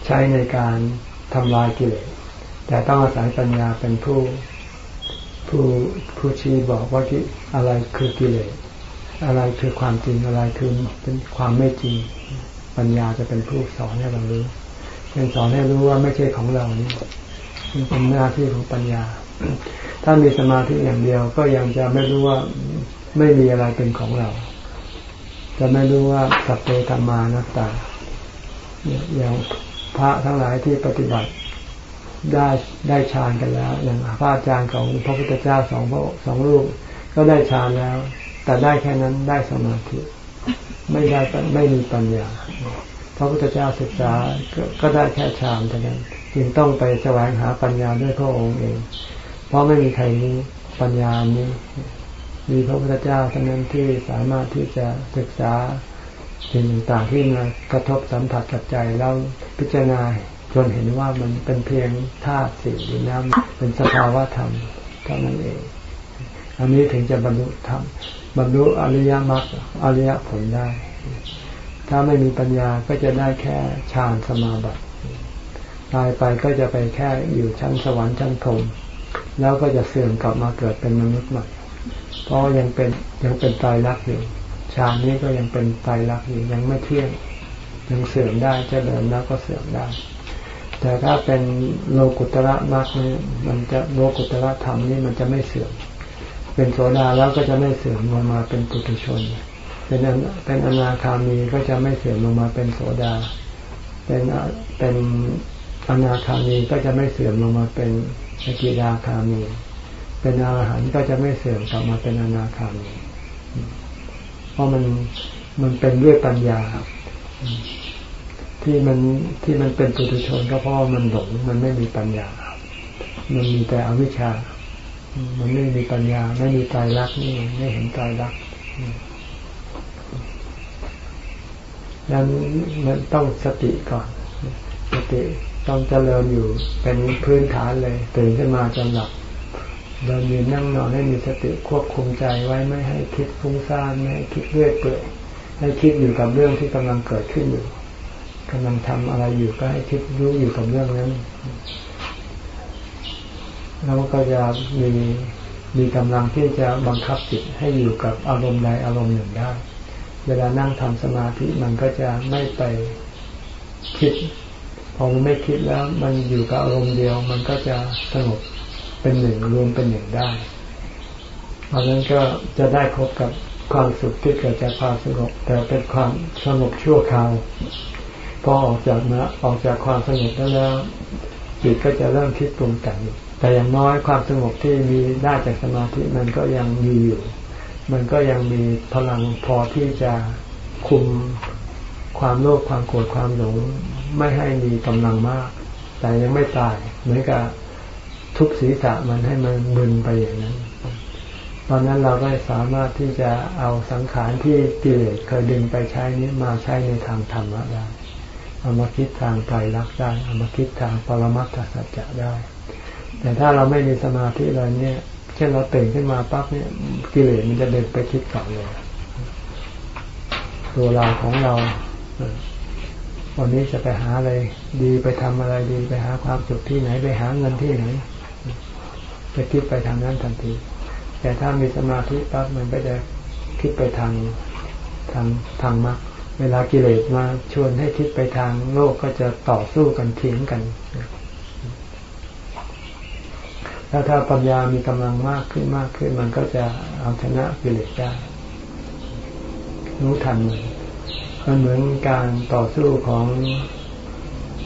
ใช้ในการทำลายกิเลสแต่ต้องอาศัยปัญญาเป็นผู้ผู้ผู้ชี้บอกว่าที่อะไรคือกิเลสอะไรคือความจริงอะไรคือเป็นความไม่จริง ปัญญาจะเป็นผู้สอนให้เรารู้เป็นสอนให้รู้ว่าไม่ใช่ของเรานี่ เป็นหน้าที่ของปัญญา ถ้ามีสมาธิอย่างเดียวก็ยังจะไม่รู้ว่าไม่มีอะไรเป็นของเรา จะไม่รู้ว่าสัพเพธรรมานัตตาอย่างพระทั้งหลายที่ปฏิบัติได้ได้ฌานกันแล้ว อย่างพระอาจารย์ของพระพุทธเจ้าสองพระสองรูปก็ได้ฌานแล้ว แต่ได้แค่นั้นได้สมาธิ ไม่ได้ไม่มีปัญญา พระพุทธเจ้าศึกษาก็ได้แค่ฌานเท่านั้น จึงต้องไปแสวงหาปัญญาด้วยพระองค์เอง เพราะไม่มีใครนี้ปัญญานี้ มีพระพุทธเจ้าเท่านั้นที่สามารถที่จะศึกษาสิ่งต่างๆที่มากระทบสัมผัสกับใจแล้วพิจารณาจนเห็นว่ามันเป็นเพียงธาตุสี่น้ำเป็นสภาวะธรรมเท่านั้นเอง อันนี้ถึงจะบรรลุธรรมบรรลุอริยมรรคอริยผลได้ ถ้าไม่มีปัญญาก็จะได้แค่ฌานสมาบัติ ตายไปก็จะไปแค่อยู่ชั้นสวรรค์ชั้นพรมแล้วก็จะเสื่อมกลับมาเกิดเป็นมนุษย์ใหม่เพราะยังเป็นยังเป็นตายรักอยู่ฌานนี้ก็ยังเป็นตายรักอยู่ยังไม่เที่ยงยังเสื่อมได้จะเดินแล้วก็เสื่อมได้ แต่ถ้าเป็นโลกุตระมรรคนี่มันจะโลกุตระธรรมนี่มันจะไม่เสื่อม เป็นโสดาแล้วก็จะไม่เสื่อมลงมาเป็นปุถุชน เป็นเป็นอนาคามีก็จะไม่เสื่อมลงมาเป็นโสดา เป็นเป็น อนาคามีก็จะไม่เสื่อมลงมาเป็นสกิดาคามี เป็นอรหันต์ก็จะไม่เสื่อมกลับมาเป็นอนาคามี เพราะมันมันเป็นด้วยปัญญาที่มันที่มันเป็นปุถุชนก็เพราะมันหลงมันไม่มีปัญญา มันมีแต่อวิชชา มันไม่มีปัญญา ไม่มีใจรักนี่ไม่เห็นใจรักดังนั้นมันต้องสติก่อนสติ ต้องเจริญอยู่เป็นพื้นฐานเลยตื่นขึ้นมาจนหลับเดินยืนนั่งนอนให้มีสติควบคุมใจไว้ไม่ให้คิดฟุ้งซ่านไม่ให้คิดเรื่อยเปื่อยให้คิดอยู่กับเรื่องที่กำลังเกิดขึ้นอยู่กำลังทำอะไรอยู่ก็ให้คิดรู้อยู่กับเรื่องนั้นเราก็จะมีมีกำลังที่จะบังคับจิตให้อยู่กับอารมณ์ใดอารมณ์หนึ่งได้ เวลานั่งทำสมาธิมันก็จะไม่ไปคิด อมันไม่คิดแล้ว มันอยู่กับอารมณ์เดียว มันก็จะสงบเป็นหนึ่งรวมเป็นหนึ่งได้เพราะนั้นก็จะได้พบกับความสุขที่เกิดจากความสงบแต่เป็นความสงบชั่วคราวพอออกจากนะออกจากความสงบแล้ว จิตก็จะเริ่มคิดปรุงแต่งแต่อย่างน้อยความสงบที่มีได้จากสมาธิมันก็ยังมีอยู่ มันก็ยังมีพลังพอที่จะคุมความโลภความโกรธความหลง ไม่ให้มีกำลังมาก แต่ยังไม่ตาย เหมือนกับทุบศีรษะมันให้มันมึนไปอย่างนั้น ตอนนั้นเราก็สามารถที่จะเอาสังขารที่กิเลสเคยดึงไปใช้นี้มาใช้ในทางธรรมะได้เอามาคิดทางไตรลักษณ์ได้เอามาคิดทางปรมัตถสัจจะได้ แต่ถ้าเราไม่มีสมาธิเลยเนี่ย เช่นเราตื่นขึ้นมาปั๊บเนี่ย กิเลสมันจะเดินไปคิดก่อนเลย ตัวเราของเรา วันนี้จะไปหาอะไรดีไปทำอะไรดีไปหาความสุขที่ไหนไปหาเงินที่ไหนจะคิดไปทางนั้นทันที แต่ถ้ามีสมาธิปั๊บมันก็จะคิดไปทางทางทางมรรคเวลากิเลสมาชวนให้คิดไปทางโลกก็จะต่อสู้กันเถียงกันถ้าถ้าปัญญามีกำลังมากขึ้นมากขึ้น มันก็จะเอาชนะกิเลสได้รู้ทันมัน มันเหมือนการต่อสู้ของ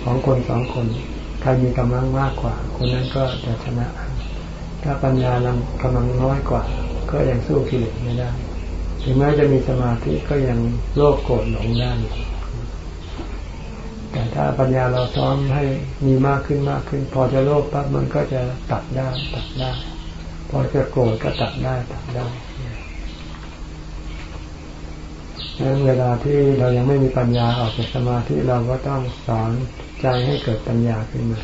ของคนสองคน ใครมีกำลังมากกว่า คนนั้นก็จะชนะ ถ้าปัญญาเรากำลังน้อยกว่า ก็ยังสู้กิเลสไม่ได้ ถึงแม้จะมีสมาธิก็ยังโลภโกรธหลงได้แต่ถ้าปัญญาเราซ้อมให้มีมากขึ้นมากขึ้น พอจะโลภปั๊บมันก็จะตัดได้ตัดได้ พอจะโกรธก็ตัดได้ตัดได้ ดังนั้นเวลาที่เรายังไม่มีปัญญาออกจากสมาธิเราก็ต้องสอนใจให้เกิดปัญญาขึ้นมา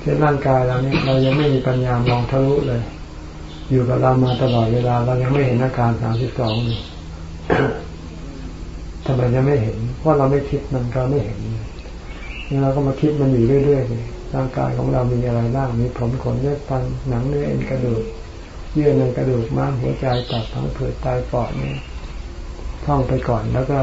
เช่นร่างกายเราเนี่ยเรายังไม่มีปัญญามองทะลุเลย อยู่กับเรามาตลอดเวลา เรายังไม่เห็นอาการสามสิบสองเลยทำไมจะไม่เห็น เพราะเราไม่คิดมันก็ไม่เห็นเราก็มาคิดมันอยู่เรื่อยๆเลยร่างกายของเรามีอะไรบ้าง มีผมขนเลือดฟันหนังเนื้อเอ็นกระดูก เยื่อในกระดูกม้ามหัวใจตับทั้งเผือกไตปอดเนี่ย ท่องไปก่อน แล้วก็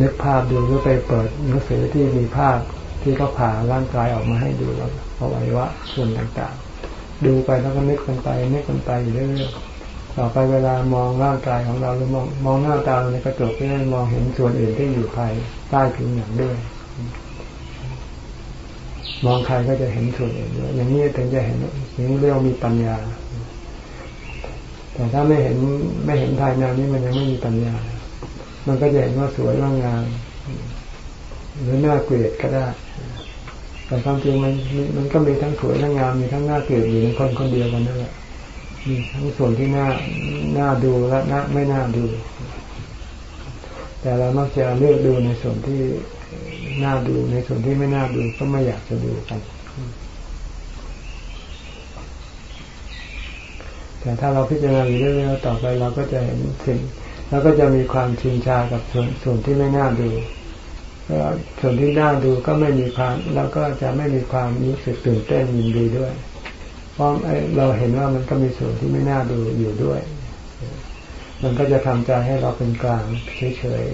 นึกภาพดูหรือไปเปิดหนังสือที่มีภาพที่เขาผ่าร่างกายออกมาให้ดูแล้วอวัยวะส่วนต่างๆ ดูไปแล้วก็นึกกันไปนึกกันไปอยู่เรื่อยๆต่อไปเวลามองร่างกายของเราหรือมองมองหน้าตาในกระจกก็ได้มองเห็นส่วนอื่นที่อยู่ภายใต้ผิวหนังด้วย มองใครก็จะเห็นส่วนอื่นด้วยอย่างนี้ถึงจะเห็นอย่างนี้เรียกมีปัญญา แต่ถ้าไม่เห็นไม่เห็นภายในนี้มันยังไม่มีปัญญา มันก็จะเห็นว่าสวยว่างาม หรือน่าเกลียดก็ได้ แต่ความจริงมันมันก็มีทั้งสวยทั้งงามมีทั้งน่าเกลียดอยู่ในคนคนเดียวกันนั่นแหละมีทั้งส่วนที่น่าน่าดูและน่าไม่น่าดู แต่เรามักจะเลือกดูในส่วนที่น่าดูในส่วนที่ไม่น่าดูก็ไม่อยากจะดูกัน แต่ถ้าเราพิจารณาอยู่เรื่อยๆต่อไปเราก็จะเห็นสิ่ง แล้วก็จะมีความชินชากับส่วนส่วนที่ไม่น่าดูก็ส่วนที่น่าดูก็ไม่มีความ แล้วก็จะไม่มีความรู้สึกตื่นเต้นยินดีด้วย เพราะเราเห็นว่ามันก็มีส่วนที่ไม่น่าดูอยู่ด้วย มันก็จะทำใจให้เราเป็นกลางเฉย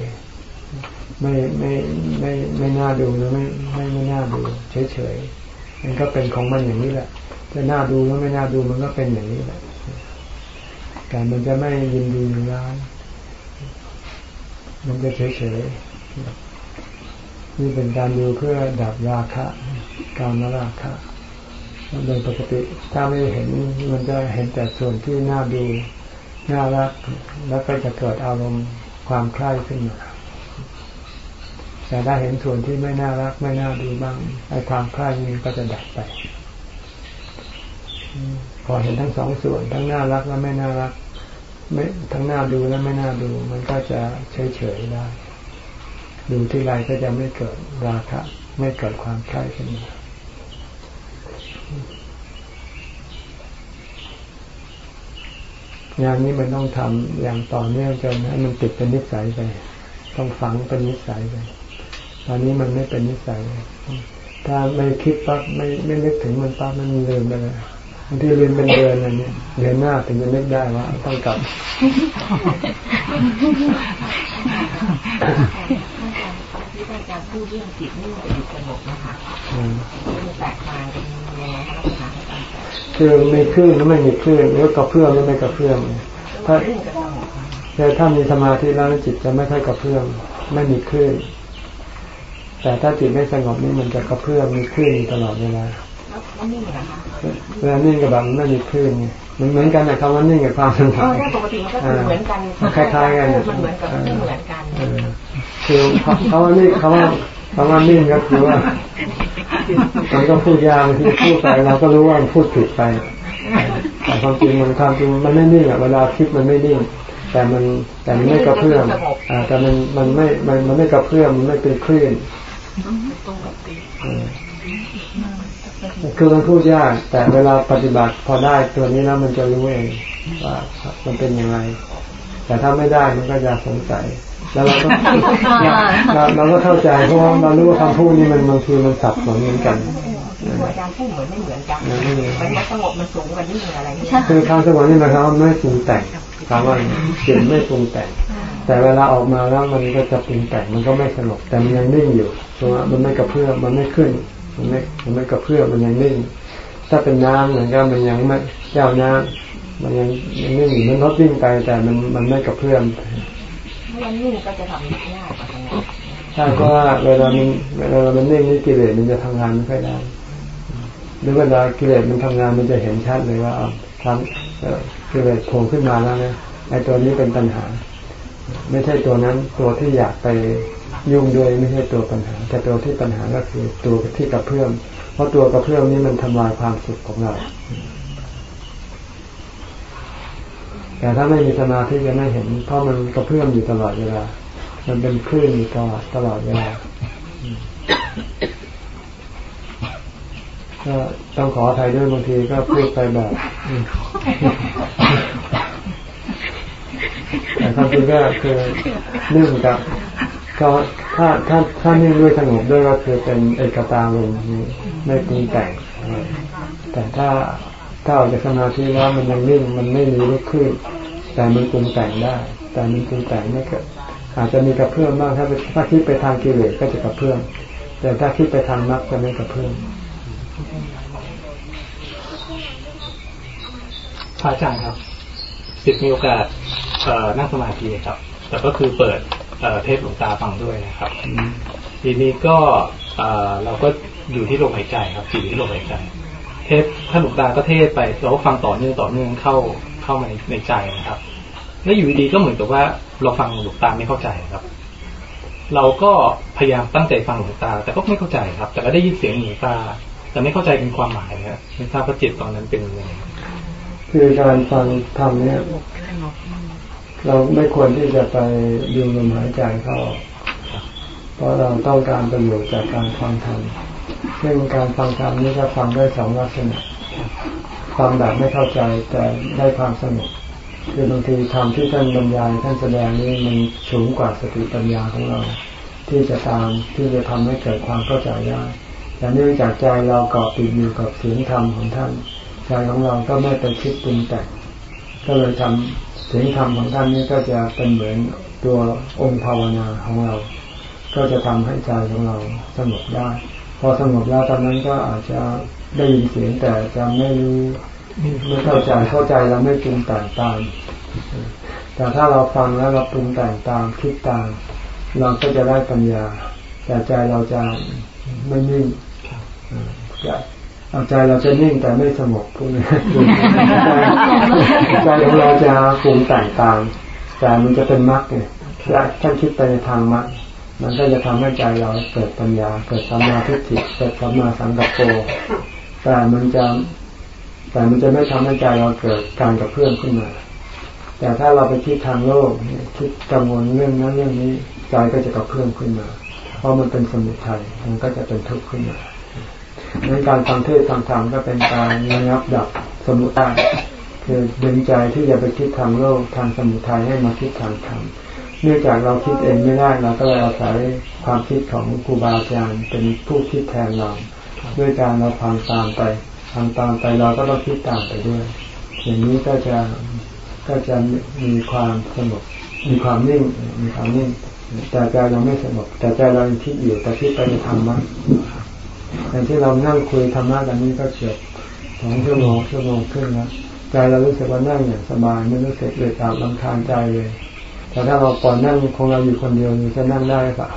ๆไม่ไม่ไม่ไม่น่าดูหรือไม่ไม่ไม่น่าดูเฉยๆมันก็เป็นของมันอย่างนี้แหละจะน่าดูหรือไม่น่าดูมันก็เป็นอย่างนี้แหละการมันจะไม่ยินดียินร้าย มันจะเฉยๆนี่เป็นการดูเพื่อดับราคะ การมราคะโดยปกติถ้าไม่เห็นมันจะเห็นแต่ส่วนที่น่าดูน่ารักแล้วก็จะเกิดอารมณ์ความใคร่ขึ้นมาแต่ถ้าเห็นส่วนที่ไม่น่ารัก ไม่น่าดูบ้างไอ้ความใคร่นี้ก็จะดับไปพอเห็นทั้งสองส่วนทั้งน่ารักและไม่น่ารัก ไม่ทั้งหน่าดูและไม่น่าดู มันก็จะเฉยๆได้ ดูที่ไรก็จะไม่เกิดราคะ ไม่เกิดความใคร่ขึ้นมางานนี้มันต้องทำอย่างต่อเนื่องจนให้มันติดเป็นนิสัยไป ต้องฝังเป็นนิสัยไป ตอนนี้มันไม่เป็นนิสัย ถ้าไม่คิดปั๊บไม่ไม่นึกถึงมันปั๊บมันลืมไปเลย บางทีลืมเป็นเดือนอะไรเนี่ยเดือนหน้าถึงจะนึกได้ว่าต้องกลับที่อาจารย์พูดเรื่องจิตนิ่งกับจิตสงบนะคะมันแตกต่างกันยังไงคะอาจารย์คือมีคลื่นหรือไม่มีคลื่นหรือกระเพื่อมหรือไม่กระเพื่อมถ้านิ่งกับสงบแต่ถ้ามีสมาธิแล้วจิตจะไม่ค่อยกระเพื่อมไม่มีคลื่นแต่ถ้าจิตไม่สงบนี่มันจะกระเพื่อมมีคลื่นอยู่ตลอดเวลา แล้วนิ่งนะคะเวลานิ่งกับแบบไม่มีคลื่นไงมันเหมือนกันนะคำว่านิ่งกับความสงเอบอถ้าปกติมันก็คือเหมือนกันคล้ายๆกันมันเหมือนกับไม่เหมือนกันเออคือเขาว่านิ่งเขาว่าเขาว่านิ่งก็คือว่ามันก็พูดยาวที่พูดไปเราก็รู้ว่ามันพูดผิดไปแต่ความจริงมันความจริงมันไม่นิ่งอะเวลาคิดมันไม่นิ่ง แต่มันแต่มันไม่กระเพื่อมอ่าแต่มันมันไม่มันมันไม่กระเพื่อมมันไม่เป็นคลื่นเออ คือมันพูดยาก แต่เวลาปฏิบัติพอได้ตัวนี้แล้วมันจะรู้เองว่ามันเป็นยังไง แต่ถ้าไม่ได้มันก็จะสงสัย แล้วเราก็เราเราก็เข้าใจเพราะว่าเรารู้ว่าคำพูดนี้มันบางทีมันสับสนเหมือนกันอาจารย์พูดเหมือนไม่เหมือนกันมันสงบมันสูงกว่านิ่งอะไรเนี่ยคือความสงบนี่หมายความว่าไม่ปรุงแต่งคำว่าจิตไม่ปรุงแต่ง แต่เวลาออกมาแล้วมันก็จะปรุงแต่งมันก็ไม่สงบแต่มันยังนิ่งอยู่เพราะว่ามันไม่กระเพื่อมมันไม่ขึ้น มันไม่มันไม่กระเพื่อมมันยังนิ่ง ถ้าเป็นน้ำเหมือนกันมันยังไม่แก้วน้ำมันยังยังนิ่งอยู่มันลดวิ่งไปแต่มันมันไม่กระเพื่อมมันนิ่งก็จะทำยากกว่าสงบใช่เพราะว่าเวลามันเวลามันนิ่งนี่กิเลสมันจะทำงานไม่ค่อยได้หรือเวลากิเลสมันทำงานมันจะเห็นชัดเลยว่าเอาทำเอ่อกิเลสโผล่ขึ้นมาแล้วเนี่ยไอ้ตัวนี้เป็นปัญหา ไม่ใช่ตัวนั้นตัวที่อยากไป ยุ่งด้วยไม่ใช่ตัวปัญหา แต่ตัวที่ปัญหาก็คือตัวที่กระเพื่อมเพราะตัวกระเพื่อมนี้มันทำลายความสุขของเรา แต่ถ้าไม่มีสมาธิจะไม่เห็น เพราะมันกระเพื่อมอยู่ตลอดเวลา มันเป็นคลื่นอยู่ตลอดตลอดเวลาก็ต้องขออภัยด้วยบางทีก็พูดไปแบบแต่ความจริงก็คือนื่งกับ ก็ถ้าถ้าถ้านิ่งด้วยสงบด้วยก็คือเป็นเอกตาลงไม่ปรุงแต่งแต่ถ้าถ้าออกจากสมาธิแล้วมันยังนิ่งมันไม่มีลุกขึ้นแต่มันปรุงแต่งได้ แต่มันปรุงแต่งไม่เกิดอาจจะมีกระเพื่อมบ้างถ้าถ้าคิดไปทางกิเลสก็จะกระเพื่อมแต่ถ้าคิดไปทางมรรคจะไม่กระเพื่อมพระอาจารย์ครับสิทธิ์มีโอกาสนั่งสมาธิครับ แต่ก็คือเปิด เทปหลวงตาฟังด้วยนะครับทีนี้ก็เราก็อยู่ที่ลมหายใจครับอยู่ที่ลมหายใจ เทปท่านหลวงตาก็เทศไปเราก็ฟังต่อเนื่องต่อเนื่องเข้าเข้ามาในใจนะครับ แล้วอยู่ดีก็เหมือนกับว่าเราฟังหลวงตาไม่เข้าใจครับ เราก็พยายามตั้งใจฟังหลวงตา แต่ก็ไม่เข้าใจครับ แต่ก็ได้ยินเสียงหลวงตา แต่ไม่เข้าใจเป็นความหมายครับไม่ทราบว่าจิตตอนนั้นเป็นยังไงคือการฟังธรรมเนี่ย เราไม่ควรที่จะไปดูลมหายใจเข้า เพราะเราต้องการประโยชน์จากการฟังธรรมซึ่งการฟังธรรมนี้ก็ฟังได้สองลักษณะฟังแบบไม่เข้าใจแต่ได้ความสนุกคือบางทีธรรมที่ท่านบรรยายท่านแสดงนี้มันสูงกว่าสติปัญญาของเรา ที่จะตามที่จะทำให้เกิดความเข้าใจได้แต่เนื่องจากใจเราเกาะติดอยู่กับเสียงธรรมของท่านใจของเราก็ไม่ไปคิดปรุงแต่งก็เลยทำ เสียงธรรมของท่านนี้ก็จะเป็นเหมือนตัวองค์ภาวนาของเรา ก็จะทำให้ใจของเราสงบได้ พอสงบแล้วตอนนั้นก็อาจจะได้ยินเสียงแต่จะไม่รู้ไม่เข้าใจเข้าใจเราไม่ปรุงแต่งตาม แต่ถ้าเราฟังแล้วเราปรุงแต่งตามคิดตาม เราก็จะได้ปัญญา แต่ใจเราจะไม่นิ่ง เอาใจเราจะนิ่งแต่ไม่สงบพวกนี้ใจของเราจะปรุงแต่งตามแต่มันจะเป็นมรรคเนี่ยถ้าคิดไปในทางมรรคมันก็จะทำให้ใจเราเกิดปัญญา เกิดสัมมาทิฏฐิเกิดสัมมาสังกัปโปแต่มันจะแต่มันจะไม่ทำให้ใจเราเกิดการกับเพื่อนขึ้นมา แต่ถ้าเราไปคิดทางโลกคิดกังวลเรื่องนั้นเรื่องนี้ใจก็จะกับเพื่อนขึ้นมา เพราะมันเป็นสมุทัยมันก็จะเป็นทุกข์ขึ้นมา ในการฟังเทศฟังธรรมก็เป็นการระงับดับสมุทัยคือดึงใจที่จะไปคิดทางโลกทางสมุทัยให้มาคิดทางธรรมเนื่องจากเราคิดเองไม่ได้เราก็เลยอาศัยความคิดของครูบาอาจารย์เป็นผู้คิดแทนเราด้วยการเราฟังตามไปฟังตามไปเราก็ต้องคิดตามไปด้วย อย่างนี้ก็จะก็จะมีความสงบมีความนิ่งมีความนิ่งแต่ใจเราไม่สงบแต่ใจเราคิดอยู่แต่คิดไปในธรรมะ อย่างที่เรานั่งคุยธรรมะกันนี้ก็เฉียดสองชั่วโมงชั่วโมงขึ้นแล้วใจเรารู้สึกว่านั่งอย่างสบายไม่รู้สึกเดือดร้อนลำคาญใจเลย แต่ถ้าเราปล่อยนั่งคงเราอยู่คนเดียวจะนั่งได้ปะ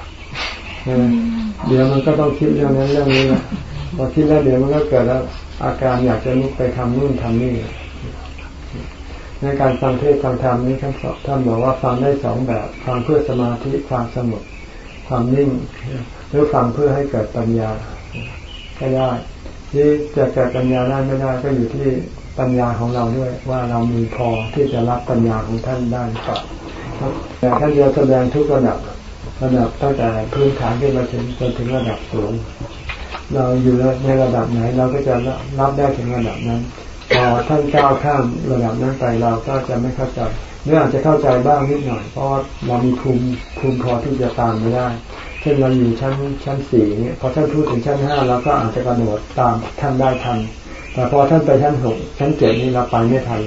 เดี๋ยวมันก็ต้องคิดเรื่องนั้นเรื่องนี้แหละพอคิดแล้วเดี๋ยวมันก็เกิดแล้วอาการอยากจะลุกไปทำนู่นทำนี่ในการฟังเทศฟังธรรมนี้ท่านสอบท่านบอกว่าฟังได้สองแบบฟังเพื่อสมาธิความสงบความนิ่งหรือฟังเพื่อให้เกิดปัญญา ก็ได้ที่จะเกิดปัญญาได้ไม่ได้ก็อยู่ที่ปัญญาของเราด้วย ว่าเรามีพอที่จะรับปัญญาของท่านได้หรือเปล่าแต่ท่านจะแสดงทุกระดับระดับตั้งแต่พื้นฐานขึ้นมาถึงจนถึงระดับสูงเราอยู่ในระดับไหนเราก็จะรับได้ถึงระดับนั้นพอท่านก้าวข้ามระดับนั้นไปเราก็จะไม่เข้าใจเมื่ออาจจะเข้าใจบ้างนิดหน่อย เพราะเรามีภูมิภูมิพอที่จะตามไม่ได้ เช่นเราอยู่ชั้นชั้นสี่เนี่ยพอท่านพูดถึงชั้นห้าเราก็อาจจะกระโดดตามท่านได้ทัน แต่พอท่านไปชั้นหกชั้นเจ็ดนี่เราไปไม่ทัน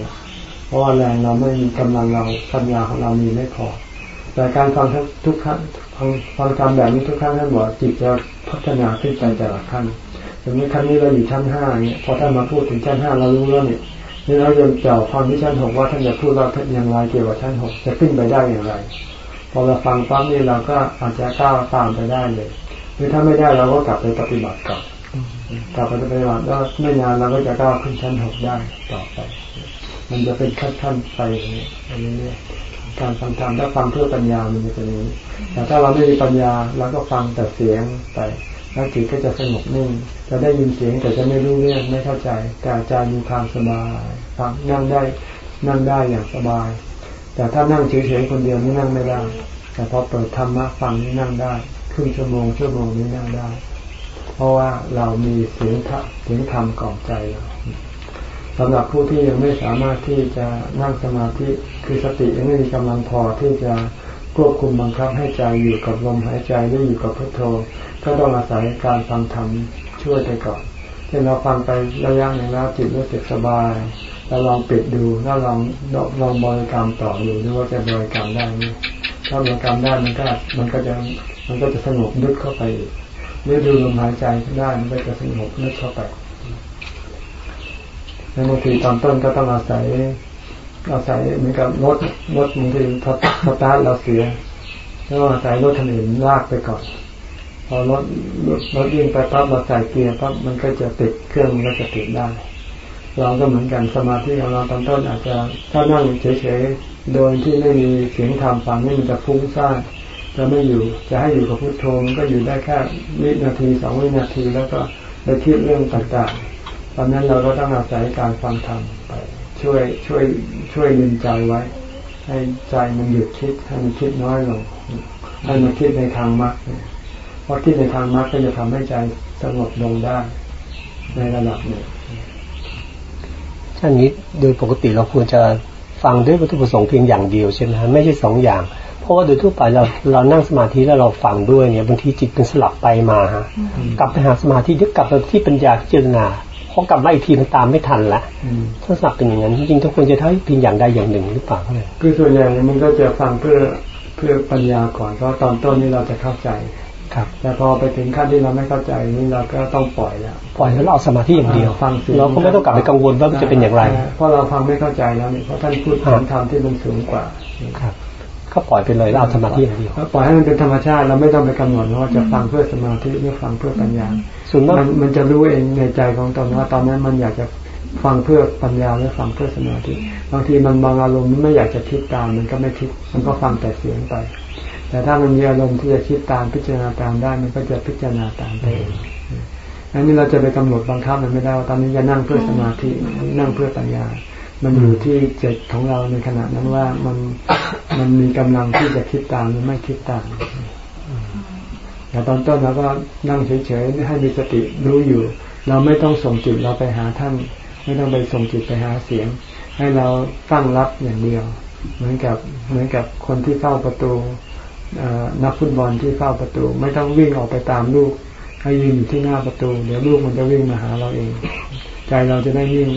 เพราะว่าแรงเราไม่มีกำลังเราปัญญาของเรามีไม่พอ แต่การฟังทุกครั้งฟังฟังธรแบบนี้ทุกครั้งท่านบอกจิตจะพัฒนาขึ้นไปแต่ละขั้นสมมติครั้งนี้เราอยู่ชั้นห้าเนี่ยพอท่านมาพูดถึงชั้นห้าเรารู้แล้วเนี่ยนี่เราจะเจ่าฟังที่ชั้นหกว่าท่านจะพูดว่าท่านอย่างไรเกี่ยวกับชั้นหกจะขึ้นไปได้อย่างไร พอเราฟังปั๊บนี่เราก็อาจจะก้าวตามไปได้เลยหรือถ้าไม่ได้เราก็กลับไปปฏิบัติก่อนกลับไปปฏิบัติแล้วไม่นานเราก็จะก้าวขึ้นชั้นหกได้ต่อไป มันจะเป็นขั้นๆไปอย่างนี้เรื่อยๆการฟังธรรมถ้าฟังเพื่อปัญญามันจะเป็นอย่างนี้แต่ถ้าเราไม่มีปัญญาเราก็ฟังแต่เสียงไปแล้วจิตก็จะสงบนิ่งจะได้ยินเสียงแต่จะไม่รู้เรื่องไม่เข้าใจแต่ใจมีความสบายฟังนั่งได้นั่งได้อย่างสบาย แต่ถ้านั่งเฉยๆคนเดียวนี่นั่งไม่ได้ แต่พอเปิดธรรมะฟังนี่นั่งได้ครึ่งชั่วโมงชั่วโมงนี้นั่งได้ เพราะว่าเรามีเสียงธรรมเสียงธรรมกล่อมใจเราสำหรับผู้ที่ยังไม่สามารถที่จะนั่งสมาธิคือสติยังไม่มีกำลังพอที่จะควบคุมบังคับให้ใจอยู่กับลมหายใจหรืออยู่กับพุทโธก็ต้องอาศัยการฟังธรรมช่วยไปก่อนเช่นเราฟังไประยะหนึ่งแล้วจิตรู้สึกสบาย เราลองปิดดูแล้วลองลองบริกรรมต่อดูดูว่าจะบริกรรมได้ไหมถ้าบริกรรมได้มันก็มันก็จะมันก็จะสงบนึกเข้าไปอีกหรือดูลมหายใจได้มันก็จะสงบนึกเข้าไปในบางทีตอนต้นก็ต้องอาศัยอาศัยเหมือนกับรถรถบางทีสตาร์ทเราเสียแล้วอาศัยรถคันอื่นลากไปก่อน พอรถรถรถวิ่งไปปั๊บเราใส่เกียร์ปั๊บมันก็จะติดเครื่องมันก็จะติดได้ เราก็เหมือนกันสมาธิของเราตอนต้นอาจจะถ้านั่งเฉยๆโดยที่ไม่มีเสียงธรรมฟังนี่มันจะฟุ้งซ่านจะไม่อยู่จะให้อยู่กับพุทโธมันก็อยู่ได้แค่วินาทีสองวินาทีแล้วก็ไปคิดเรื่องต่างๆตอนนั้นเราก็ต้องอาศัยการฟังธรรมไปช่วยช่วยช่วยยืนใจไว้ ให้ใจมันหยุดคิดให้มันคิดน้อยลงให้มันคิดในทางมรรคเพราะคิดในทางมรรคก็จะทำให้ใจสงบลงได้ในระดับหนึ่ง ท่านนี้โดยปกติเราควรจะฟังด้วยวัตถุประสงค์เพียงอย่างเดียวใช่ไหมฮะไม่ใช่สองอย่าง เพราะว่าโดยทั่วไปเราเรานั่งสมาธิแล้วเราฟังด้วยเนี่ยบางทีจิตเป็นสลับไปมาฮะกลับไปหาสมาธิเดี๋ยวกลับไปที่ปัญญาพิจารณาพอกลับมาอีกทีมันตามไม่ทันละอืมถ้าสลับเป็นอย่างนั้นจริงๆทุกคนจะเท่าเพียงอย่างใดอย่างหนึ่งหรือเปล่าเลยคือส่วนใหญ่มันก็จะฟังเพื่อเพื่อปัญญาก่อนเพราะตอนต้นนี้เราจะเข้าใจ ครับแต่พอไปถึงขั้นที่เราไม่เข้าใจนี่เราก็ต้องปล่อยแล้วปล่อยให้เราเอาสมาธิอย่างเดียวฟังเสียงเราก็ไม่ต้องกลับไปกังวลว่ามันจะเป็นอย่างไร เพราะเราฟังไม่เข้าใจแล้วนี่เพราะท่านพูดถึงธรรมที่มันสูงกว่าครับก็ปล่อยไปเลยแล้วเอาสมาธิอย่างเดียวปล่อยให้มันเป็นธรรมชาติเราไม่ต้องไปกำหนดว่าจะฟังเพื่อสมาธิหรือฟังเพื่อปัญญาส่วนมากมันมันจะรู้เองในใจของตนว่าตอนนั้นมันอยากจะฟังเพื่อปัญญาหรือฟังเพื่อสมาธิบางทีมันบางอารมณ์มันไม่อยากจะคิดตามมันก็ไม่คิดมันก็ฟังแต่เสียงไป แต่ถ้ามันมีอารมณ์ที่จะคิดตามพิจารณาตามได้ มันก็จะพิจารณาตามไปเองอันนี้เราจะไปกำหนดบังคับมันไม่ได้ว่าตอนนี้จะนั่งเพื่อสมาธินั่งเพื่อปัญญา มันอยู่ที่เจตของเราในขณะนั้นว่ามันมันมีกำลังที่จะคิดตามหรือไม่คิดตามแต่ตอนต้นเราก็นั่งเฉยๆให้มีสติรู้อยู่ เราไม่ต้องส่งจิตเราไปหาท่าน ไม่ต้องไปส่งจิตไปหาเสียง ให้เราตั้งรับอย่างเดียว เหมือนกับเหมือนกับคนที่เฝ้าประตู นักฟุตบอลที่เฝ้าประตู ไม่ต้องวิ่งออกไปตามลูก ให้ยืนอยู่ที่หน้าประตู เดี๋ยวลูกมันจะวิ่งมาหาเราเอง ใจเราจะได้วิ่ง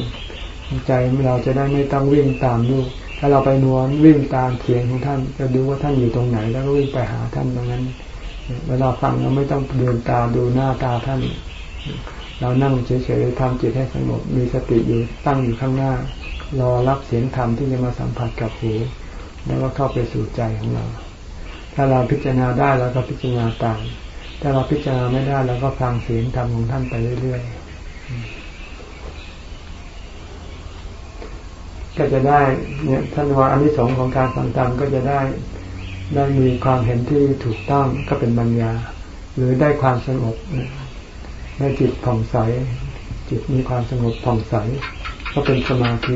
ใจเราจะได้ไม่ต้องวิ่งตามลูก ถ้าเราไปนวนวิ่งตามเสียงของท่าน จะดูว่าท่านอยู่ตรงไหน แล้วก็วิ่งไปหาท่านตรงนั้น เวลาฟังเราไม่ต้องเดินตาดูหน้าตาท่าน เรานั่งเฉยๆทำจิตให้สงบมีสติอยู่ตั้งอยู่ข้างหน้า รอรับเสียงธรรมที่จะมาสัมผัสกับหูแล้วก็เข้าไปสู่ใจของเรา ถ้าเราพิจารณาได้แล้วก็พิจารณาตามถ้าเราพิจารณาไม่ได้เราก็ฟังเสียงธรรมของท่านไปเรื่อยๆก็จะได้เนี่ยท่านว่าอันที่สองของการฟังธรรมก็จะได้ได้มีความเห็นที่ถูกต้องก็เป็นปัญญา หรือได้ความสงบได้จิตผ่องใส จิตมีความสงบผ่องใส ก็เป็นสมาธิ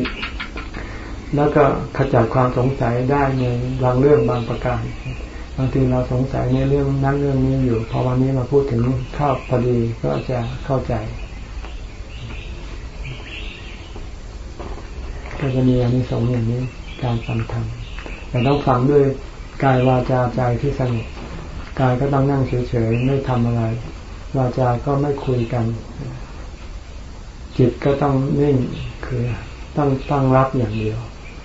แล้วก็ขจัดความสงสัยได้ในบางเรื่องบางประการางทีเราสงสัยในเรื่องนั้นเรื่องนี้อยู่พอวันนี้มาพูดถึงข้าวพอดีก็จะเข้าใจ ก็จะมีอันนี้สองส์อย่างนี้การฟังธรรมแต่ต้องฟังด้วยกายวาจาใจที่สงบกายก็ต้องนั่งเฉยๆไม่ทำอะไร วาจาก็ไม่คุยกัน จิตก็ต้องนิ่งคือต้องตั้งรับอย่างเดียว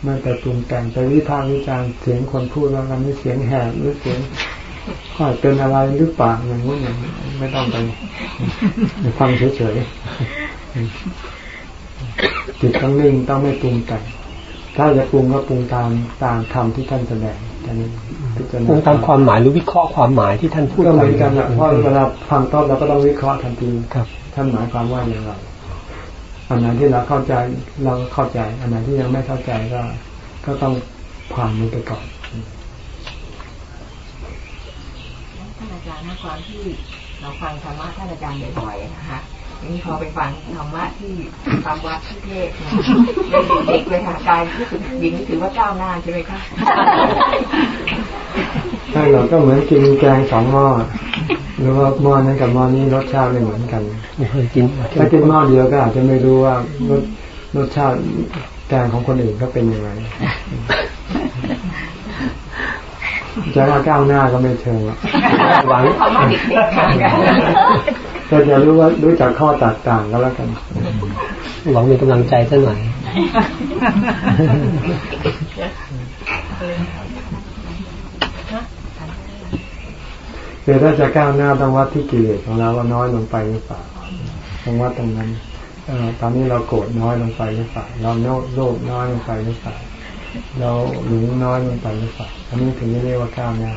ไม่ไปปรุงแต่งไปวิพากษ์วิจารณ์เสียงคนพูดว่ากันนี่เสียงแหบหรือเสียงข่อยเป็นอะไรหรือเปล่าอย่างนู้นอย่างนี้ไม่ต้องไปฟังเฉยๆจิตต้องนิ่งต้องไม่ปรุงแต่งถ้าจะปรุงก็ปรุงตามตามคำที่ท่านแสดงแค่นี้พิจารณคงตามความหมายหรือวิเคราะห์ความหมายที่ท่านพูดก็เหไปมือนกันแหละเพราะเวลาฟังต้นเราก็ต้องวิเคราะห์ทันทีครับท่านหมายความว่าอย่างไร อันไหนที่เราเข้าใจเราเข้าใจ อันไหนที่ยังไม่เข้าใจก็ ก็ต้องผ่านมันไปก่อนท่านอาจารย์นะความที่เราฟังธรรมะท่านอาจารย์บ่อยๆนะคะ นี่พอไปฟังธรรมะที่ตามวัดที่เทศเด็กๆเลยค่ะกายที่สุดยิงถือว่าก้าวหน้าใช่ไหมคะใช่เราก็เหมือนกินแกงสองหม้อหรือว่าหม้อนั้นกับหม้อนี้รสชาติไม่เหมือนกันไม่เคยกินถ้ากินหม้อเดียวก็อาจจะไม่รู้ว่ารสรสชาติแกงของคนอื่นก็เป็นยังไง จะว่าก้าวหน้าก็ไม่เชิงหวังก็จะรู้ว่ารู้จักข้อต่างก็แล้วกันหวังมีกำลังใจสักหน่อยคือถ้าจะก้าวหน้าต้องวัดที่กิเลสของเราว่าน้อยลงไปหรือเปล่าต้องวัดตรงนั้นอตอนนี้เราโกรธน้อยลงไปหรือเปล่าเราโลภน้อยลงไปหรือเปล่า เราหลงน้อยลงไปหรือเปล่าอันนี้ถึงจะเรียกว่าก้าวหน้า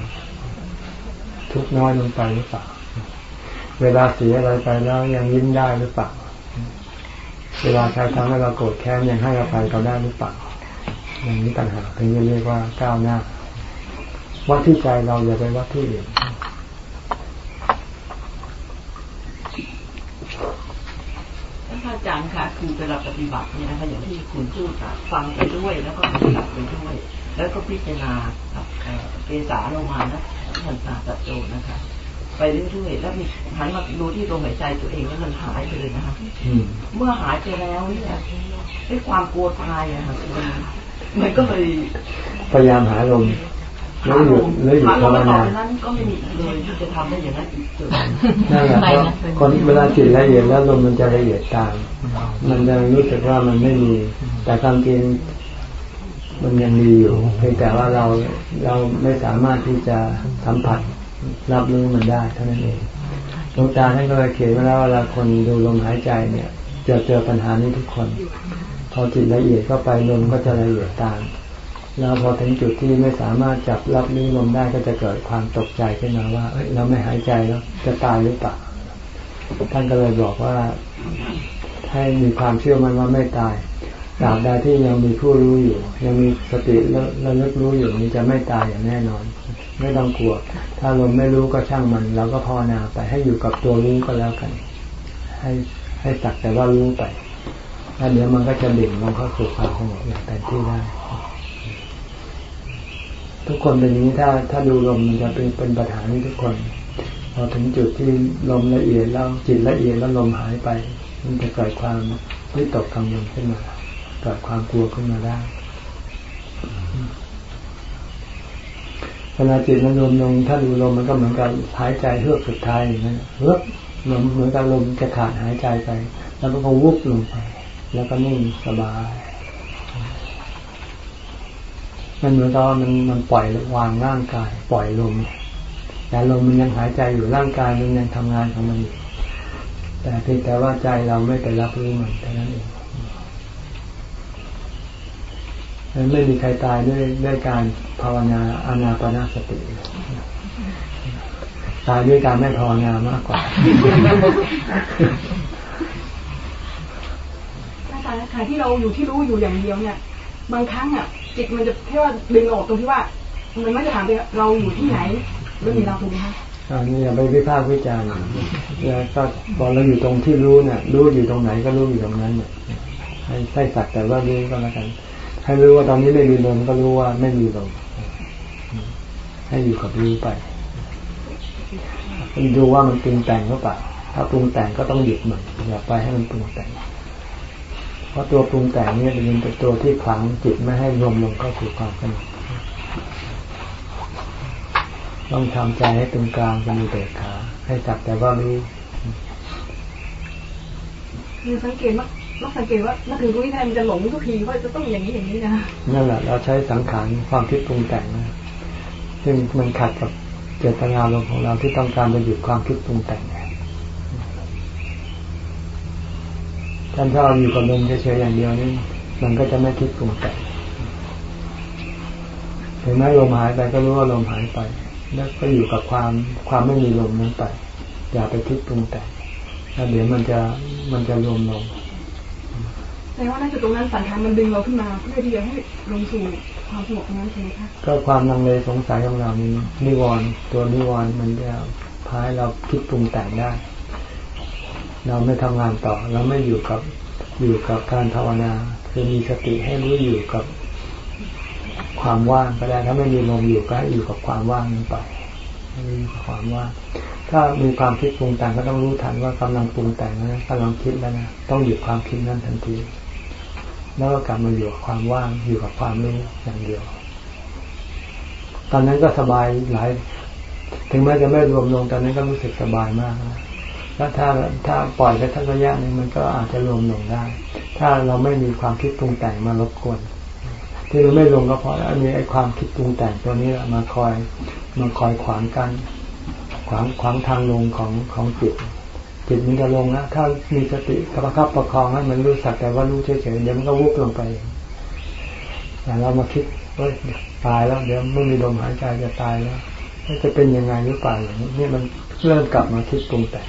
ทุกน้อยลงไปหรือเปล่าเวลาเสียอะไรไปแล้วยังยิ้มได้หรือเปล่าเวลาใครทำให้เราโกรธแค้นยังให้อภัยเขาได้หรือเปล่าอย่างนี้ต่างหากถึงจะเรียกว่าก้าวหน้า วัดที่ใจเราอย่าไปวัดที่อื่น อาจารย์ค่ะ คือเวลาปฏิบัติเนี่ยนะคะอย่างที่คุณพูดค่ะฟังไปด้วยแล้วก็ปฏิบัติไปด้วย แล้วก็พิจารณาเกสาลงมานะทันตาตัดโจนะคะ ไปเรื่อยๆแล้วมีหันมาดูที่ลมหายใจตัวเองแล้วมันหายไปเลยนะคะเมื่อหายไปแล้วเนี่ยด้วยความกลัวตายอะค่ะมันก็เลยพยายามหาลม แล้วอยู่แล้วอยู่ภาวนานั้นก็ไม่มีเลยที่จะทำได้อย่างนั้นอีกนั่นแหละคนเวลาจิตละเอียดแล้วลมมันจะละเอียดตาม มันจะรู้สึกว่ามันไม่มี แต่ความจริงมันยังมีอยู่เพียงแต่ว่าเราเราไม่สามารถที่จะสัมผัสรับรู้มันได้เท่านั้นเองดวงตาท่านก็เลยเขียนไว้แล้วเวลาคนดูลมหายใจเนี่ย จะเจอปัญหานี้ทุกคน พอจิตละเอียดเข้าไปลมก็จะละเอียดตาม แล้วพอถึงจุดที่ไม่สามารถจับรับนิ้ลมได้ก็จะเกิดความตกใจขึ้นมาว่า เอ้ยเราไม่หายใจแล้วจะตายหรือเปล่าท่านก็เลยบอกว่าให้มีความเชื่อมันว่าไม่ตายตราบใดที่ยังมีผู้รู้อยู่ ยังมีสติและลึกรู้อยู่นี่จะไม่ตายอย่างแน่นอน ไม่ต้องกลัว ถ้าลมไม่รู้ก็ช่างมันเราก็ภาวนาไปให้อยู่กับตัวรู้ก็แล้วกัน ให้ให้สักแต่ว่ารู้ไปแล้วเดี๋ยวมันก็จะดิ่งลงเข้าสู่ความสงบอย่างเต็มที่ได้ ทุกคนเป็นอย่างนี้ถ้าถ้าดูลมมันจะเป็นเป็นปัญหานี้ทุกคนพอถึงจุดที่ลมละเอียดแล้วจิตละเอียดแล้วลมหายไป มันจะเกิดความวิตกกังวลขึ้นมาเกิดความกลัวขึ้นมาได้เวลาจิตมันรวมลงถ้าดูลมมันก็เหมือนกับหายใจเฮือกสุดท้ายอย่างนั้นเฮือกเหมือนเหมือนกับลมจะขาดหายใจไป แล้วก็วุบลงไป แล้วก็นิ่งสบาย มันเหมือนกับมันมันปล่อยวางร่างกาย ปล่อยลมแต่ลมมันยังหายใจอยู่ร่างกายมันยังทำงานของมันอยู่แต่เพียงแต่ว่าใจเราไม่ไปรับรู้มันเท่านั้นเองมันไม่มีใครตายด้วยด้วยการภาวนาอานาปนาสติ ตายด้วยการไม่ภาวนามากกว่าอาจารย์ค่ะที่เราอยู่ที่รู้อยู่อย่างเดียวเนี่ย บางครั้งอะ จิตมันจะแค่ว่าดึงออกตรงที่ว่ามันไม่จะถามเราอยู่ที่ไหนหรือมีเราตรงนี้คะอันนี้อย่าไปวิพากษ์วิจารณ์แล้วก็พอเราอยู่ตรงที่รู้เนี่ยรู้อยู่ตรงไหนก็รู้อยู่ตรงนั้นเนี่ยให้ใส่สักแต่ว่ารู้ก็แล้วกัน ให้รู้ว่าตอนนี้ไม่มีลมก็รู้ว่าไม่มีลมให้อยู่กับรู้ไปดูว่ามันปรุงแต่งหรือเปล่าถ้าปรุงแต่งก็ต้องหยุดมันอย่าไปให้มันปรุงแต่ง เพราะตัวปรุงแต่งนี่เป็นตัวที่ขวางจิตไม่ให้รวมลงเข้าสู่ความสงบต้องทำใจให้ตรงกลางเป็นอุเบกขาให้จับแต่ว่ารู้คือสังเกตว่าต้องสังเกตว่าเมื่อถึงรู้ที่ไทยมันจะหลงทุกทีเพราะจะต้องอย่างนี้อย่างนี้นะนั่นแหละเราใช้สังขารความคิดปรุงแต่งนะซึ่งมันขัดกับเจตนาลมของเราที่ต้องการจะหยุดความคิดปรุงแต่ง ท่านถ้าเราอยู่กับลมเฉยๆอย่างเดียวนี่มันก็จะไม่คิดปรุงแต่งถึงแม้ลมหายไปก็รู้ว่าลมหายไป แล้วก็อยู่กับความความไม่มีลมนั้นไป อย่าไปคิดปรุงแต่งแล้วเดี๋ยวมันจะมันจะรวมลงแต่ว่านั่นจุดตรงนั้นสังขารมันดึงเราขึ้นมาเพื่อที่จะให้ลงสู่ความสงบนั้นใช่ไหมคะก็ความลังเลสงสัยของเรานี้นิวรณ์ตัวนิวรณ์มันจะพาให้เราคิดปรุงแต่งได้ เราไม่ทำงานต่อ เราไม่อยู่กับอยู่กับการภาวนาคือมีสติให้รู้อยู่กับความว่างก็ได้ถ้าไม่มีลมอยู่ก็อยู่กับความว่างนั้นไปอยู่กับความว่างถ้ามีความคิดปรุงแต่งก็ต้องรู้ทันว่ากำลังปรุงแต่งนะกำลังคิดแล้วนะต้องหยุดความคิดนั้นทันที แล้วก็กลับมาอยู่กับความว่างอยู่กับความรู้อย่างเดียว ตอนนั้นก็สบายหลาย ถึงแม้จะไม่รวมลงตอนนั้นก็รู้สึกสบายมาก แล้วถ้าถ้าปล่อยไปทั้งระยะหนึ่งมันก็อาจจะรวมลงได้ ถ้าเราไม่มีความคิดปรุงแต่งมารบกวนที่เราไม่ลงก็เพราะอันนี้ไอ้ความคิดปรุงแต่งตัวนี้มาคอยมาคอยขวางกันขวางขวางทางลงของของจิตจิตมันจะลงนะถ้ามีสติประคับประคองให้มันรู้สักแต่ว่ารู้เฉยๆเดี๋ยวมันก็วุบลงไปแต่เรามาคิดว่าตายแล้ว เดี๋ยวไม่มีลมหายใจจะตายแล้วจะเป็นยังไงหรือเปล่าอย่างนี้นี่มันเริ่มกลับมาคิดปรุงแต่ง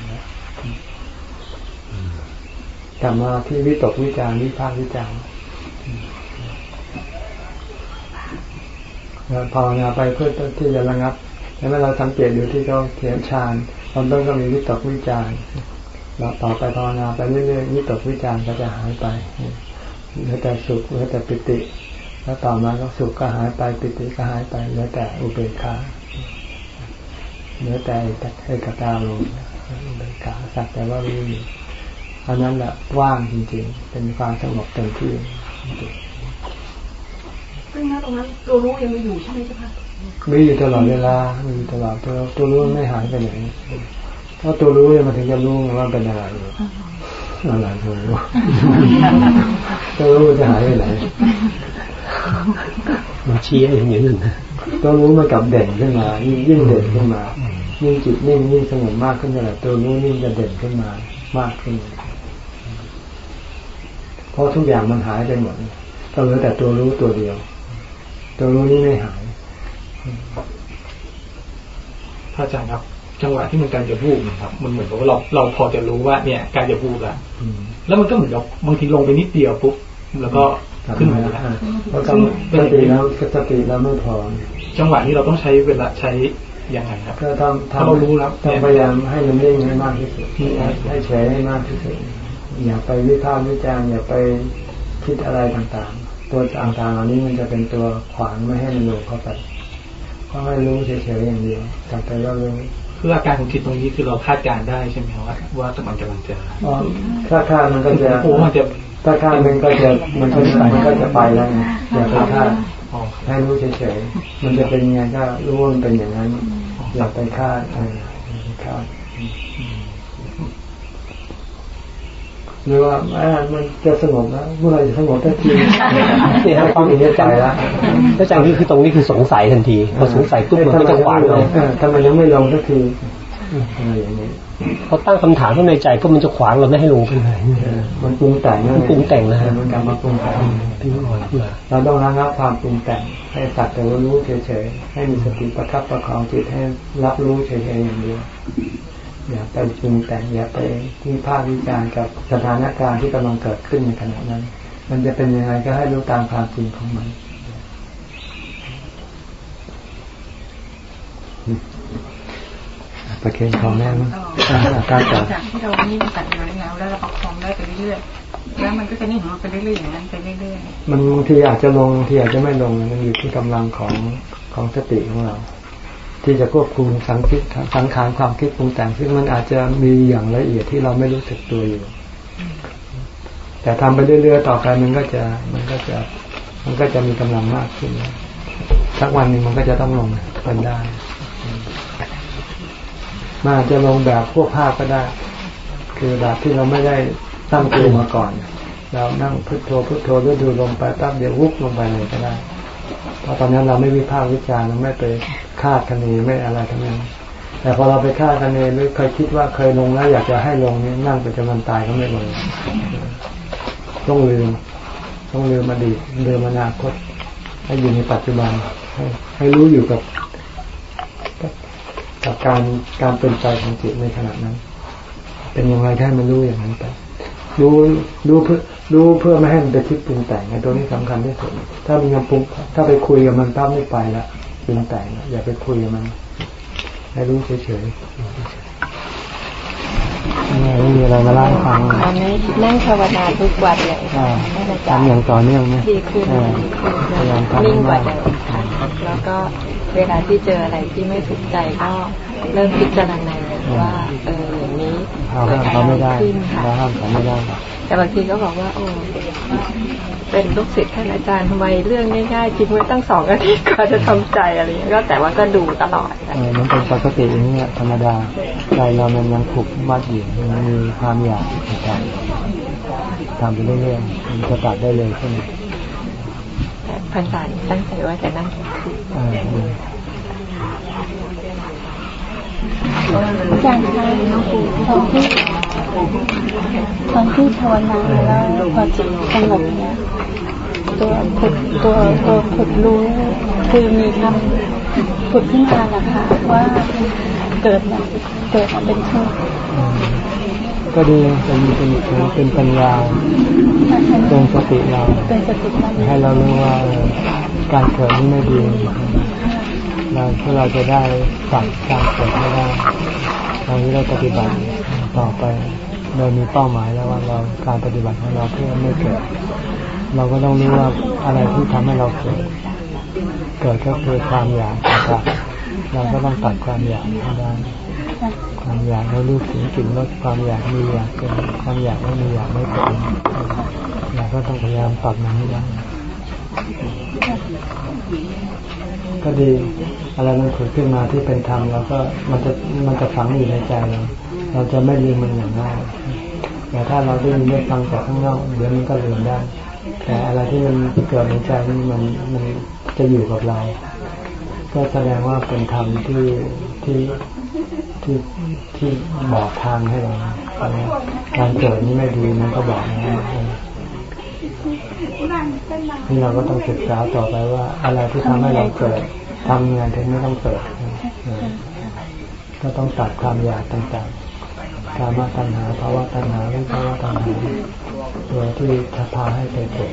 กลับมาที่วิตกวิจารวิพากษ์วิจารภาวนาไปเพื่อที่จะระงับแล้วเมื่อเราสังเกตดูที่เขาเขียนฌานตอนต้นก็มีวิตกวิจารเราต่อไปภาวนาไปเรื่อยๆวิตกวิจารก็จะหายไปเหลือแต่สุขเหลือแต่ปิติ แล้วต่อมาก็สุขก็หายไปปิติก็หายไปเหลือแต่อุเบกขาเหลือแต่เอกตาลงอุเบกขาสักแต่ว่ารู้อยู่ อันนั้นแหละว่างจริงๆ เป็นความสงบเต็มที่ซึ่งนะตรงนั้นตัวรู้ยังมีอยู่ใช่ไหมเจ้าค่ะมีอยู่ตลอดเวลา มีตลอดตัวตัวรู้ไม่หายไปไหนถ้าตัวรู้เนี่ยมันถึงจะรู้ว่าเป็นอะไรอะไรตัวรู้ตัวรู้จะหายไปไหนมันชี้อย่างนี้นั่นตัวรู้มันกลับเด่นขึ้นมายิ่งยิ่งเด่นขึ้นมา ยิ่งจิตนิ่งยิ่งสงบมากขึ้นเท่าไหร่ตัวรู้ยิ่งจะเด่นขึ้นมามากขึ้น เพราะทุกอย่างมันหายไปหมดก็เหลือแต่ตัวรู้ตัวเดียว ตัวรู้นี่ไม่หายพระอาจารย์ครับจังหวะที่มันการจะพูดนะครับ มันเหมือนกับว่าเราเราพอจะรู้ว่าเนี่ย การจะพูดละแล้วมันก็เหมือนกับบางทีลงไปนิดเดียวปุ๊บแล้วก็ขึ้นมาแล้วซึ่งสติแล้วสติแล้วไม่พอ จังหวะนี้เราต้องใช้เวลาใช้ยังไงครับก็ทำถ้าเรารู้แล้วต้องพยายามให้มันเร่งให้มากที่สุดให้เฉยให้มากที่สุด อย่าไปวิพากษ์วิจารณ์อย่าไปคิดอะไรต่างๆ ตัวต่างๆเหล่านี้มันจะเป็นตัวขวางไม่ให้มันลงเข้าไปก็ให้รู้เฉยๆอย่างเดียวแต่ไปว่ารู้คืออาการของจิตตรงนี้คือเราคาดการได้ใช่ไหมครับว่าว่ามันกำลังจะถ้าคาดมันก็จะโอ้มันจะถ้าคาดมันก็จะมันก็จะมันก็จะไปแล้วอย่าไปคาดให้รู้เฉยๆมันจะเป็นยังไงก็รู้ว่ามันเป็นอย่างนั้นอย่าไปคาดคาด หรือว่ามันจะสงบแล้วเมื่อไรจะสงบทันทีนี่ครับความเห็นใจแล้วแล้วจังนี้คือตรงนี้คือสงสัยทันทีพอสงสัยปุ๊บมันก็จะขวางเลยทำไมยังไม่ลงทันทีอะไรอย่างนี้พอตั้งคำถามข้างในใจก็มันจะขวางเราไม่ให้ลงไปไหนมันปรุงแต่งมันปรุงแต่งนะมันกลับมาปรุงแต่งเราต้องระงับความปรุงแต่งให้สัตว์แต่รู้เฉยๆให้มีสติประทับประคองจิตให้รับรู้เฉยๆอย่างเดียว อย่าไปปรุงแต่งอย่าไปที่ภาควิจารณ์กับสถานการณ์ที่กำลังเกิดขึ้นในขณะนั้น มันจะเป็นยังไงก็ให้รู้ตามความจริงของมันประเคนของแม่มั้งการจากที่เรานี่ตัดมาแล้วแล้วเราประคองได้ไปเรื่อยๆแล้วมันก็จะนิ่งของมันไปเรื่อยๆอย่างนั้นไปเรื่อยๆมันบางทีอาจจะลงบางทีอาจจะไม่ลงมันอยู่ที่กำลังของของสติของเรา ที่จะควบคุมสังคิดสังขารความคิดปรุงแต่งซึ่งมันอาจจะมีอย่างละเอียดที่เราไม่รู้สึกตัวอยู่ แต่ทำไปเรื่อยๆต่อไปมันก็จะมันก็จะมันก็จะมีกำลังมากขึ้นสักวันหนึ่งมันก็จะต้องลงเป็นได้มันอาจจะลงแบบพวกภาพก็ได้ คือแบบที่เราไม่ได้ตั้งตัวมาก่อน เรานั่งพุทโธพุทโธแล้วดูลงไปแป๊บเดียววุบลงไปเลยก็ได้ เพราะตอนนั้นเราไม่วิพากษ์วิจารณ์เราไม่ไปคาดคะเนไม่อะไรทั้งนั้น แต่พอเราไปคาดคะเนหรือเคยคิดว่าเคยลงแล้วอยากจะให้ลงนี้นั่งไปจนมันตายก็ไม่ลงต้องลืม ต้องลืมอดีตลืมอนาคต ให้อยู่ในปัจจุบัน ให้ให้รู้อยู่กับ กับการการเป็นใจของจิตในขณะนั้น เป็นย่างไรแค่มันรู้อย่างนั้นไปรู้รู้เพื่อ รู้เพื่อไม่ให้มันไปคิดปรุงแต่งในตัวนี้สำคัญที่สุดถ้ามีการปรุงถ้าไปคุยกับมันตั้มไม่ไปละปรุงแต่งอย่าไปคุยกับมันให้รู้เฉยๆไม่มีอะไรมาเล่าให้ฟังตอนนี้นั่งภาวนาทุกวันเลยอ่าท่านอาจารย์ทำอย่างต่อเนื่องไหมดีขึ้นเออพยายามทำนิ่งกว่าให้เดิมากมค่ะแล้วก็เวลาที่เจออะไรที่ไม่ถูกใจก็เริ่มพิจารณา ว่าเอออย่างนี้เราห้ามเขาไม่ได้ขึ้นค่ะเราห้ามเขาไม่ได้แต่บางทีก็บอกว่า โอ้เป็นลูกศิษย์ท่านอาจารย์ทำไมเรื่องง่ายๆคิดไว้ตั้งสองอาทิตย์ก็จะทำใจอะไรอย่างเงี้ยก็แต่ว่าก็ดูตลอดค่ะเออมันเป็นปกติอย่างนี้ยธรรมดาใจเรามันยังผูกมัดอยู่มันมีความอยากต่างๆทำไปเรื่อยๆมันจะตัดได้เลยใช่ไหมแต่พรรษานี้ตั้งใจว่าจะนั่งทุกคืนเออเอออา จารย์คะน้องครูตอนที่ตอนที่ภาวนาแล้วพอจิตสงบเนี่ยตัวผุดตัวตัวผุดรู้คือมีคำผุดขึ้นมานะคะว่าเกิดมาเกิดมาเป็นทุกข์ก็ดีเป็นเป็นเป็นปัญญาเป็นสติเราให้เรารู้ว่าการเกิดนี่ไม่ดี เราเพื่อเราจะได้ตัดการเกิดไม่ได้ตอนนี้เราปฏิบัติต่อไปเรามีเป้าหมายแล้วว่าเราการปฏิบัติของเราเพื่อไม่เกิด เราก็ต้องรู้ว่าอะไรที่ทำให้เราเกิด เกิดก็คือความอยากต่างๆเราก็ต้องตัดความอยากให้ได้ความอยากในรูปสียงกลิ่นรสความอยากมีอยากเป็นความอยากไม่มีอยากไม่เป็นเราก็ต้องพยายามปรับมันให้ได้ ก็ดี อะไรมันเกิดขึ้นมาที่เป็นธรรมแล้วก็มันจะมันจะฝังอยู่ในใจเราเราจะไม่ลืมมันอย่างง่ายแต่ถ้าเราได้ยินได้ฟังจากข้างนอกเดี๋ยวมันก็ลืมได้ แต่อะไรที่มันเกิดในใจนี่มันมันจะอยู่กับเรา ก็แสดงว่าเป็นธรรมที่ที่ที่ที่บอกทางให้เราการเกิดนี่ไม่ดีมันก็บอกนะ นี่เราก็ต้องศึกษาต่อไปว่า อะไรที่ทำให้เราเกิดทำงานถึงไม่ต้องเกิดก็ต้องตัดความอยากต่างๆการมาตัณหาภาวะตัณหาวิภาวะตัณหาตัวที่จะพาให้ไปเกิด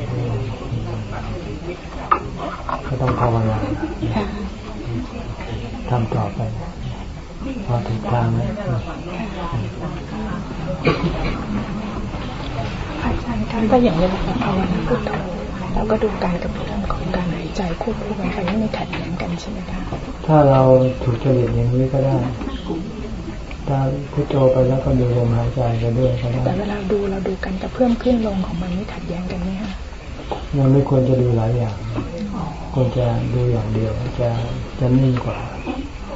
ก็ต้องภาวนาทำต่อไปพอถึงทางแล้ว อาจารย์คะก็อย่างเวลาเราภาวนาพุทโธเราก็ดูการกับเรื่องของการหายใจควบคู่กันไปไม่ขัดแย้งกันใช่ไหมคะถ้าเราถูกจริตอย่างนี้ก็ได้ถ้าพุทโธไปแล้วก็ดูลมหายใจไปด้วยก็แต่ได้เวลาดูเราดูกันกับเพิ่มขึ้นลงของมันไม่ขัดแย้งกันไหมคะมันไม่ควรจะดูหลายอย่างควรจะดูอย่างเดียวจะจะนิ่งกว่า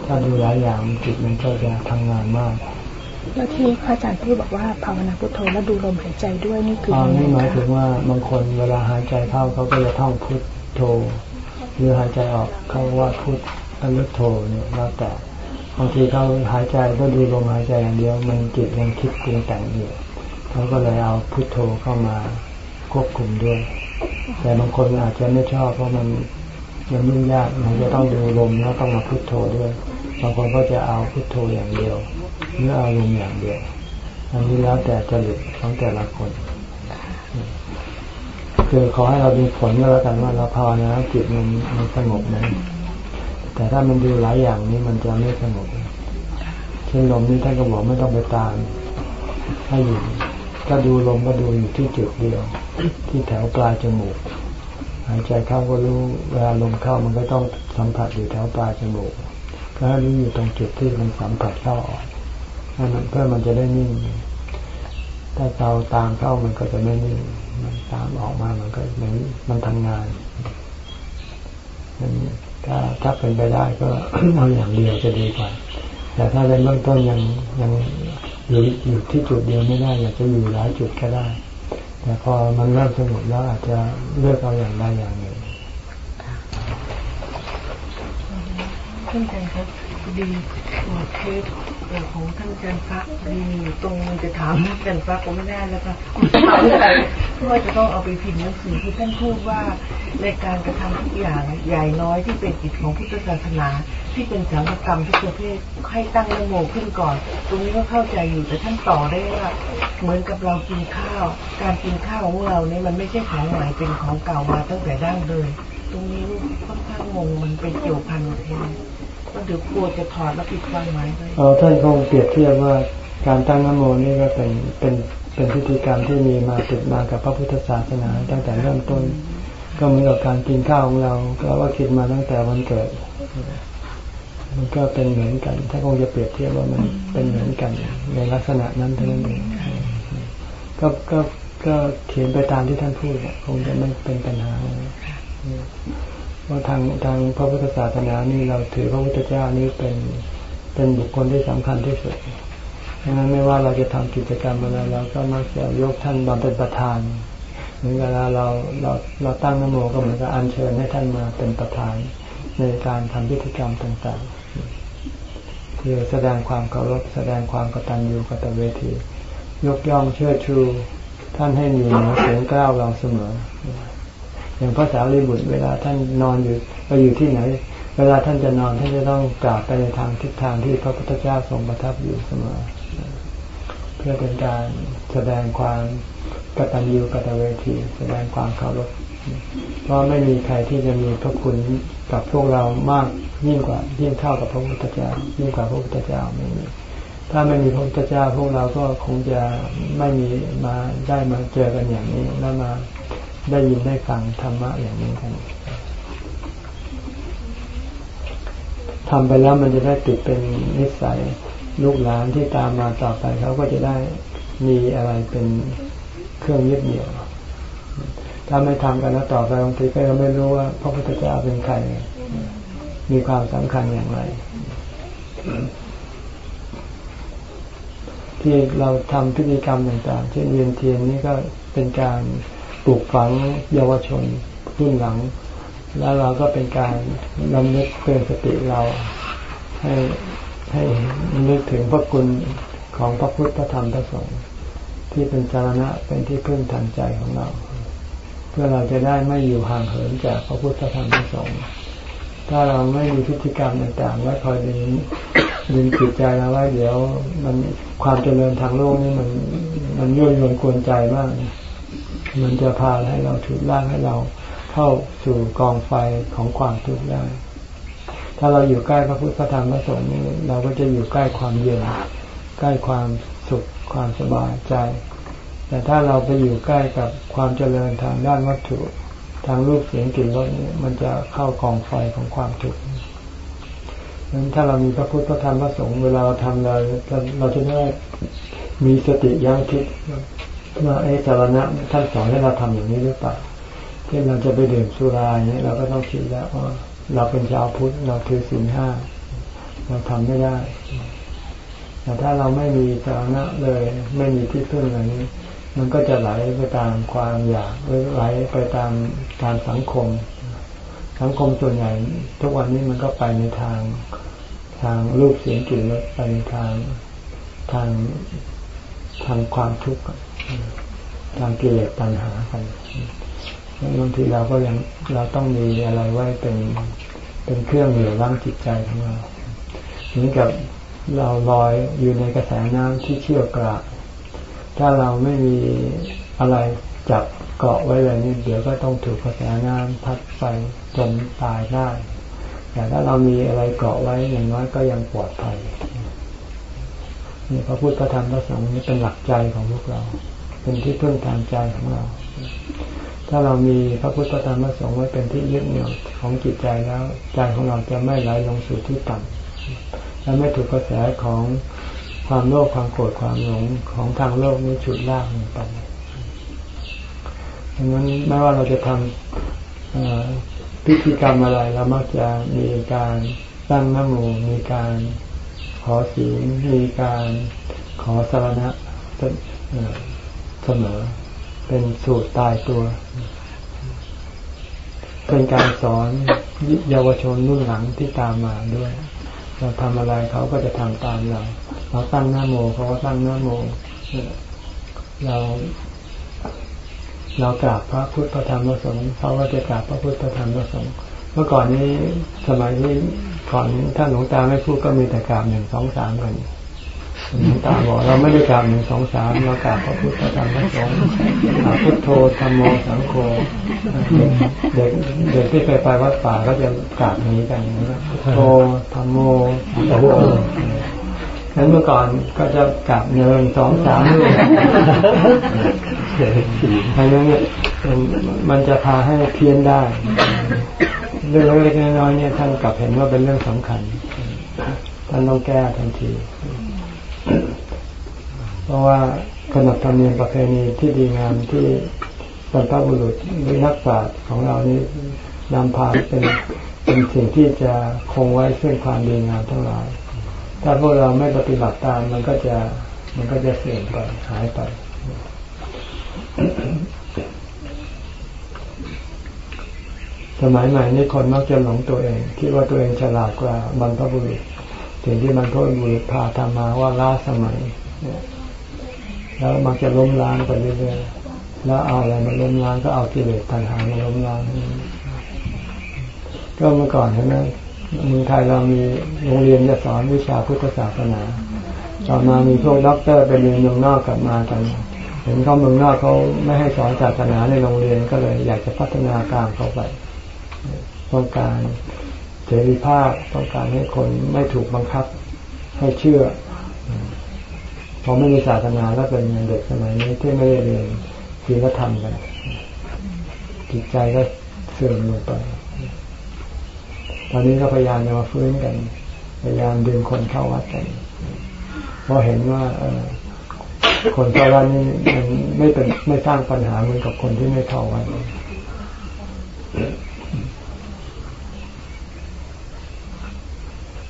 ถ้าดูหลายอย่างจิตมันก็จะทำงานมาก แล้วที่พระอาจารย์พูดบอกว่าภาวนาพุทโธแล้วดูลมหายใจด้วยนี่คืออนี่หมายถึงว่าบางคนเวลาหายใจเข้าเขาก็จะท่องพุทโธหรือหายใจออกเขาว่าพุทแล้วลึกโธเนี่ยแล้วแต่บางทีเขาหายใจก็ดูลมหายใจอย่างเดียว มันจิตยังคิดปรุงแต่งอยู่เขาก็เลยเอาพุทโธเข้ามาควบคุมด้วย แต่บางคนอาจจะไม่ชอบเพราะมันมันยุ่งยากมันจะต้องดูลมแล้วต้องมาพุทโธด้วยบางคนก็จะเอาพุทโธอย่างเดียว หรืออาลมณ์อย่างเดียวอันนี้แล้วแต่จริตของแต่ละคนคือขอให้เราดูผลก็แล้วกันว่าเราภาวนาจิตมันมันสงบไหมแต่ถ้ามันดูหลายอย่างนี้มันจะไม่สงบเช่นลมนี่ท่านก็บอกไม่ต้องไปตามให้อยู่ถ้าดูลมก็ดูอยู่ที่จุดเดียว ที่แถวปลายจมูกหายใจเข้าก็รู้เวลาลมเข้ามันก็ต้องสัมผัสอยู่แถวปลายจมูกก็ให้รู้อยู่ตรงจุดที่มันสัมผัสเข้าออก ให้มันเพื่อมันจะได้นิ่ง ถ้าเราตามเข้ามันก็จะไม่นิ่ง มันตามออกมามันก็มือนมันทำงานมันถ้าถ้าเป็นไปได้ก็เอาอย่างเดียวจะดีกว่า แต่ถ้าในเบื้องต้นยังยังอยู่อยู่ที่จุดเดียวไม่ได้อยากจะอยู่หลายจุดก็ได้ แต่พอมันเริ่มสงบแล้วอาจจะเลือกเอาอย่างใดอย่างหนึ่งท่านอาจารย์ครับดีหัวเทป เรื่องของท่านอาจารย์พระพอดีอยู่ตรงจะถามท่านอาจารย์พระก็ไม่ได้แล้วค่ะถามอะไรเพราะว่าจะต้องเอาไปพิมพ์หนังสือที่ท่านพูดว่าในการกระทำทุกอย่างใหญ่น้อยที่เป็นกิจของพุทธศาสนา ที่เป็นสังฆกรรมทุกประเภทให้ตั้งนโมขึ้นก่อน ตรงนี้ก็เข้าใจอยู่แต่ท่านต่อได้ว่าเหมือนกับเรากินข้าว การกินข้าวของเราเนี่ยมันไม่ใช่ของใหม่เป็นของเก่ามาตั้งแต่ดั้งเดิมตรงนี้ค่อนข้างงงมันเป็นเกี่ยวพันกันยังไง ก็เดี๋ยวกลัวจะถอดแล้วผิดความหมายเออท่านคงเปรียบเทียบว่าการตั้งนโมนี่ก็เป็นเป็นเป็นพิธีกรรมที่มีมาติดมากับพระพุทธศาสนาตั้งแต่เริ่มต้น ก็เหมือนกับการกินข้าวของเราก็ว่าคิดมาตั้งแต่วันเกิด มันก็เป็นเหมือนกัน ถ้าคงจะเปรียบเทียบว่ามันเป็นเหมือนกัน ในลักษณะนั้นเท่านั้นเองก็ก็ก็เขียนไปตามที่ท่านพูดคงจะไม่เป็นปัญหา ว่าทางทางพระพุทธศาสนานี่เราถือพระพุทธเจ้านี้เป็นเป็นบุคคลที่สำคัญที่สุดดังนั้นไม่ว่าเราจะทำกิจกรรมอะไรเราก็มักจะยกท่านมาเป็นประธานเหมือนเวลาเราเราเราตั้งนโมก็เหมือนกับอัญเชิญให้ท่านมาเป็นประธานในการทำพิธีกรรมต่างๆคือแสดงความเคารพแสดงความกตัญญูกตเวที ยกย่องเชิดชูท่านให้อยู่เหนือเสียงกล้าวเราเสมอ อย่างพระสาวรีบุตรเวลาท่านนอนอยู่ไปอยู่ที่ไหน เวลาท่านจะนอนท่านจะต้องกราบไปในทางทิศทางที่พระพุทธเจ้าทรงประทับอยู่เสมอเพื่อเป็นการแสดงความกตัญญูกตเวที แสดงความเคารพเพราะไม่มีใครที่จะมีพระคุณกับพวกเรามากยิ่งกว่ายิ่งเท่ากับพระพุทธเจ้ายิ่งกว่าพระพุทธเจ้าไม่มีถ้าไม่มีพระพุทธเจ้าพวกเราก็คงจะไม่มีมาได้มาเจอกันอย่างนี้แล้วมา ได้ยินได้ฟังธรรมะอย่างนี้กันทำไปแล้วมันจะได้ติดเป็นนิสัยลูกหลานที่ตามมาต่อไปเขาก็จะได้มีอะไรเป็นเครื่องยึดเหนี่ยว ถ้าไม่ทำกันแล้วต่อไปบางทีก็ยังไม่รู้ว่าพระพุทธเจ้าเป็นใคร มีความสำคัญอย่างไร ที่เราทำพิธีกรรมต่างๆ เช่นเวียนเทียนนี่ก็เป็นการ ปลูกฝังเยาวชนรุ่นหลัง แล้วเราก็เป็นการนำนึกเตือนสติเรา ให้ให้นึกถึงพระคุณของพระพุทธพระธรรมพระสงฆ์ที่เป็นสารณะเป็นที่พึ่งทางใจของเรา เพื่อเราจะได้ไม่อยู่ห่างเหินจากพระพุทธธรรมพระสงฆ์ถ้าเราไม่มีพิธีกรรมต่างๆไว้คอยดึงดึงจิตใจเราไว้เดี๋ยว มันความเจริญทางโลกนี่มัน มันยุ่ยยวนกวนใจมาก มันจะพาให้เราฉุดล่างให้เราเข้าสู่กองไฟของความทุกข์ได้ ถ้าเราอยู่ใกล้พระพุทธธรรมพระสงฆ์นี่เราก็จะอยู่ใกล้ความเย็นใกล้ความสุขความสบายใจ แต่ถ้าเราไปอยู่ใกล้กับความเจริญทางด้านวัตถุ ทางรูปเสียงกลิ่นรสนี่มันจะเข้ากองไฟของความทุกข์นั้นถ้าเรามีพระพุทธพระธรรมพระสงฆ์เวลาเราทำเราเราจะได้มีสติยั้งคิด ว่าไอ้สารณะท่านสอนให้เราทำอย่างนี้หรือเปล่าเช่นเราจะไปดื่มสุราเนี่ยเราก็ต้องคิดแล้วว่าเราเป็นชาวพุทธเราถือศีลห้าเราทำไม่ได้ แต่ถ้าเราไม่มีสาระเลย ไม่มีที่พึ่งอะไรนี้ มันก็จะไหลไปตามความอยากไหลไปตามการสังคม สังคมส่วนใหญ่ ทุกวันนี้มันก็ไปในทางทางรูปเสียงกลิ่นรสไปในทางทางทางความทุกข์ ทางกิเลสตัณหากันบางทีเราก็ยังเราต้องมีอะไรไว้เป็นเป็นเครื่องเหนี่ยวรั้งจิตใจของเราเหมือนกับเราลอยอยู่ในกระแสน้ำที่เชี่ยวกรากถ้าเราไม่มีอะไรจับเกาะไว้เลยนี่เดี๋ยวก็ต้องถูกกระแสน้ำพัดไปจนตายได้ แต่ถ้าเรามีอะไรเกาะไว้อย่างน้อยก็ยังปลอดภัยนี่พระพุทธพระธรรมพระสงฆ์นี่เป็นหลักใจของพวกเรา เป็นที่พึ่งทางใจของเรา ถ้าเรามีพระพุทธธรรมพระสงฆ์ไว้เป็นที่ยึดเหนี่ยวของจิตใจแล้วใจของเราจะไม่ไหลลงสู่ที่ต่ำและไม่ถูกกระแสของความโลภความโกรธความหลงของทางโลกนี้ฉุดลากลงไปดังนั้นไม่ว่าเราจะทำพิธีกรรมอะไรเรามักจะมีการตั้งน้ำมูมีการขอศีลมีการขอสารณะ เสมอ เป็นสูตรตายตัว เป็นการสอนเยาวชนรุ่นหลังที่ตามมาด้วย เราทำอะไรเขาก็จะทำตามเรา เราตั้งหน้าโมเขาก็ตั้งหน้าโม เราเรากราบพระพุทธพระธรรมพระสงฆ์เขาก็จะกราบพระพุทธพระธรรมพระสงฆ์เมื่อก่อนนี้สมัยที่ก่อนถ้าหลวงตาไม่พูดก็มีแต่กราบหนึ่งสองสามกัน หลวงตาบอกเราไม่ได้กราบหนึ่งสองสามเรากราบพระพุทธธรรมพระสงฆ์พุทโธธรรมโมสังโฆเด็กเด็กที่เคยไปวัดป่าก็จะกราบนี้กันพุทโธธรรมโมสังโฆงั้นเมื่อก่อนก็จะกลับเนินสองสามลูกอันนั้นมันจะพาให้เพี้ยนได้ เรื่องเล็กๆน้อยๆเนี่ยท่านกลับเห็นว่าเป็นเรื่องสำคัญท่านต้องแก้ทันที ราะว่าขนบธรรมเนียมประเพณีที่ดีงามที่บรรพบุรุษหรือนักปราชญ์ของเรานี้นำพาเป็นเป็นสิ่งที่จะคงไว้ซึ่งความดีงามทั้งหลาย ถ้าพวกเราไม่ปฏิบัติตามมันก็จะมันก็จะเสื่อมไปหายไปสมัยใหม่นี่คนมักจะหลงตัวเองคิดว่าตัวเองฉลาดกว่าบรรพบุรุษสิ่งที่บรรพบุรุษพาทำมาว่าล้าสมัยเนี่ย แล้วมักจะล้มล้างไปเรื่อยๆแล้วเอาอะไรมาล้มล้างก็เอากิเลสตัณหามาล้มล้างก็เมื่อก่อนใช่ไหมเมืองไทยเรามีโรงเรียนจะสอนวิชาพุทธศาสนา ต่อมามีพวกด็อกเตอร์ไปเรียนเมืองนอกกลับมากันเห็นเขาเมืองนอกเขาไม่ให้สอนศาสนาในโรงเรียนก็เลย อยากจะพัฒนาการเข้าไปต้องการเสรีภาพต้องการให้คนไม่ถูกบังคับ ให้เชื่อ พอไม่มีศาสนาแล้วเป็นเด็กสมัยนี้ที่ไม่ได้เรียนศีลธรรมกันจิตใจก็เสื่อมลงไป ตอนนี้ก็พยายามจะมาฟื้นกัน พยายามดึงคนเข้าวัดกัน เพราะเห็นว่าเอคนเข้าวัดนี่มันไม่เป็นไม่สร้างปัญหาเหมือนกับคนที่ไม่เข้าวัด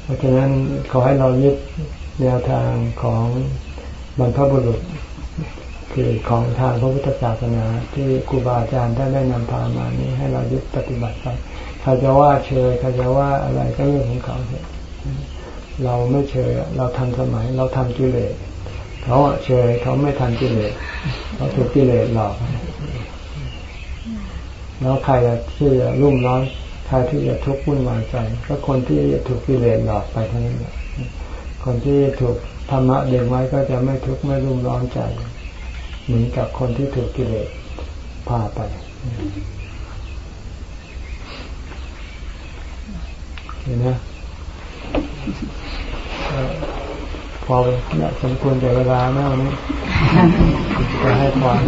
เพราะฉะนั้นขอให้เรายึดแนวทางของ บรรพบุรุษคือของทางพระพุทธศาสนา ที่ครูบาอาจารย์ท่านได้นำพามานี้ให้เรายึดปฏิบัติไปใครจะว่าเชยใครจะว่าอะไรก็เรื่องของเขาเถอะเราไม่เชยเราทันสมัย เราทันกิเลสเขาเชยเขาไม่ทันกิเลสเขาถูกกิเลสหลอกแล้วใครที่จะรุ่มร้อนใครที่จะทุกข์วุ่นวายใจ ก็คนที่ถูกกิเลสหลอกไปเท่านั้นคนที่ถูก ธรรมะเด่งไว้ก็จะไม่ทุกข์ไม่รุ่มร้อนใจเหมือนกับคนที่ถูกกิเลสพาไปเห็นไหมพอเนี่ยสมควรแก่เวลาแม่วันนี้จะให้ความ